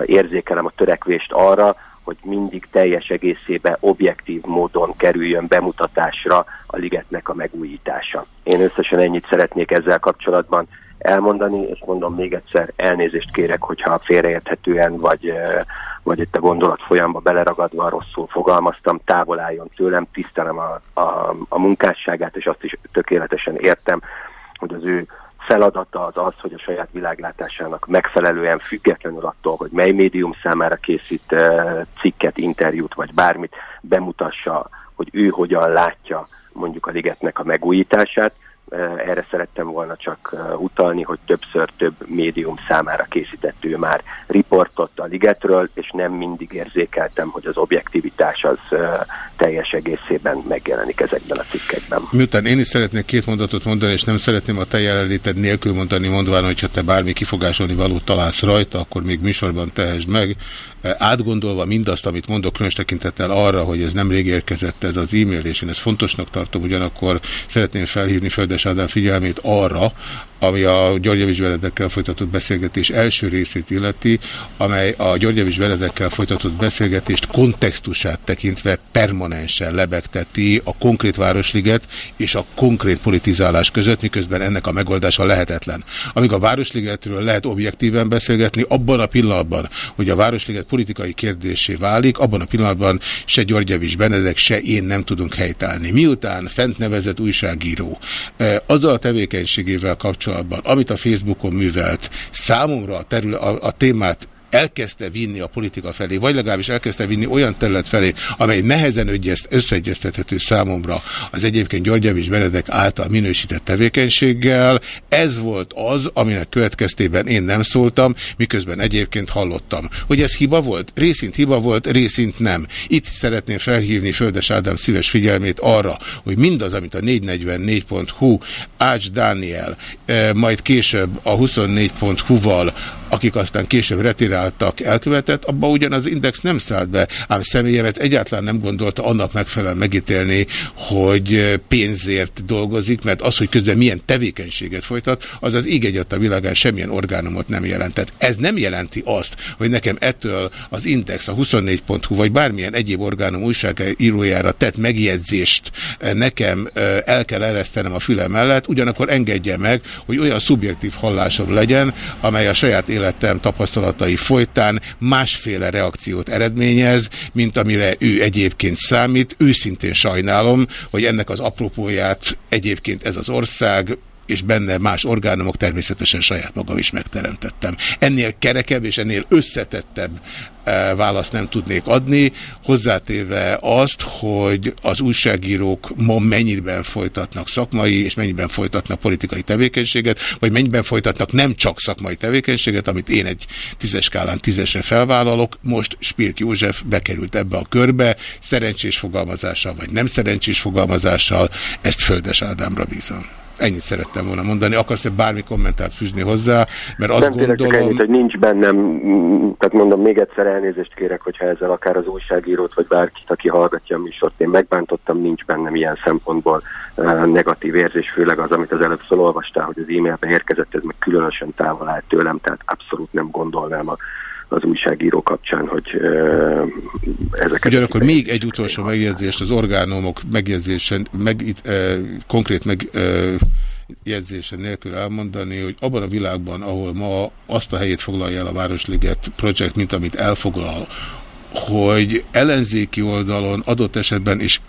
érzékelem a törekvést arra, hogy mindig teljes egészében objektív módon kerüljön bemutatásra a ligetnek a megújítása. Én összesen ennyit szeretnék ezzel kapcsolatban elmondani, és mondom még egyszer, elnézést kérek, hogyha félreérthetően vagy, vagy itt a gondolat folyamba beleragadva rosszul fogalmaztam, távol álljon tőlem, tisztelem a, a, a munkásságát, és azt is tökéletesen értem, hogy az ő feladata az az, hogy a saját világlátásának megfelelően függetlenül attól, hogy mely médium számára készít cikket, interjút vagy bármit, bemutassa, hogy ő hogyan látja mondjuk a ligetnek a megújítását, erre szerettem volna csak utalni, hogy többször több médium számára készített ő már riportot a ligetről, és nem mindig érzékeltem, hogy az objektivitás az teljes egészében megjelenik ezekben a cikkekben.
Miután én is szeretnék két mondatot mondani, és nem szeretném a te jelenléted nélkül mondani, mondván, hogyha te bármi kifogásolni valót találsz rajta, akkor még műsorban tehesd meg. Átgondolva mindazt, amit mondok, különös tekintettel arra, hogy ez nem rég érkezett ez az e-mail, és én ezt fontosnak tartom, ugyanakkor szeretném felhívni Földes Ádám figyelmét arra, ami a Györgyevics Benedekkel folytatott beszélgetés első részét illeti, amely a Györgyevics Benedekkel folytatott beszélgetést kontextusát tekintve permanensen lebegteti a konkrét Városliget és a konkrét politizálás között, miközben ennek a megoldása lehetetlen. Amíg a Városligetről lehet objektíven beszélgetni, abban a pillanatban, hogy a Városliget politikai kérdésé válik, abban a pillanatban se Györgyevics Benedek, se én nem tudunk helytállni. Miután fent nevezett újságíró eh, azzal a tevékenységével kapcsolatban, kapcsolatban, amit a Facebookon művelt, számomra a, terület, a, a témát elkezdte vinni a politika felé, vagy legalábbis elkezdte vinni olyan terület felé, amely nehezen összeegyeztethető számomra az egyébként Györgyevics Benedek által minősített tevékenységgel. Ez volt az, aminek következtében én nem szóltam, miközben egyébként hallottam. Hogy ez hiba volt? Részint hiba volt, részint nem. Itt szeretném felhívni Földes Ádám szíves figyelmét arra, hogy mindaz, amit a 444.hu Ács Dániel, eh, majd később a 24.hu-val akik aztán később retiráltak, elkövetett, abba ugyan az Index nem szállt be, ám személyemet egyáltalán nem gondolta annak megfelelően megítélni, hogy pénzért dolgozik, mert az, hogy közben milyen tevékenységet folytat, az az ég a világán semmilyen orgánumot nem jelentett. Ez nem jelenti azt, hogy nekem ettől az Index, a 24.hu vagy bármilyen egyéb orgánum újságírójára tett megjegyzést nekem el kell eresztenem a fülem mellett, ugyanakkor engedje meg, hogy olyan szubjektív hallásom legyen, amely a saját élet életem tapasztalatai folytán másféle reakciót eredményez, mint amire ő egyébként számít. Őszintén sajnálom, hogy ennek az apropóját egyébként ez az ország és benne más orgánumok természetesen saját magam is megteremtettem. Ennél kerekebb és ennél összetettebb e, választ nem tudnék adni, hozzátéve azt, hogy az újságírók ma mennyiben folytatnak szakmai és mennyiben folytatnak politikai tevékenységet, vagy mennyiben folytatnak nem csak szakmai tevékenységet, amit én egy tízes skálán tízesre felvállalok. Most Spirk József bekerült ebbe a körbe, szerencsés fogalmazással vagy nem szerencsés fogalmazással, ezt Földes Ádámra bízom. Ennyit szerettem volna mondani. Akarsz-e bármi kommentárt fűzni hozzá? Mert azt
nem gondolom... csak ennyit, hogy nincs bennem, tehát mondom, még egyszer elnézést kérek, hogyha ezzel akár az újságírót, vagy bárkit, aki hallgatja a műsort, én megbántottam, nincs bennem ilyen szempontból uh, negatív érzés, főleg az, amit az előbb szólolvastál, hogy az e-mailbe érkezett, ez meg különösen távol állt tőlem, tehát abszolút nem gondolnám a az újságíró kapcsán, hogy ezeket...
Ugyanakkor még egy utolsó megjegyzést az orgánumok megjegyzésen, meg, uh, konkrét meg, jegyzése nélkül elmondani, hogy abban a világban, ahol ma azt a helyét foglalja el a Városliget projekt, mint amit elfoglal, hogy ellenzéki oldalon adott esetben is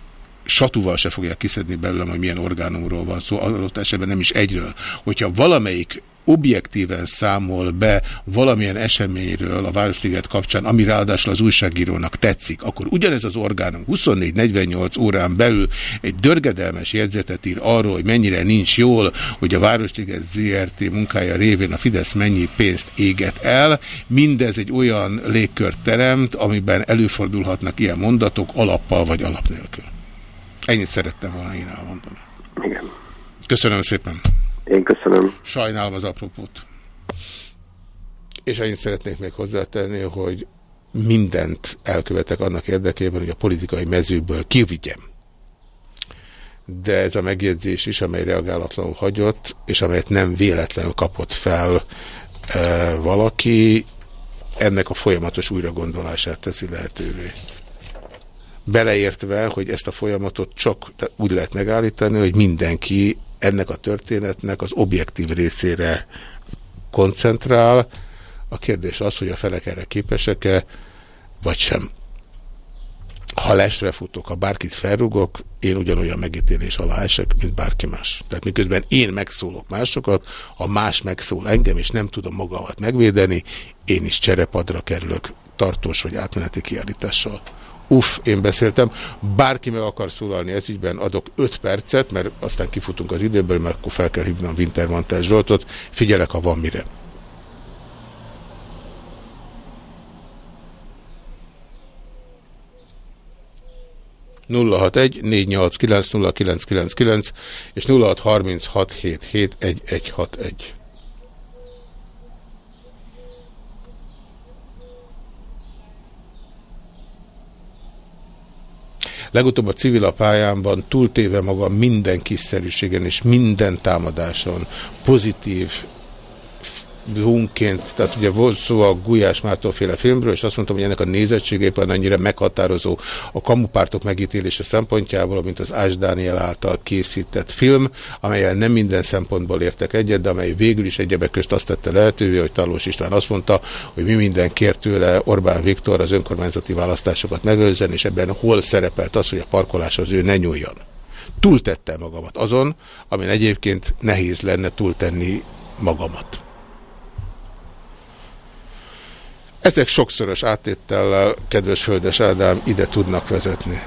satúval se fogják kiszedni belőlem, hogy milyen orgánumról van szó, adott esetben nem is egyről. Hogyha valamelyik objektíven számol be valamilyen eseményről a Városliget kapcsán, ami ráadásul az újságírónak tetszik, akkor ugyanez az orgánum 24-48 órán belül egy dörgedelmes jegyzetet ír arról, hogy mennyire nincs jól, hogy a Városliget ZRT munkája révén a Fidesz mennyi pénzt éget el. Mindez egy olyan légkört teremt, amiben előfordulhatnak ilyen mondatok alappal vagy alap nélkül. Ennyit szerettem volna én elmondani.
Igen.
Köszönöm szépen.
Én köszönöm.
Sajnálom az apropót. És ennyit szeretnék még hozzátenni, hogy mindent elkövetek annak érdekében, hogy a politikai mezőből kivigyem. De ez a megjegyzés is, amely reagálatlanul hagyott, és amelyet nem véletlenül kapott fel e, valaki, ennek a folyamatos újragondolását teszi lehetővé. Beleértve, hogy ezt a folyamatot csak úgy lehet megállítani, hogy mindenki ennek a történetnek az objektív részére koncentrál. A kérdés az, hogy a felek erre képesek-e, vagy sem. Ha lesre futok, ha bárkit felrugok, én ugyanolyan megítélés alá esek, mint bárki más. Tehát miközben én megszólok másokat, ha más megszól engem, és nem tudom magamat megvédeni, én is cserepadra kerülök tartós vagy átmeneti kiállítással uff, én beszéltem. Bárki meg akar szólalni ez ügyben, adok 5 percet, mert aztán kifutunk az időből, mert akkor fel kell hívnom Wintermantel Zsoltot. Figyelek, ha van mire. és nulla hét egy egy hat egy Legutóbb a civil pályámban túltéve magam minden kiszerűségen és minden támadáson pozitív hunként, tehát ugye volt szó a Gulyás Mártó féle filmről, és azt mondtam, hogy ennek a nézettségében annyira meghatározó a kamupártok megítélése szempontjából, mint az Ás Dániel által készített film, amelyel nem minden szempontból értek egyet, de amely végül is egyebek közt azt tette lehetővé, hogy Talós István azt mondta, hogy mi minden kért tőle Orbán Viktor az önkormányzati választásokat megőrzen, és ebben hol szerepelt az, hogy a parkolás az ő ne nyúljon. Túltettem magamat azon, amin egyébként nehéz lenne túltenni magamat. Ezek sokszoros áttétellel, kedves Földes Ádám, ide tudnak vezetni.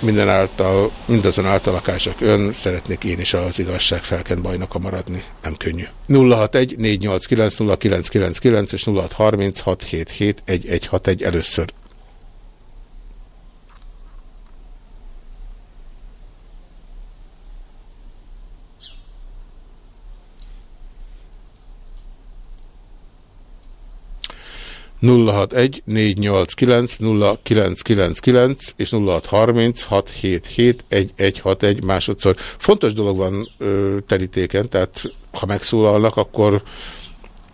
Minden által, mindazon akár csak ön, szeretnék én is az igazság felkent bajnoka maradni. Nem könnyű. 061 489 0999 és 0636771161 először. 061 489 0999 és 0636771161 másodszor. Fontos dolog van ö, terítéken, tehát ha megszólalnak, akkor,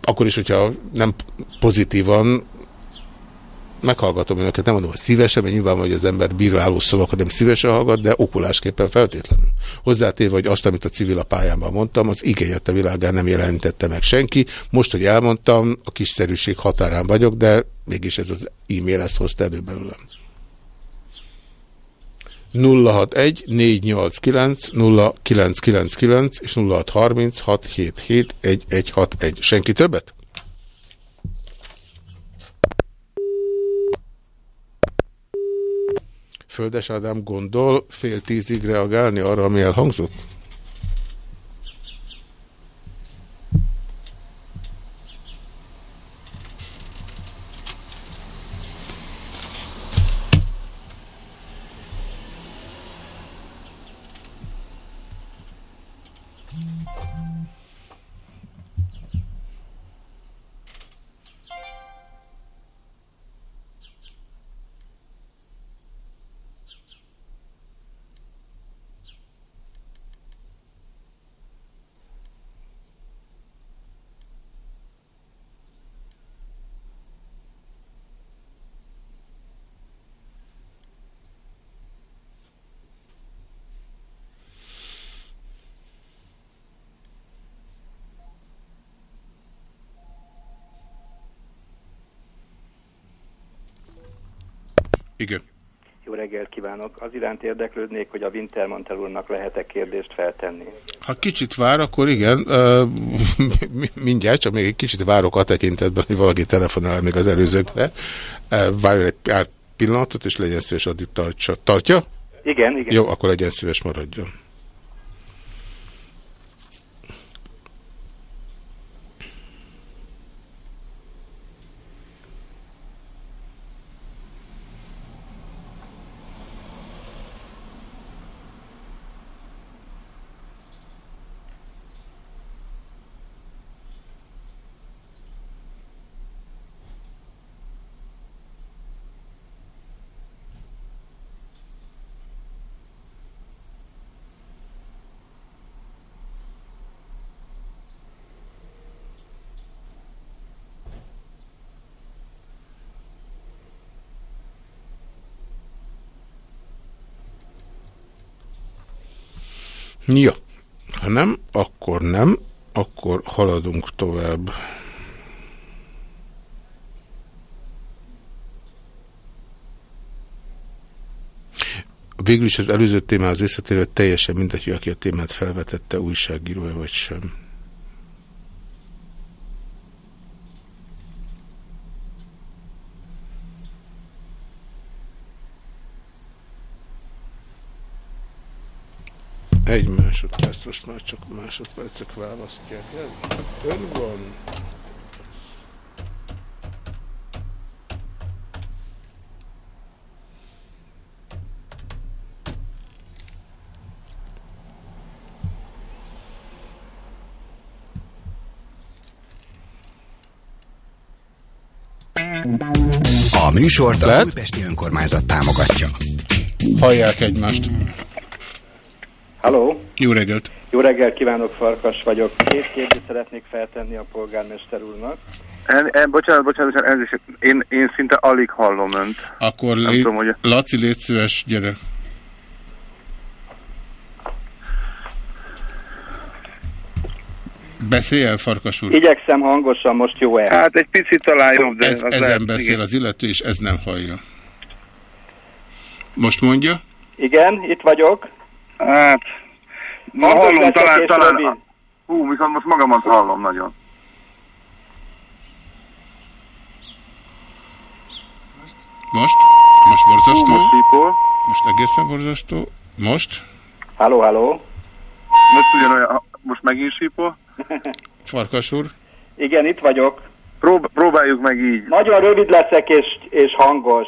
akkor is, hogyha nem pozitívan, meghallgatom önöket, nem mondom, hogy szívesen, mert nyilván, hogy az ember bíráló szavakat nem szívesen hallgat, de okulásképpen feltétlenül. Hozzátéve, hogy azt, amit a civil a pályámban mondtam, az igényet a világán nem jelentette meg senki. Most, hogy elmondtam, a kiszerűség határán vagyok, de mégis ez az e-mail ezt hozta elő belőlem. 061 489 0999 és 0630 677 1161. Senki többet? Földes Ádám gondol fél tízig reagálni arra, ami elhangzott? Igen.
Jó reggelt kívánok! Az iránt érdeklődnék, hogy a Wintermantel úrnak lehet-e kérdést feltenni?
Ha kicsit vár, akkor igen. Mindjárt, csak még egy kicsit várok a tekintetben, hogy valaki telefonál még az előzőkre. Várjon egy pár pillanatot, és legyen szíves, addig tartsa. Tartja?
Igen, igen.
Jó, akkor legyen szíves, maradjon. Ja, ha nem, akkor nem, akkor haladunk tovább. Végül is az előző témához visszatérő teljesen mindegy, aki a témát felvetette, újságíró-e vagy sem. Egy másodperc, most már csak másodpercek választják el. Ön van.
A műsort az Újpesti Önkormányzat támogatja.
Hallják egymást.
Halló!
Jó reggelt!
Jó reggelt kívánok, Farkas vagyok. Két kérdést szeretnék feltenni a polgármester úrnak.
En, en, bocsánat, bocsánat, bocsánat ez is, én, én szinte alig hallom önt.
Akkor lé...
tudom, hogy-
Laci, légy szíves, gyere. Beszélj el, Farkas úr.
Igyekszem hangosan, most jó-e?
Hát egy picit talán jobb, de
ez,
az
ezen
lehet,
beszél
igen.
az illető, és ez nem hallja. Most mondja?
Igen, itt vagyok.
Hát, ma hallom talán, talán, hú, viszont most magamat hallom nagyon.
Most? Most borzasztó?
Hú, most sípol.
Most egészen borzasztó. Most?
Halló, halló.
Most ugyanolyan, most megint sípol.
Farkas úr?
Igen, itt vagyok.
Prób próbáljuk meg így.
Nagyon rövid leszek és, és hangos.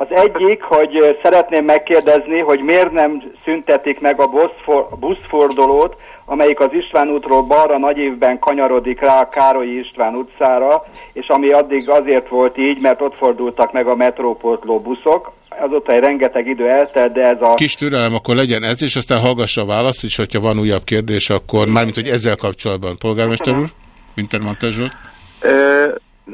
Az egyik, hogy szeretném megkérdezni, hogy miért nem szüntetik meg a buszfor, buszfordulót, amelyik az István útról balra nagy évben kanyarodik rá a Károlyi István utcára, és ami addig azért volt így, mert ott fordultak meg a metróportló buszok. Azóta egy rengeteg idő eltelt, de ez a...
Kis türelem, akkor legyen ez, és aztán hallgassa a választ, és hogyha van újabb kérdés, akkor mármint, hogy ezzel kapcsolatban. Polgármester úr? Wintermantel Zsolt?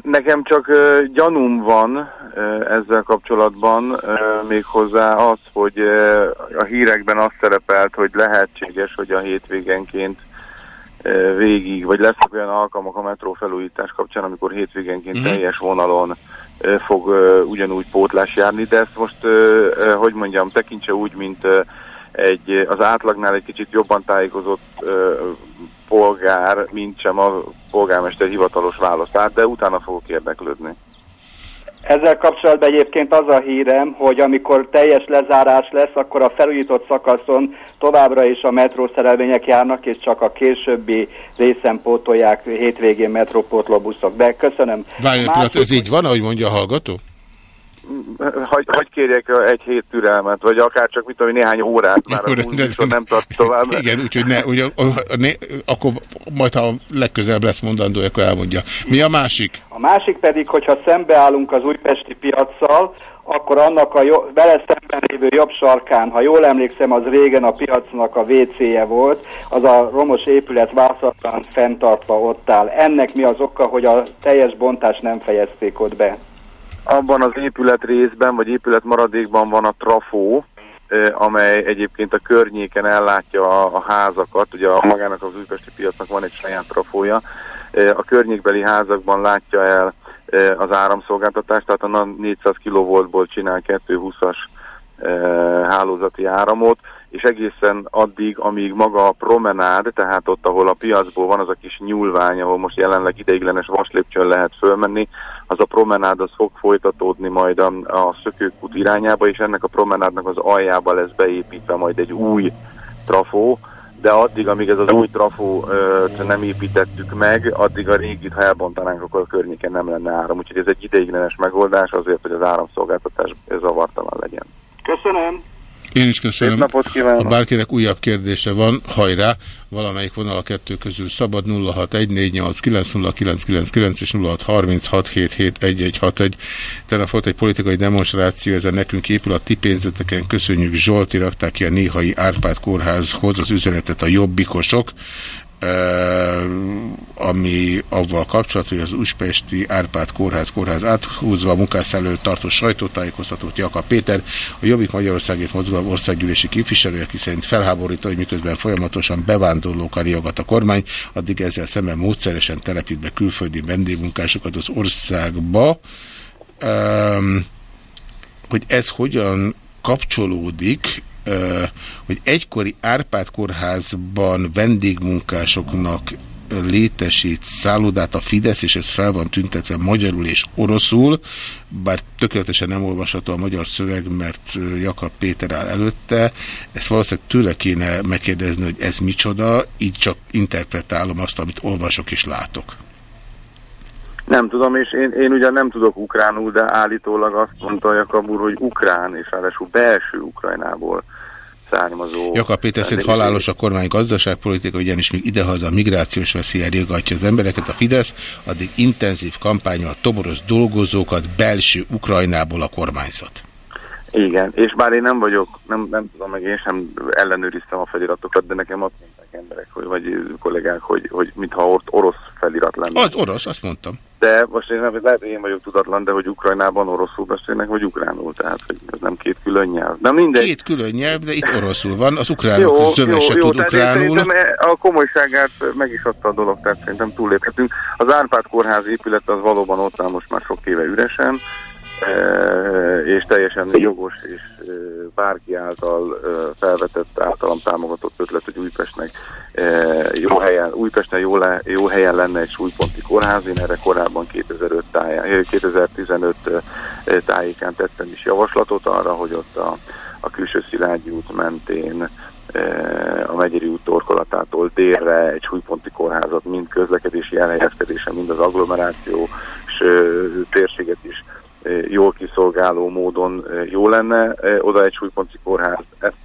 Nekem csak ö, gyanúm van ö, ezzel kapcsolatban, ö, méghozzá az, hogy ö, a hírekben az szerepelt, hogy lehetséges, hogy a hétvégenként ö, végig, vagy lesznek olyan alkalmak a metró felújítás kapcsán, amikor hétvégenként
Mhm.
teljes vonalon ö, fog ö, ugyanúgy pótlás járni, de ezt most, ö, ö, hogy mondjam, tekintse úgy, mint ö, egy, az átlagnál egy kicsit jobban tájékozott ö, polgár, mint sem a polgármester hivatalos választát, de utána fogok érdeklődni.
Ezzel kapcsolatban egyébként az a hírem, hogy amikor teljes lezárás lesz, akkor a felújított szakaszon továbbra is a metrószerelvények járnak, és csak a későbbi részen pótolják hétvégén metrópótlóbuszok. De köszönöm.
Várj egy pillanat, ez így van, ahogy mondja a hallgató?
Hagy, hagy kérjek egy hét türelmet, vagy akár csak mit tudom, én, néhány órát, már a műsor nem tart tovább.
Igen, úgyhogy ne, ugye, a, a, ne, akkor majd, ha legközelebb lesz mondandó, akkor elmondja. Mi a másik?
A másik pedig, hogyha szembeállunk az újpesti piaccal, akkor annak a jó, vele szemben lévő jobb sarkán, ha jól emlékszem, az régen a piacnak a WC-je volt, az a romos épület vászatlan fenntartva ott áll. Ennek mi az oka, hogy a teljes bontást nem fejezték ott be?
Abban az épület részben, vagy épület maradékban van a trafó, amely egyébként a környéken ellátja a, a házakat, ugye a magának az újpesti piacnak van egy saját trafója, a környékbeli házakban látja el az áramszolgáltatást, tehát a na- 400 kV-ból csinál 220-as hálózati áramot, és egészen addig, amíg maga a promenád, tehát ott, ahol a piacból van az a kis nyúlvány, ahol most jelenleg ideiglenes vaslépcsőn lehet fölmenni, az a promenád az fog folytatódni majd a, a szökőkút irányába, és ennek a promenádnak az aljába lesz beépítve majd egy új trafó, de addig, amíg ez az új trafó nem építettük meg, addig a régit, ha elbontanánk, akkor a környéken nem lenne áram. Úgyhogy ez egy ideiglenes megoldás azért, hogy az áramszolgáltatás zavartalan legyen.
Köszönöm!
Én is köszönöm.
Szép napot kívánok.
Ha bárkinek újabb kérdése van, hajrá! Valamelyik vonal a kettő közül szabad 0614890999 és 0636771161. Tehát volt egy politikai demonstráció, ezen nekünk épül a ti pénzeteken. Köszönjük Zsolti, rakták ki a Néhai Árpád kórházhoz az üzenetet a jobbikosok ami avval kapcsolatban, hogy az Uspesti Árpád kórház kórház áthúzva a munkás előtt tartó sajtótájékoztatót Jakab Péter, a Jobbik Magyarországért mozgalom országgyűlési képviselője, aki szerint felháborító, hogy miközben folyamatosan bevándorlókkal riogat a kormány, addig ezzel szemben módszeresen telepít be külföldi vendégmunkásokat az országba. Um, hogy ez hogyan kapcsolódik hogy egykori Árpád kórházban vendégmunkásoknak létesít szállodát a Fidesz, és ez fel van tüntetve magyarul és oroszul, bár tökéletesen nem olvasható a magyar szöveg, mert Jakab Péter áll előtte. Ezt valószínűleg tőle kéne megkérdezni, hogy ez micsoda, így csak interpretálom azt, amit olvasok és látok.
Nem tudom, és én, én ugyan nem tudok ukránul, de állítólag azt mondta Jakab úr, hogy ukrán, és ráadásul belső Ukrajnából származó...
Jakab Péter szerint halálos a kormány gazdaságpolitika, ugyanis még idehaza a migrációs veszélye riogatja az embereket. A Fidesz addig intenzív kampányol toboroz dolgozókat belső Ukrajnából a kormányzat.
Igen, és bár én nem vagyok, nem, nem tudom, meg én sem ellenőriztem a feliratokat, de nekem azt emberek, hogy, vagy kollégák, hogy, hogy mintha ott orosz felirat lenne.
Az orosz, azt mondtam.
De most én nem, lehet, hogy én vagyok tudatlan, de hogy Ukrajnában oroszul beszélnek, vagy ukránul, tehát hogy ez nem két külön nyelv. De mindegy.
Két külön nyelv, de itt oroszul van, az ukránok zöme se tud ukránul.
A komolyságát meg is adta a dolog, tehát szerintem túléphetünk. Az Árpád kórház épület az valóban ott áll most már sok éve üresen, és teljesen jogos és bárki által felvetett, általam támogatott ötlet, hogy Újpestnek jó helyen, Újpesten jó, le, jó helyen lenne egy súlyponti kórház. Én erre korábban 2005 táján, 2015 tájékán tettem is javaslatot arra, hogy ott a, a külső Szilágyi út mentén a Megyeri út torkolatától délre egy súlyponti kórházat mind közlekedési elhelyezkedése, mind az agglomeráció és térséget is jól kiszolgáló módon jó lenne. Oda egy súlyponti kórház, ezt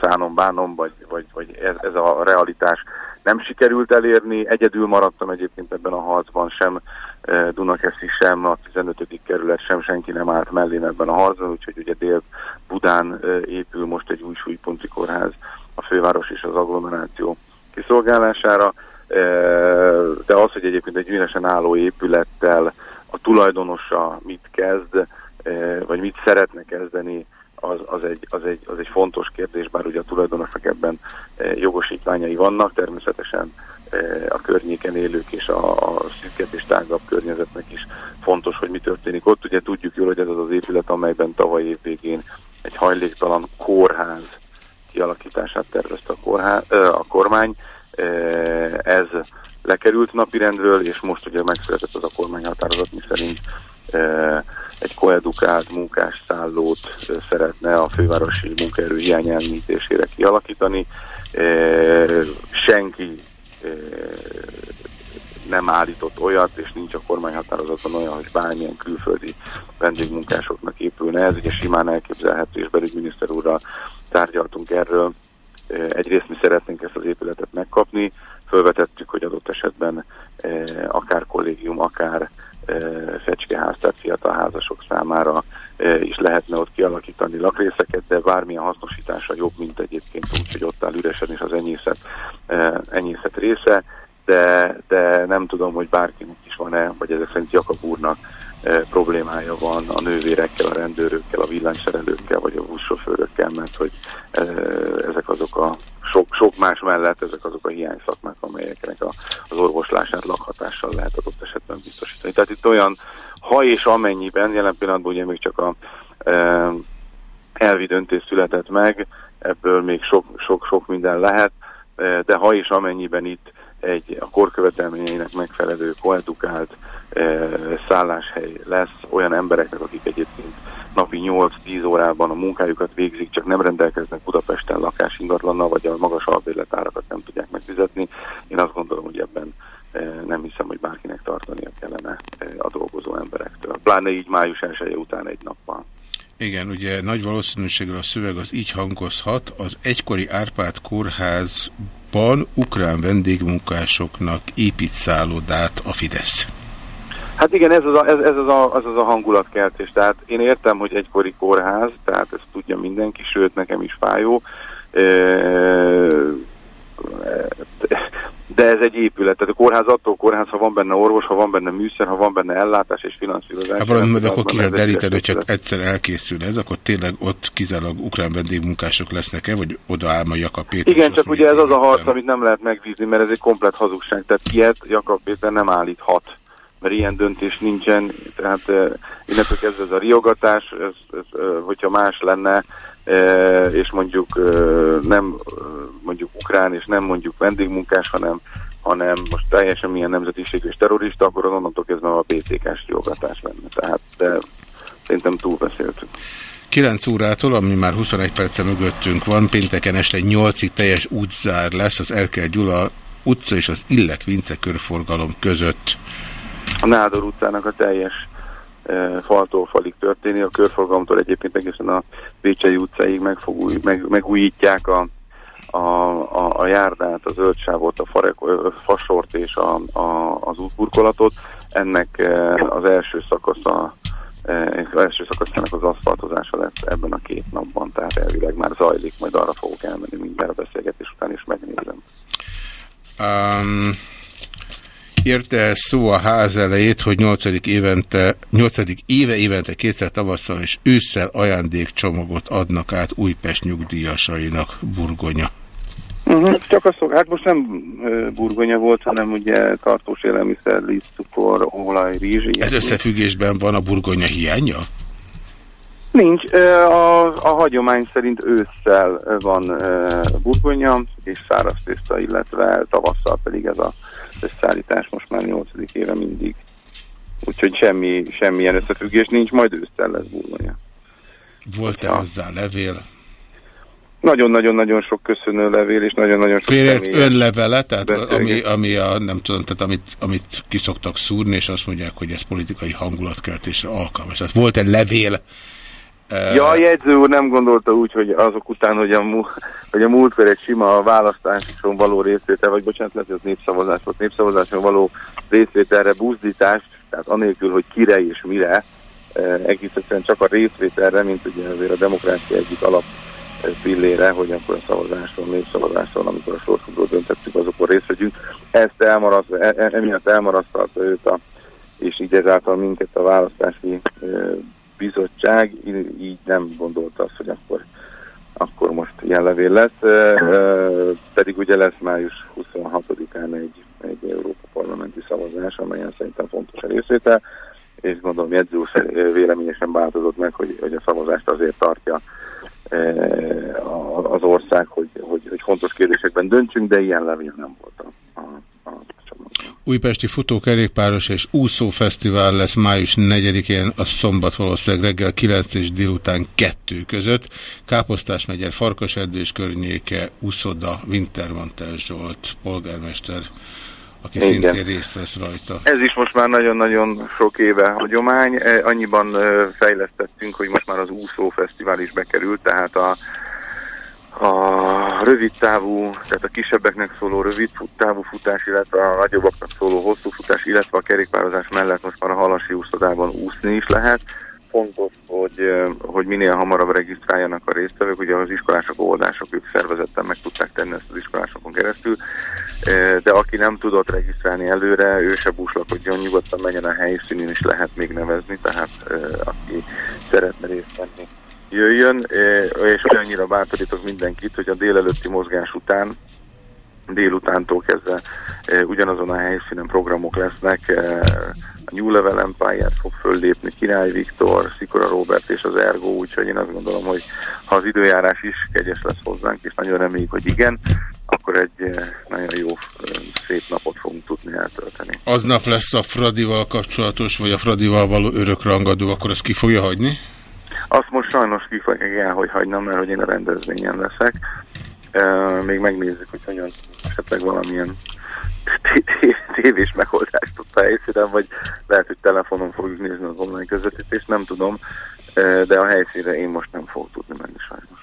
szánom, bánom, vagy, vagy, vagy ez, ez a realitás nem sikerült elérni. Egyedül maradtam egyébként ebben a harcban, sem Dunakeszi, sem a 15. kerület, sem senki nem állt mellén ebben a harcban, úgyhogy ugye Dél-Budán épül most egy új súlyponti kórház a főváros és az agglomeráció kiszolgálására, de az, hogy egyébként egy üresen álló épülettel a tulajdonosa mit kezd, eh, vagy mit szeretne kezdeni, az, az, egy, az, egy, az egy fontos kérdés, bár ugye a tulajdonosnak ebben eh, jogosítványai vannak, természetesen eh, a környéken élők és a, a szűkebb és tágabb környezetnek is fontos, hogy mi történik ott. Ugye tudjuk jól, hogy ez az az épület, amelyben tavaly év végén egy hajléktalan kórház kialakítását tervezte a, kórház, a kormány. Ez lekerült napirendről, és most ugye megszületett az a kormányhatározat, mi szerint e, egy koedukált munkásszállót e, szeretne a fővárosi munkaerő hiány elmítésére kialakítani. E, senki nem állított olyat, és nincs a kormányhatározatban olyan, hogy bármilyen külföldi vendégmunkásoknak épülne. Ez ugye simán elképzelhető, és belügyminiszter úrral tárgyaltunk erről. Egyrészt mi szeretnénk ezt az épületet megkapni, Fölvetettük, hogy adott esetben akár kollégium, akár fecskeház, tehát fiatal házasok számára is lehetne ott kialakítani lakrészeket, de bármilyen hasznosítása jobb, mint egyébként úgy, hogy ott áll üresen is az enyészet, enyészet része, de, de nem tudom, hogy bárkinek is van-e, vagy ezek szerint Jakab úrnak problémája van a nővérekkel, a rendőrökkel, a villanyszerelőkkel, vagy a buszsofőrökkel, mert hogy e, ezek azok a sok, sok más mellett ezek azok a hiányszakmák, amelyeknek a, az orvoslását lakhatással lehet adott esetben biztosítani. Tehát itt olyan, ha és amennyiben, jelen pillanatban ugye még csak a e, elvi döntés született meg, ebből még sok-sok minden lehet, de ha és amennyiben itt egy a korkövetelményeinek megfelelő, koedukált e, szálláshely lesz olyan embereknek, akik egyébként napi 8-10 órában a munkájukat végzik, csak nem rendelkeznek Budapesten lakás ingatlannal, vagy a magas albérletárakat nem tudják megfizetni. Én azt gondolom, hogy ebben e, nem hiszem, hogy bárkinek tartania kellene e, a dolgozó emberektől. Pláne így május 1 után egy nappal.
Igen, ugye nagy valószínűséggel a szöveg az így hangozhat. Az egykori Árpád kórházban ukrán vendégmunkásoknak épít szállodát a Fidesz.
Hát igen, ez az a, ez, ez az, a, az, az a hangulatkeltés. Tehát én értem, hogy egykori kórház, tehát ezt tudja mindenki, sőt nekem is fájó. E de ez egy épület. Tehát a kórház attól kórház, ha van benne orvos, ha van benne műszer, ha van benne ellátás és finanszírozás.
Hát valami, de akkor ki kell deríteni, hogyha egyszer elkészül ez, akkor tényleg ott kizárólag ukrán vendégmunkások lesznek-e, vagy oda áll a Jakab Péter?
Igen, csak ugye ez az a harc, amit nem lehet megvízni, mert ez egy komplet hazugság. Tehát ilyet Jakab Péter nem állíthat mert ilyen döntés nincsen, tehát uh, innentől kezdve ez a riogatás, ez, ez, uh, hogyha más lenne, és mondjuk nem mondjuk ukrán, és nem mondjuk vendégmunkás, hanem, hanem most teljesen milyen nemzetiség és terrorista, akkor onnantól kezdve a BTK-s jogatás lenne. Tehát de szerintem túlbeszéltük.
9 órától, ami már 21 perce mögöttünk van, pénteken este 8-ig teljes útzár lesz az Elkel Gyula utca és az Illek Vince körforgalom között.
A Nádor utcának a teljes faltól falig történik. A körforgalomtól egyébként egészen a Bécsei utcáig megfogulj, meg, megújítják a, a, a, a járdát, a zöldsávot, a farek, fasort és a, a, az útburkolatot. Ennek az első szakasza az első szakaszának az aszfaltozása lesz ebben a két napban, tehát elvileg már zajlik, majd arra fogok elmenni mindjárt a beszélgetés után, és megnézem.
Um, érte szó a ház elejét, hogy 8. évente, 8. éve évente kétszer tavasszal és ősszel ajándékcsomagot adnak át Újpest nyugdíjasainak burgonya.
Mhm. Csak a szó, hát most nem burgonya volt, hanem ugye tartós élelmiszer, liszt, cukor, olaj, rizs.
Ez összefüggésben van a burgonya hiánya?
Nincs. A, a hagyomány szerint ősszel van burgonya és száraz tészta, illetve tavasszal pedig ez a összeállítás most már 8. éve mindig. Úgyhogy semmi, semmilyen összefüggés nincs, majd ősszel lesz burgonya.
Volt-e ja. hozzá levél?
Nagyon-nagyon-nagyon sok köszönő levél, és nagyon-nagyon sok
Félért önlevele, tehát ami, ami a, nem tudom, tehát amit, amit kiszoktak szúrni, és azt mondják, hogy ez politikai hangulatkeltésre alkalmas. Tehát volt egy levél
Ja, a jegyző úr nem gondolta úgy, hogy azok után, hogy a, hogy a múltkor egy sima választáson való részvétel, vagy bocsánat, lehet, hogy az népszavazás volt, népszavazáson való részvételre buzdítást, tehát anélkül, hogy kire és mire, egész egyszerűen csak a részvételre, mint ugye azért a demokrácia egyik alap pillére, hogy akkor a szavazáson, népszavazáson, amikor a sorsodról döntettük, azokon részt vegyünk. Ezt elmaraszt, e, e, emiatt elmarasztalta őt a, és így ezáltal minket a választási bizottság így nem gondolta azt, hogy akkor, akkor most ilyen levél lesz, pedig ugye lesz május 26-án egy, egy Európa Parlamenti szavazás, amelyen szerintem fontos a részvétel, és gondolom jegyző véleményesen változott meg, hogy, hogy a szavazást azért tartja az ország, hogy, hogy, hogy fontos kérdésekben döntsünk, de ilyen levél nem volt
Újpesti futókerékpáros és úszófesztivál lesz május 4-én, a szombat valószínűleg reggel 9 és délután 2 között. Káposztás megyer, Farkaserdő és környéke, Uszoda, Wintermantel Zsolt, polgármester, aki Igen. szintén részt vesz rajta.
Ez is most már nagyon-nagyon sok éve hagyomány. E, annyiban fejlesztettünk, hogy most már az úszófesztivál is bekerült, tehát a a rövid távú, tehát a kisebbeknek szóló rövid távú futás, illetve a nagyobbaknak szóló hosszú futás, illetve a kerékpározás mellett most már a halasi úszodában úszni is lehet. Fontos, hogy, hogy minél hamarabb regisztráljanak a résztvevők, ugye az iskolások, oldások, ők szervezetten meg tudták tenni ezt az iskolásokon keresztül, de aki nem tudott regisztrálni előre, ő se búslakodjon, nyugodtan menjen a helyszínén is lehet még nevezni, tehát aki szeretne részt venni jöjjön, és olyannyira bátorítok mindenkit, hogy a délelőtti mozgás után délutántól kezdve e, ugyanazon a helyszínen programok lesznek. E, a New Level Empire fog föllépni, Király Viktor, Szikora Robert és az Ergo, úgyhogy én azt gondolom, hogy ha az időjárás is kegyes lesz hozzánk, és nagyon reméljük, hogy igen, akkor egy e, nagyon jó, szép napot fogunk tudni eltölteni.
Aznap lesz a Fradival kapcsolatos, vagy a Fradival való örökrangadó, akkor ezt ki fogja hagyni?
Azt most sajnos ki el, hogy hagynam, mert hogy én a rendezvényen leszek. Még megnézzük, hogy hogyan esetleg valamilyen tévés megoldást tudta helyszínen, vagy lehet, hogy telefonon fogjuk nézni az online közvetítést, nem tudom, de a helyszínre én most nem fogok tudni menni sajnos.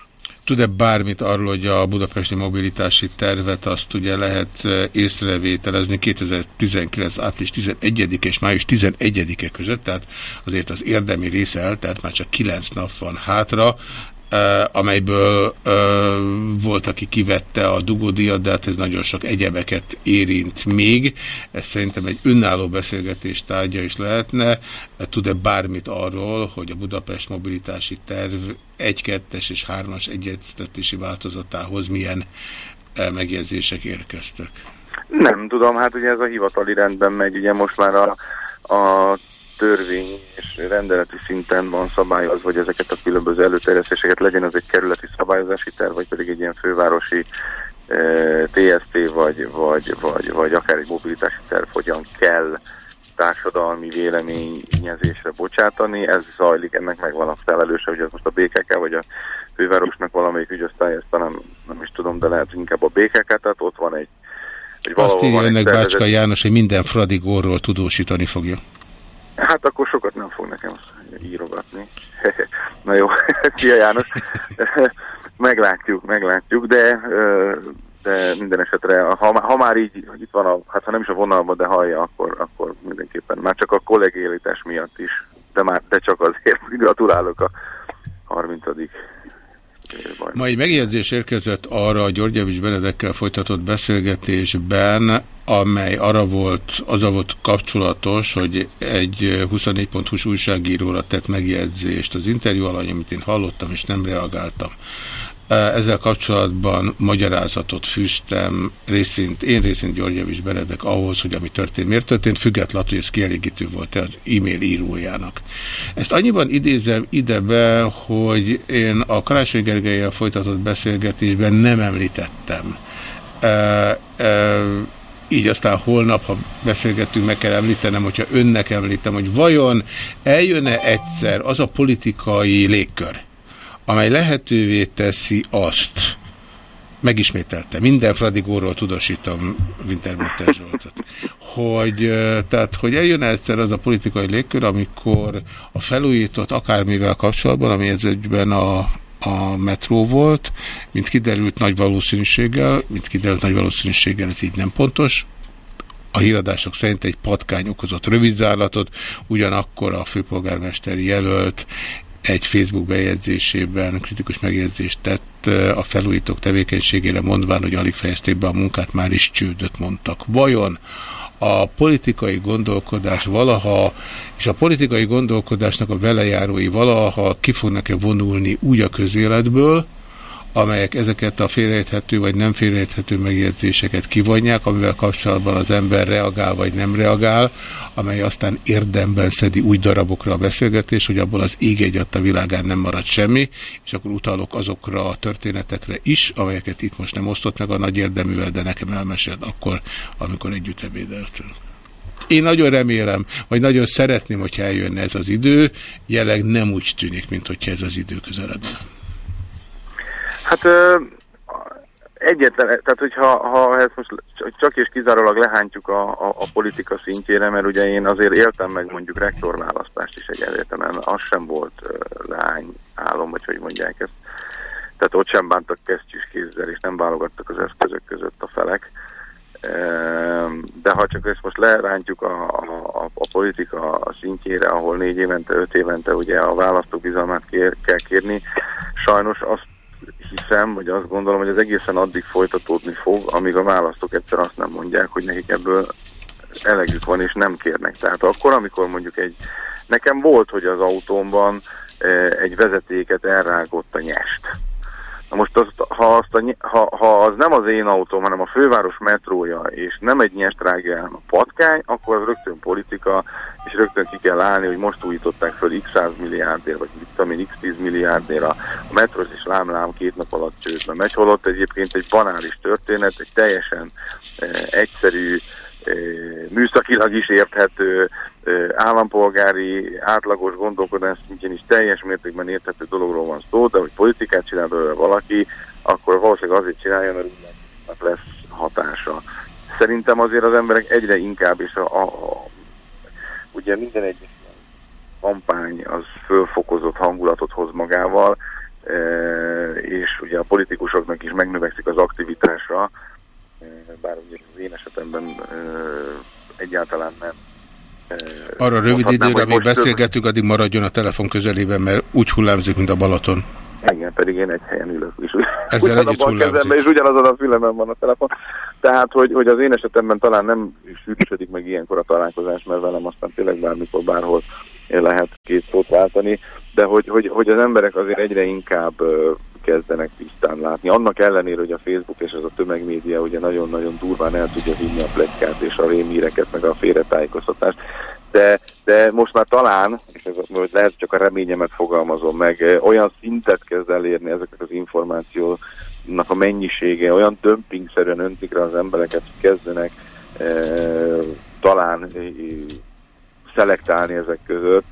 Tud-e bármit arról, hogy a budapesti mobilitási tervet azt ugye lehet észrevételezni 2019. április 11 és május 11-e között, tehát azért az érdemi része eltelt, már csak 9 nap van hátra, amelyből volt, aki kivette a dugódiat, de hát ez nagyon sok egyebeket érint még. Ez szerintem egy önálló beszélgetés tárgya is lehetne. Tud-e bármit arról, hogy a Budapest mobilitási terv 1, 2 és 3-as egyeztetési változatához milyen megjegyzések érkeztek?
Nem tudom, hát ugye ez a hivatali rendben megy, ugye most már a, a törvény és rendeleti szinten van szabályozva, hogy ezeket a különböző előterjesztéseket legyen az egy kerületi szabályozási terv, vagy pedig egy ilyen fővárosi e, TST, vagy, vagy, vagy, vagy akár egy mobilitási terv, hogyan kell társadalmi véleményezésre bocsátani. Ez zajlik, ennek megvan a felelőse, hogy ez most a BKK, vagy a fővárosnak valamelyik ügyosztály, ezt nem, nem is tudom, de lehet inkább a BKK, tehát ott van egy,
egy Azt írja önnek Bácska János, hogy minden fradigóról tudósítani fogja.
Hát akkor sokat nem fog nekem írogatni. Na jó, szia János. meglátjuk, meglátjuk, de, de minden esetre, ha, ha már így itt van, a, hát ha nem is a vonalban, de hallja, akkor, akkor mindenképpen már csak a kollégialitás miatt is, de már de csak azért gratulálok a 30.
Ma egy megjegyzés érkezett arra a Györgyevics Benedekkel folytatott beszélgetésben, amely arra volt, az volt kapcsolatos, hogy egy 24.hu-s újságíróra tett megjegyzést az interjú alany, amit én hallottam, és nem reagáltam. Ezzel kapcsolatban magyarázatot fűztem részint, én részint Györgyevics Benedek ahhoz, hogy ami történt, miért történt, függetlenül, hogy ez kielégítő volt az e-mail írójának. Ezt annyiban idézem ide be, hogy én a Karácsony Gergelyel folytatott beszélgetésben nem említettem. E, e, így aztán holnap, ha beszélgettünk, meg kell említenem, hogyha önnek említem, hogy vajon eljönne egyszer az a politikai légkör, amely lehetővé teszi azt, megismételte, minden Fradigóról tudosítom Wintermetter Zsoltot, hogy, tehát, hogy eljön egyszer az a politikai légkör, amikor a felújított akármivel kapcsolatban, ami ez egyben a, a metró volt, mint kiderült nagy valószínűséggel, mint kiderült nagy valószínűséggel, ez így nem pontos, a híradások szerint egy patkány okozott rövidzárlatot, ugyanakkor a főpolgármester jelölt egy Facebook bejegyzésében kritikus megjegyzést tett a felújítók tevékenységére mondván, hogy alig fejezték be a munkát, már is csődöt mondtak. Vajon a politikai gondolkodás valaha, és a politikai gondolkodásnak a velejárói valaha ki fognak-e vonulni úgy a közéletből, amelyek ezeket a félreérthető vagy nem félreérthető megjegyzéseket kivonják, amivel kapcsolatban az ember reagál vagy nem reagál, amely aztán érdemben szedi úgy darabokra a beszélgetés, hogy abból az ég egy a világán nem marad semmi, és akkor utalok azokra a történetekre is, amelyeket itt most nem osztott meg a nagy érdeművel, de nekem elmesed akkor, amikor együtt ebédeltünk. Én nagyon remélem, vagy nagyon szeretném, hogyha eljönne ez az idő, jelenleg nem úgy tűnik, mint hogyha ez az idő közelebb.
Hát ö, egyetlen, tehát hogyha ha ezt most csak és kizárólag lehántjuk a, a, a politika szintjére, mert ugye én azért éltem meg mondjuk rektorválasztást is egy egyetemen, az sem volt leány álom, vagy hogy mondják ezt. Tehát ott sem bántak kesztyűs kézzel, és nem válogattak az eszközök között a felek. De ha csak ezt most lerántjuk a, a, a politika szintjére, ahol négy évente, öt évente ugye a választók bizalmát kér, kell kérni, sajnos azt hiszem, vagy azt gondolom, hogy ez egészen addig folytatódni fog, amíg a választók egyszer azt nem mondják, hogy nekik ebből elegük van, és nem kérnek. Tehát akkor, amikor mondjuk egy... Nekem volt, hogy az autómban e, egy vezetéket elrágott a nyest. Na most azt, ha, azt a, ha, ha az nem az én autóm, hanem a főváros metrója, és nem egy nyestrági a patkány, akkor az rögtön politika, és rögtön ki kell állni, hogy most újították föl x 100 milliárdért, vagy mit tudom én, x 10 milliárdért a, a metros és lámlám két nap alatt csődbe megy, holott egyébként egy banális történet, egy teljesen eh, egyszerű, műszakilag is érthető, állampolgári, átlagos gondolkodás szintjén is teljes mértékben érthető dologról van szó, de hogy politikát csinál belőle valaki, akkor valószínűleg azért csinálja, mert lesz hatása. Szerintem azért az emberek egyre inkább, és a, a, a ugye minden egyes kampány az fölfokozott hangulatot hoz magával, és ugye a politikusoknak is megnövekszik az aktivitása, bár ugye az én esetemben e, egyáltalán nem.
Arra rövid időre, amíg beszélgetünk, addig maradjon a telefon közelében, mert úgy hullámzik, mint a Balaton.
Igen, pedig én egy helyen ülök. És
Ezzel együtt hullámzik.
És ugyanazon a fülemen van a telefon. Tehát, hogy, hogy az én esetemben talán nem sűrűsödik meg ilyenkor a találkozás, mert velem aztán tényleg bármikor, bárhol lehet két szót váltani, de hogy, hogy, hogy az emberek azért egyre inkább kezdenek tisztán látni. Annak ellenére, hogy a Facebook és az a tömegmédia ugye nagyon-nagyon durván el tudja vinni a plegykát és a rémíreket, meg a félretájékoztatást, de, de most már talán, és ez hogy lehet csak a reményemet fogalmazom meg, olyan szintet kezd elérni ezeknek az információnak a mennyisége, olyan dömpingszerűen öntik rá az embereket, hogy kezdenek e, talán e, szelektálni ezek között.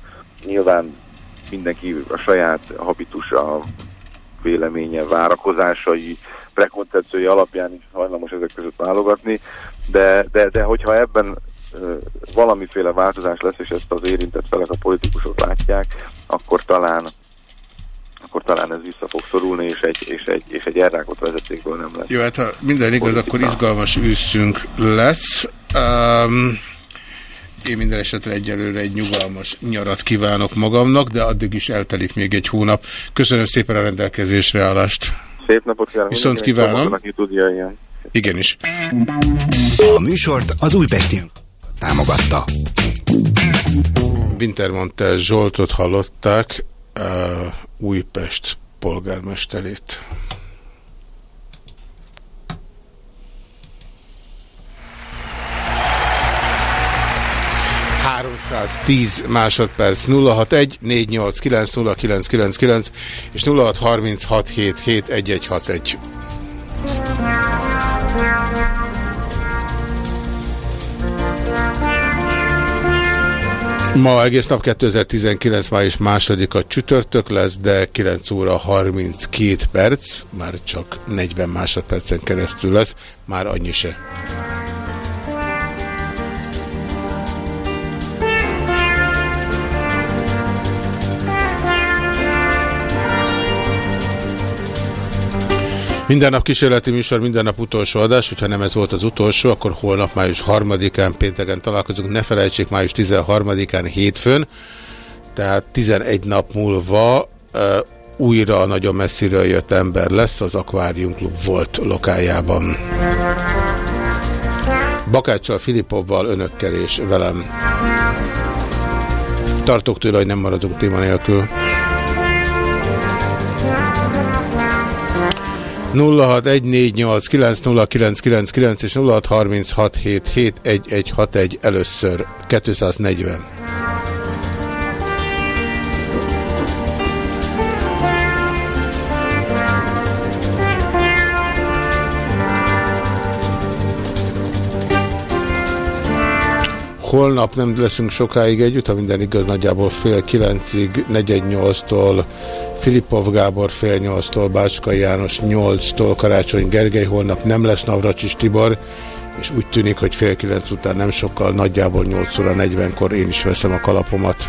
Nyilván mindenki a saját habitusa, véleménye, várakozásai, prekoncepciói alapján is hajlamos ezek között válogatni, de, de, de hogyha ebben valamiféle változás lesz, és ezt az érintett felek a politikusok látják, akkor talán akkor talán ez vissza fog szorulni, és egy, és egy, és egy elrákott vezetékből nem lesz.
Jó, hát ha minden igaz, akkor izgalmas őszünk lesz. Um, én minden esetre egyelőre egy nyugalmas nyarat kívánok magamnak, de addig is eltelik még egy hónap. Köszönöm szépen a rendelkezésre állást.
Szép napot kívánok.
Viszont kívánom.
Tudja.
Igenis.
A műsort az Újpesti támogatta.
Wintermantel Zsoltot hallották, uh, Újpest polgármesterét. 310 másodperc 061 489 és 0636771161. Ma egész nap 2019. május második a csütörtök lesz, de 9 óra 32 perc, már csak 40 másodpercen keresztül lesz, már annyi se. Minden nap kísérleti műsor, minden nap utolsó adás, hogyha nem ez volt az utolsó, akkor holnap május 3-án, pénteken találkozunk. Ne felejtsék, május 13-án hétfőn, tehát 11 nap múlva uh, újra nagyon messziről jött ember lesz az Aquarium Club volt lokájában. Bakáccsal, Filipovval, önökkel és velem. Tartok tőle, hogy nem maradunk téma nélkül. 0614890999 és 0636771161 először 240. Holnap nem leszünk sokáig együtt, ha minden igaz, nagyjából fél kilencig, negyed nyolctól Filipov Gábor fél nyolctól, Bácska János nyolctól, Karácsony Gergely holnap nem lesz Navracsis Tibor, és úgy tűnik, hogy fél kilenc után nem sokkal, nagyjából 8 óra 40-kor én is veszem a kalapomat.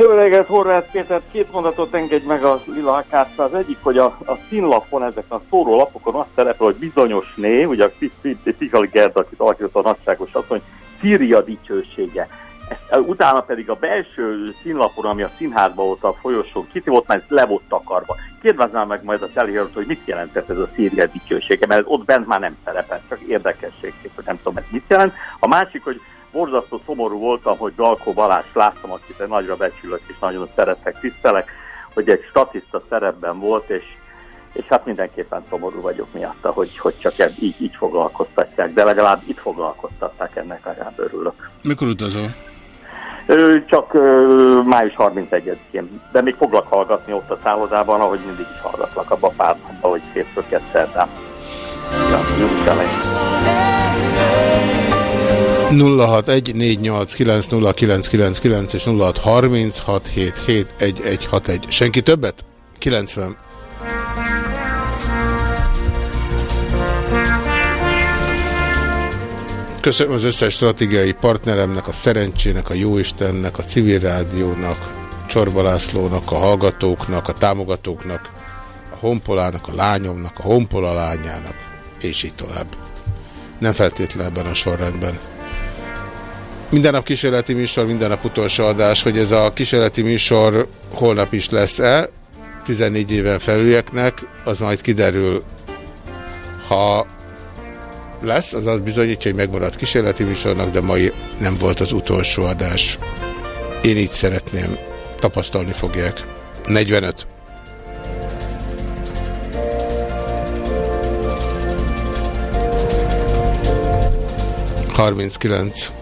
Jó reggelt, Horváth Péter, két mondatot engedj meg a Lila Akácra. Az egyik, hogy a, a színlapon, ezek a szóró lapokon azt szerepel, hogy bizonyos név, ugye a Figali Gerd, akit alakított a nagyságos asszony, Szíria dicsősége. Ezt, utána pedig a belső színlapon, ami a színházban volt a folyosón, volt, mert le volt takarva. Kérdeznám meg majd a telihőt, hogy mit jelentett ez a Szíria dicsősége, mert ott bent már nem szerepel, csak érdekesség, hogy nem tudom, ez mit jelent. A másik, hogy borzasztó szomorú voltam, hogy Dalkó Balázs láttam, akit egy nagyra becsülök és nagyon szeretek, tisztelek, hogy egy statiszta szerepben volt, és, és hát mindenképpen szomorú vagyok miatta, hogy, hogy csak ebb, így, így foglalkoztatják, de legalább itt foglalkoztatták, ennek legalább örülök.
Mikor utazol?
Csak május 31-én, de még foglak hallgatni ott a szállodában, ahogy mindig is hallgatlak abba a pár napban, hogy hétfőket szerdán. Ja, jó,
061 és 0636771161. Senki többet? 90. Köszönöm az összes stratégiai partneremnek, a szerencsének, a jóistennek, a civil rádiónak, Csorba Lászlónak, a hallgatóknak, a támogatóknak, a honpolának, a lányomnak, a honpola lányának, és így tovább. Nem feltétlenül ebben a sorrendben. Minden nap kísérleti műsor, minden nap utolsó adás, hogy ez a kísérleti műsor holnap is lesz-e, 14 éven felülieknek, az majd kiderül, ha lesz, az az bizonyítja, hogy megmaradt kísérleti műsornak, de mai nem volt az utolsó adás. Én így szeretném. Tapasztalni fogják. 45. Harminckilenc dörö.fialajanoskukac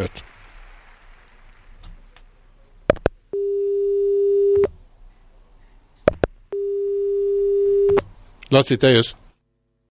5. Laci, te jössz?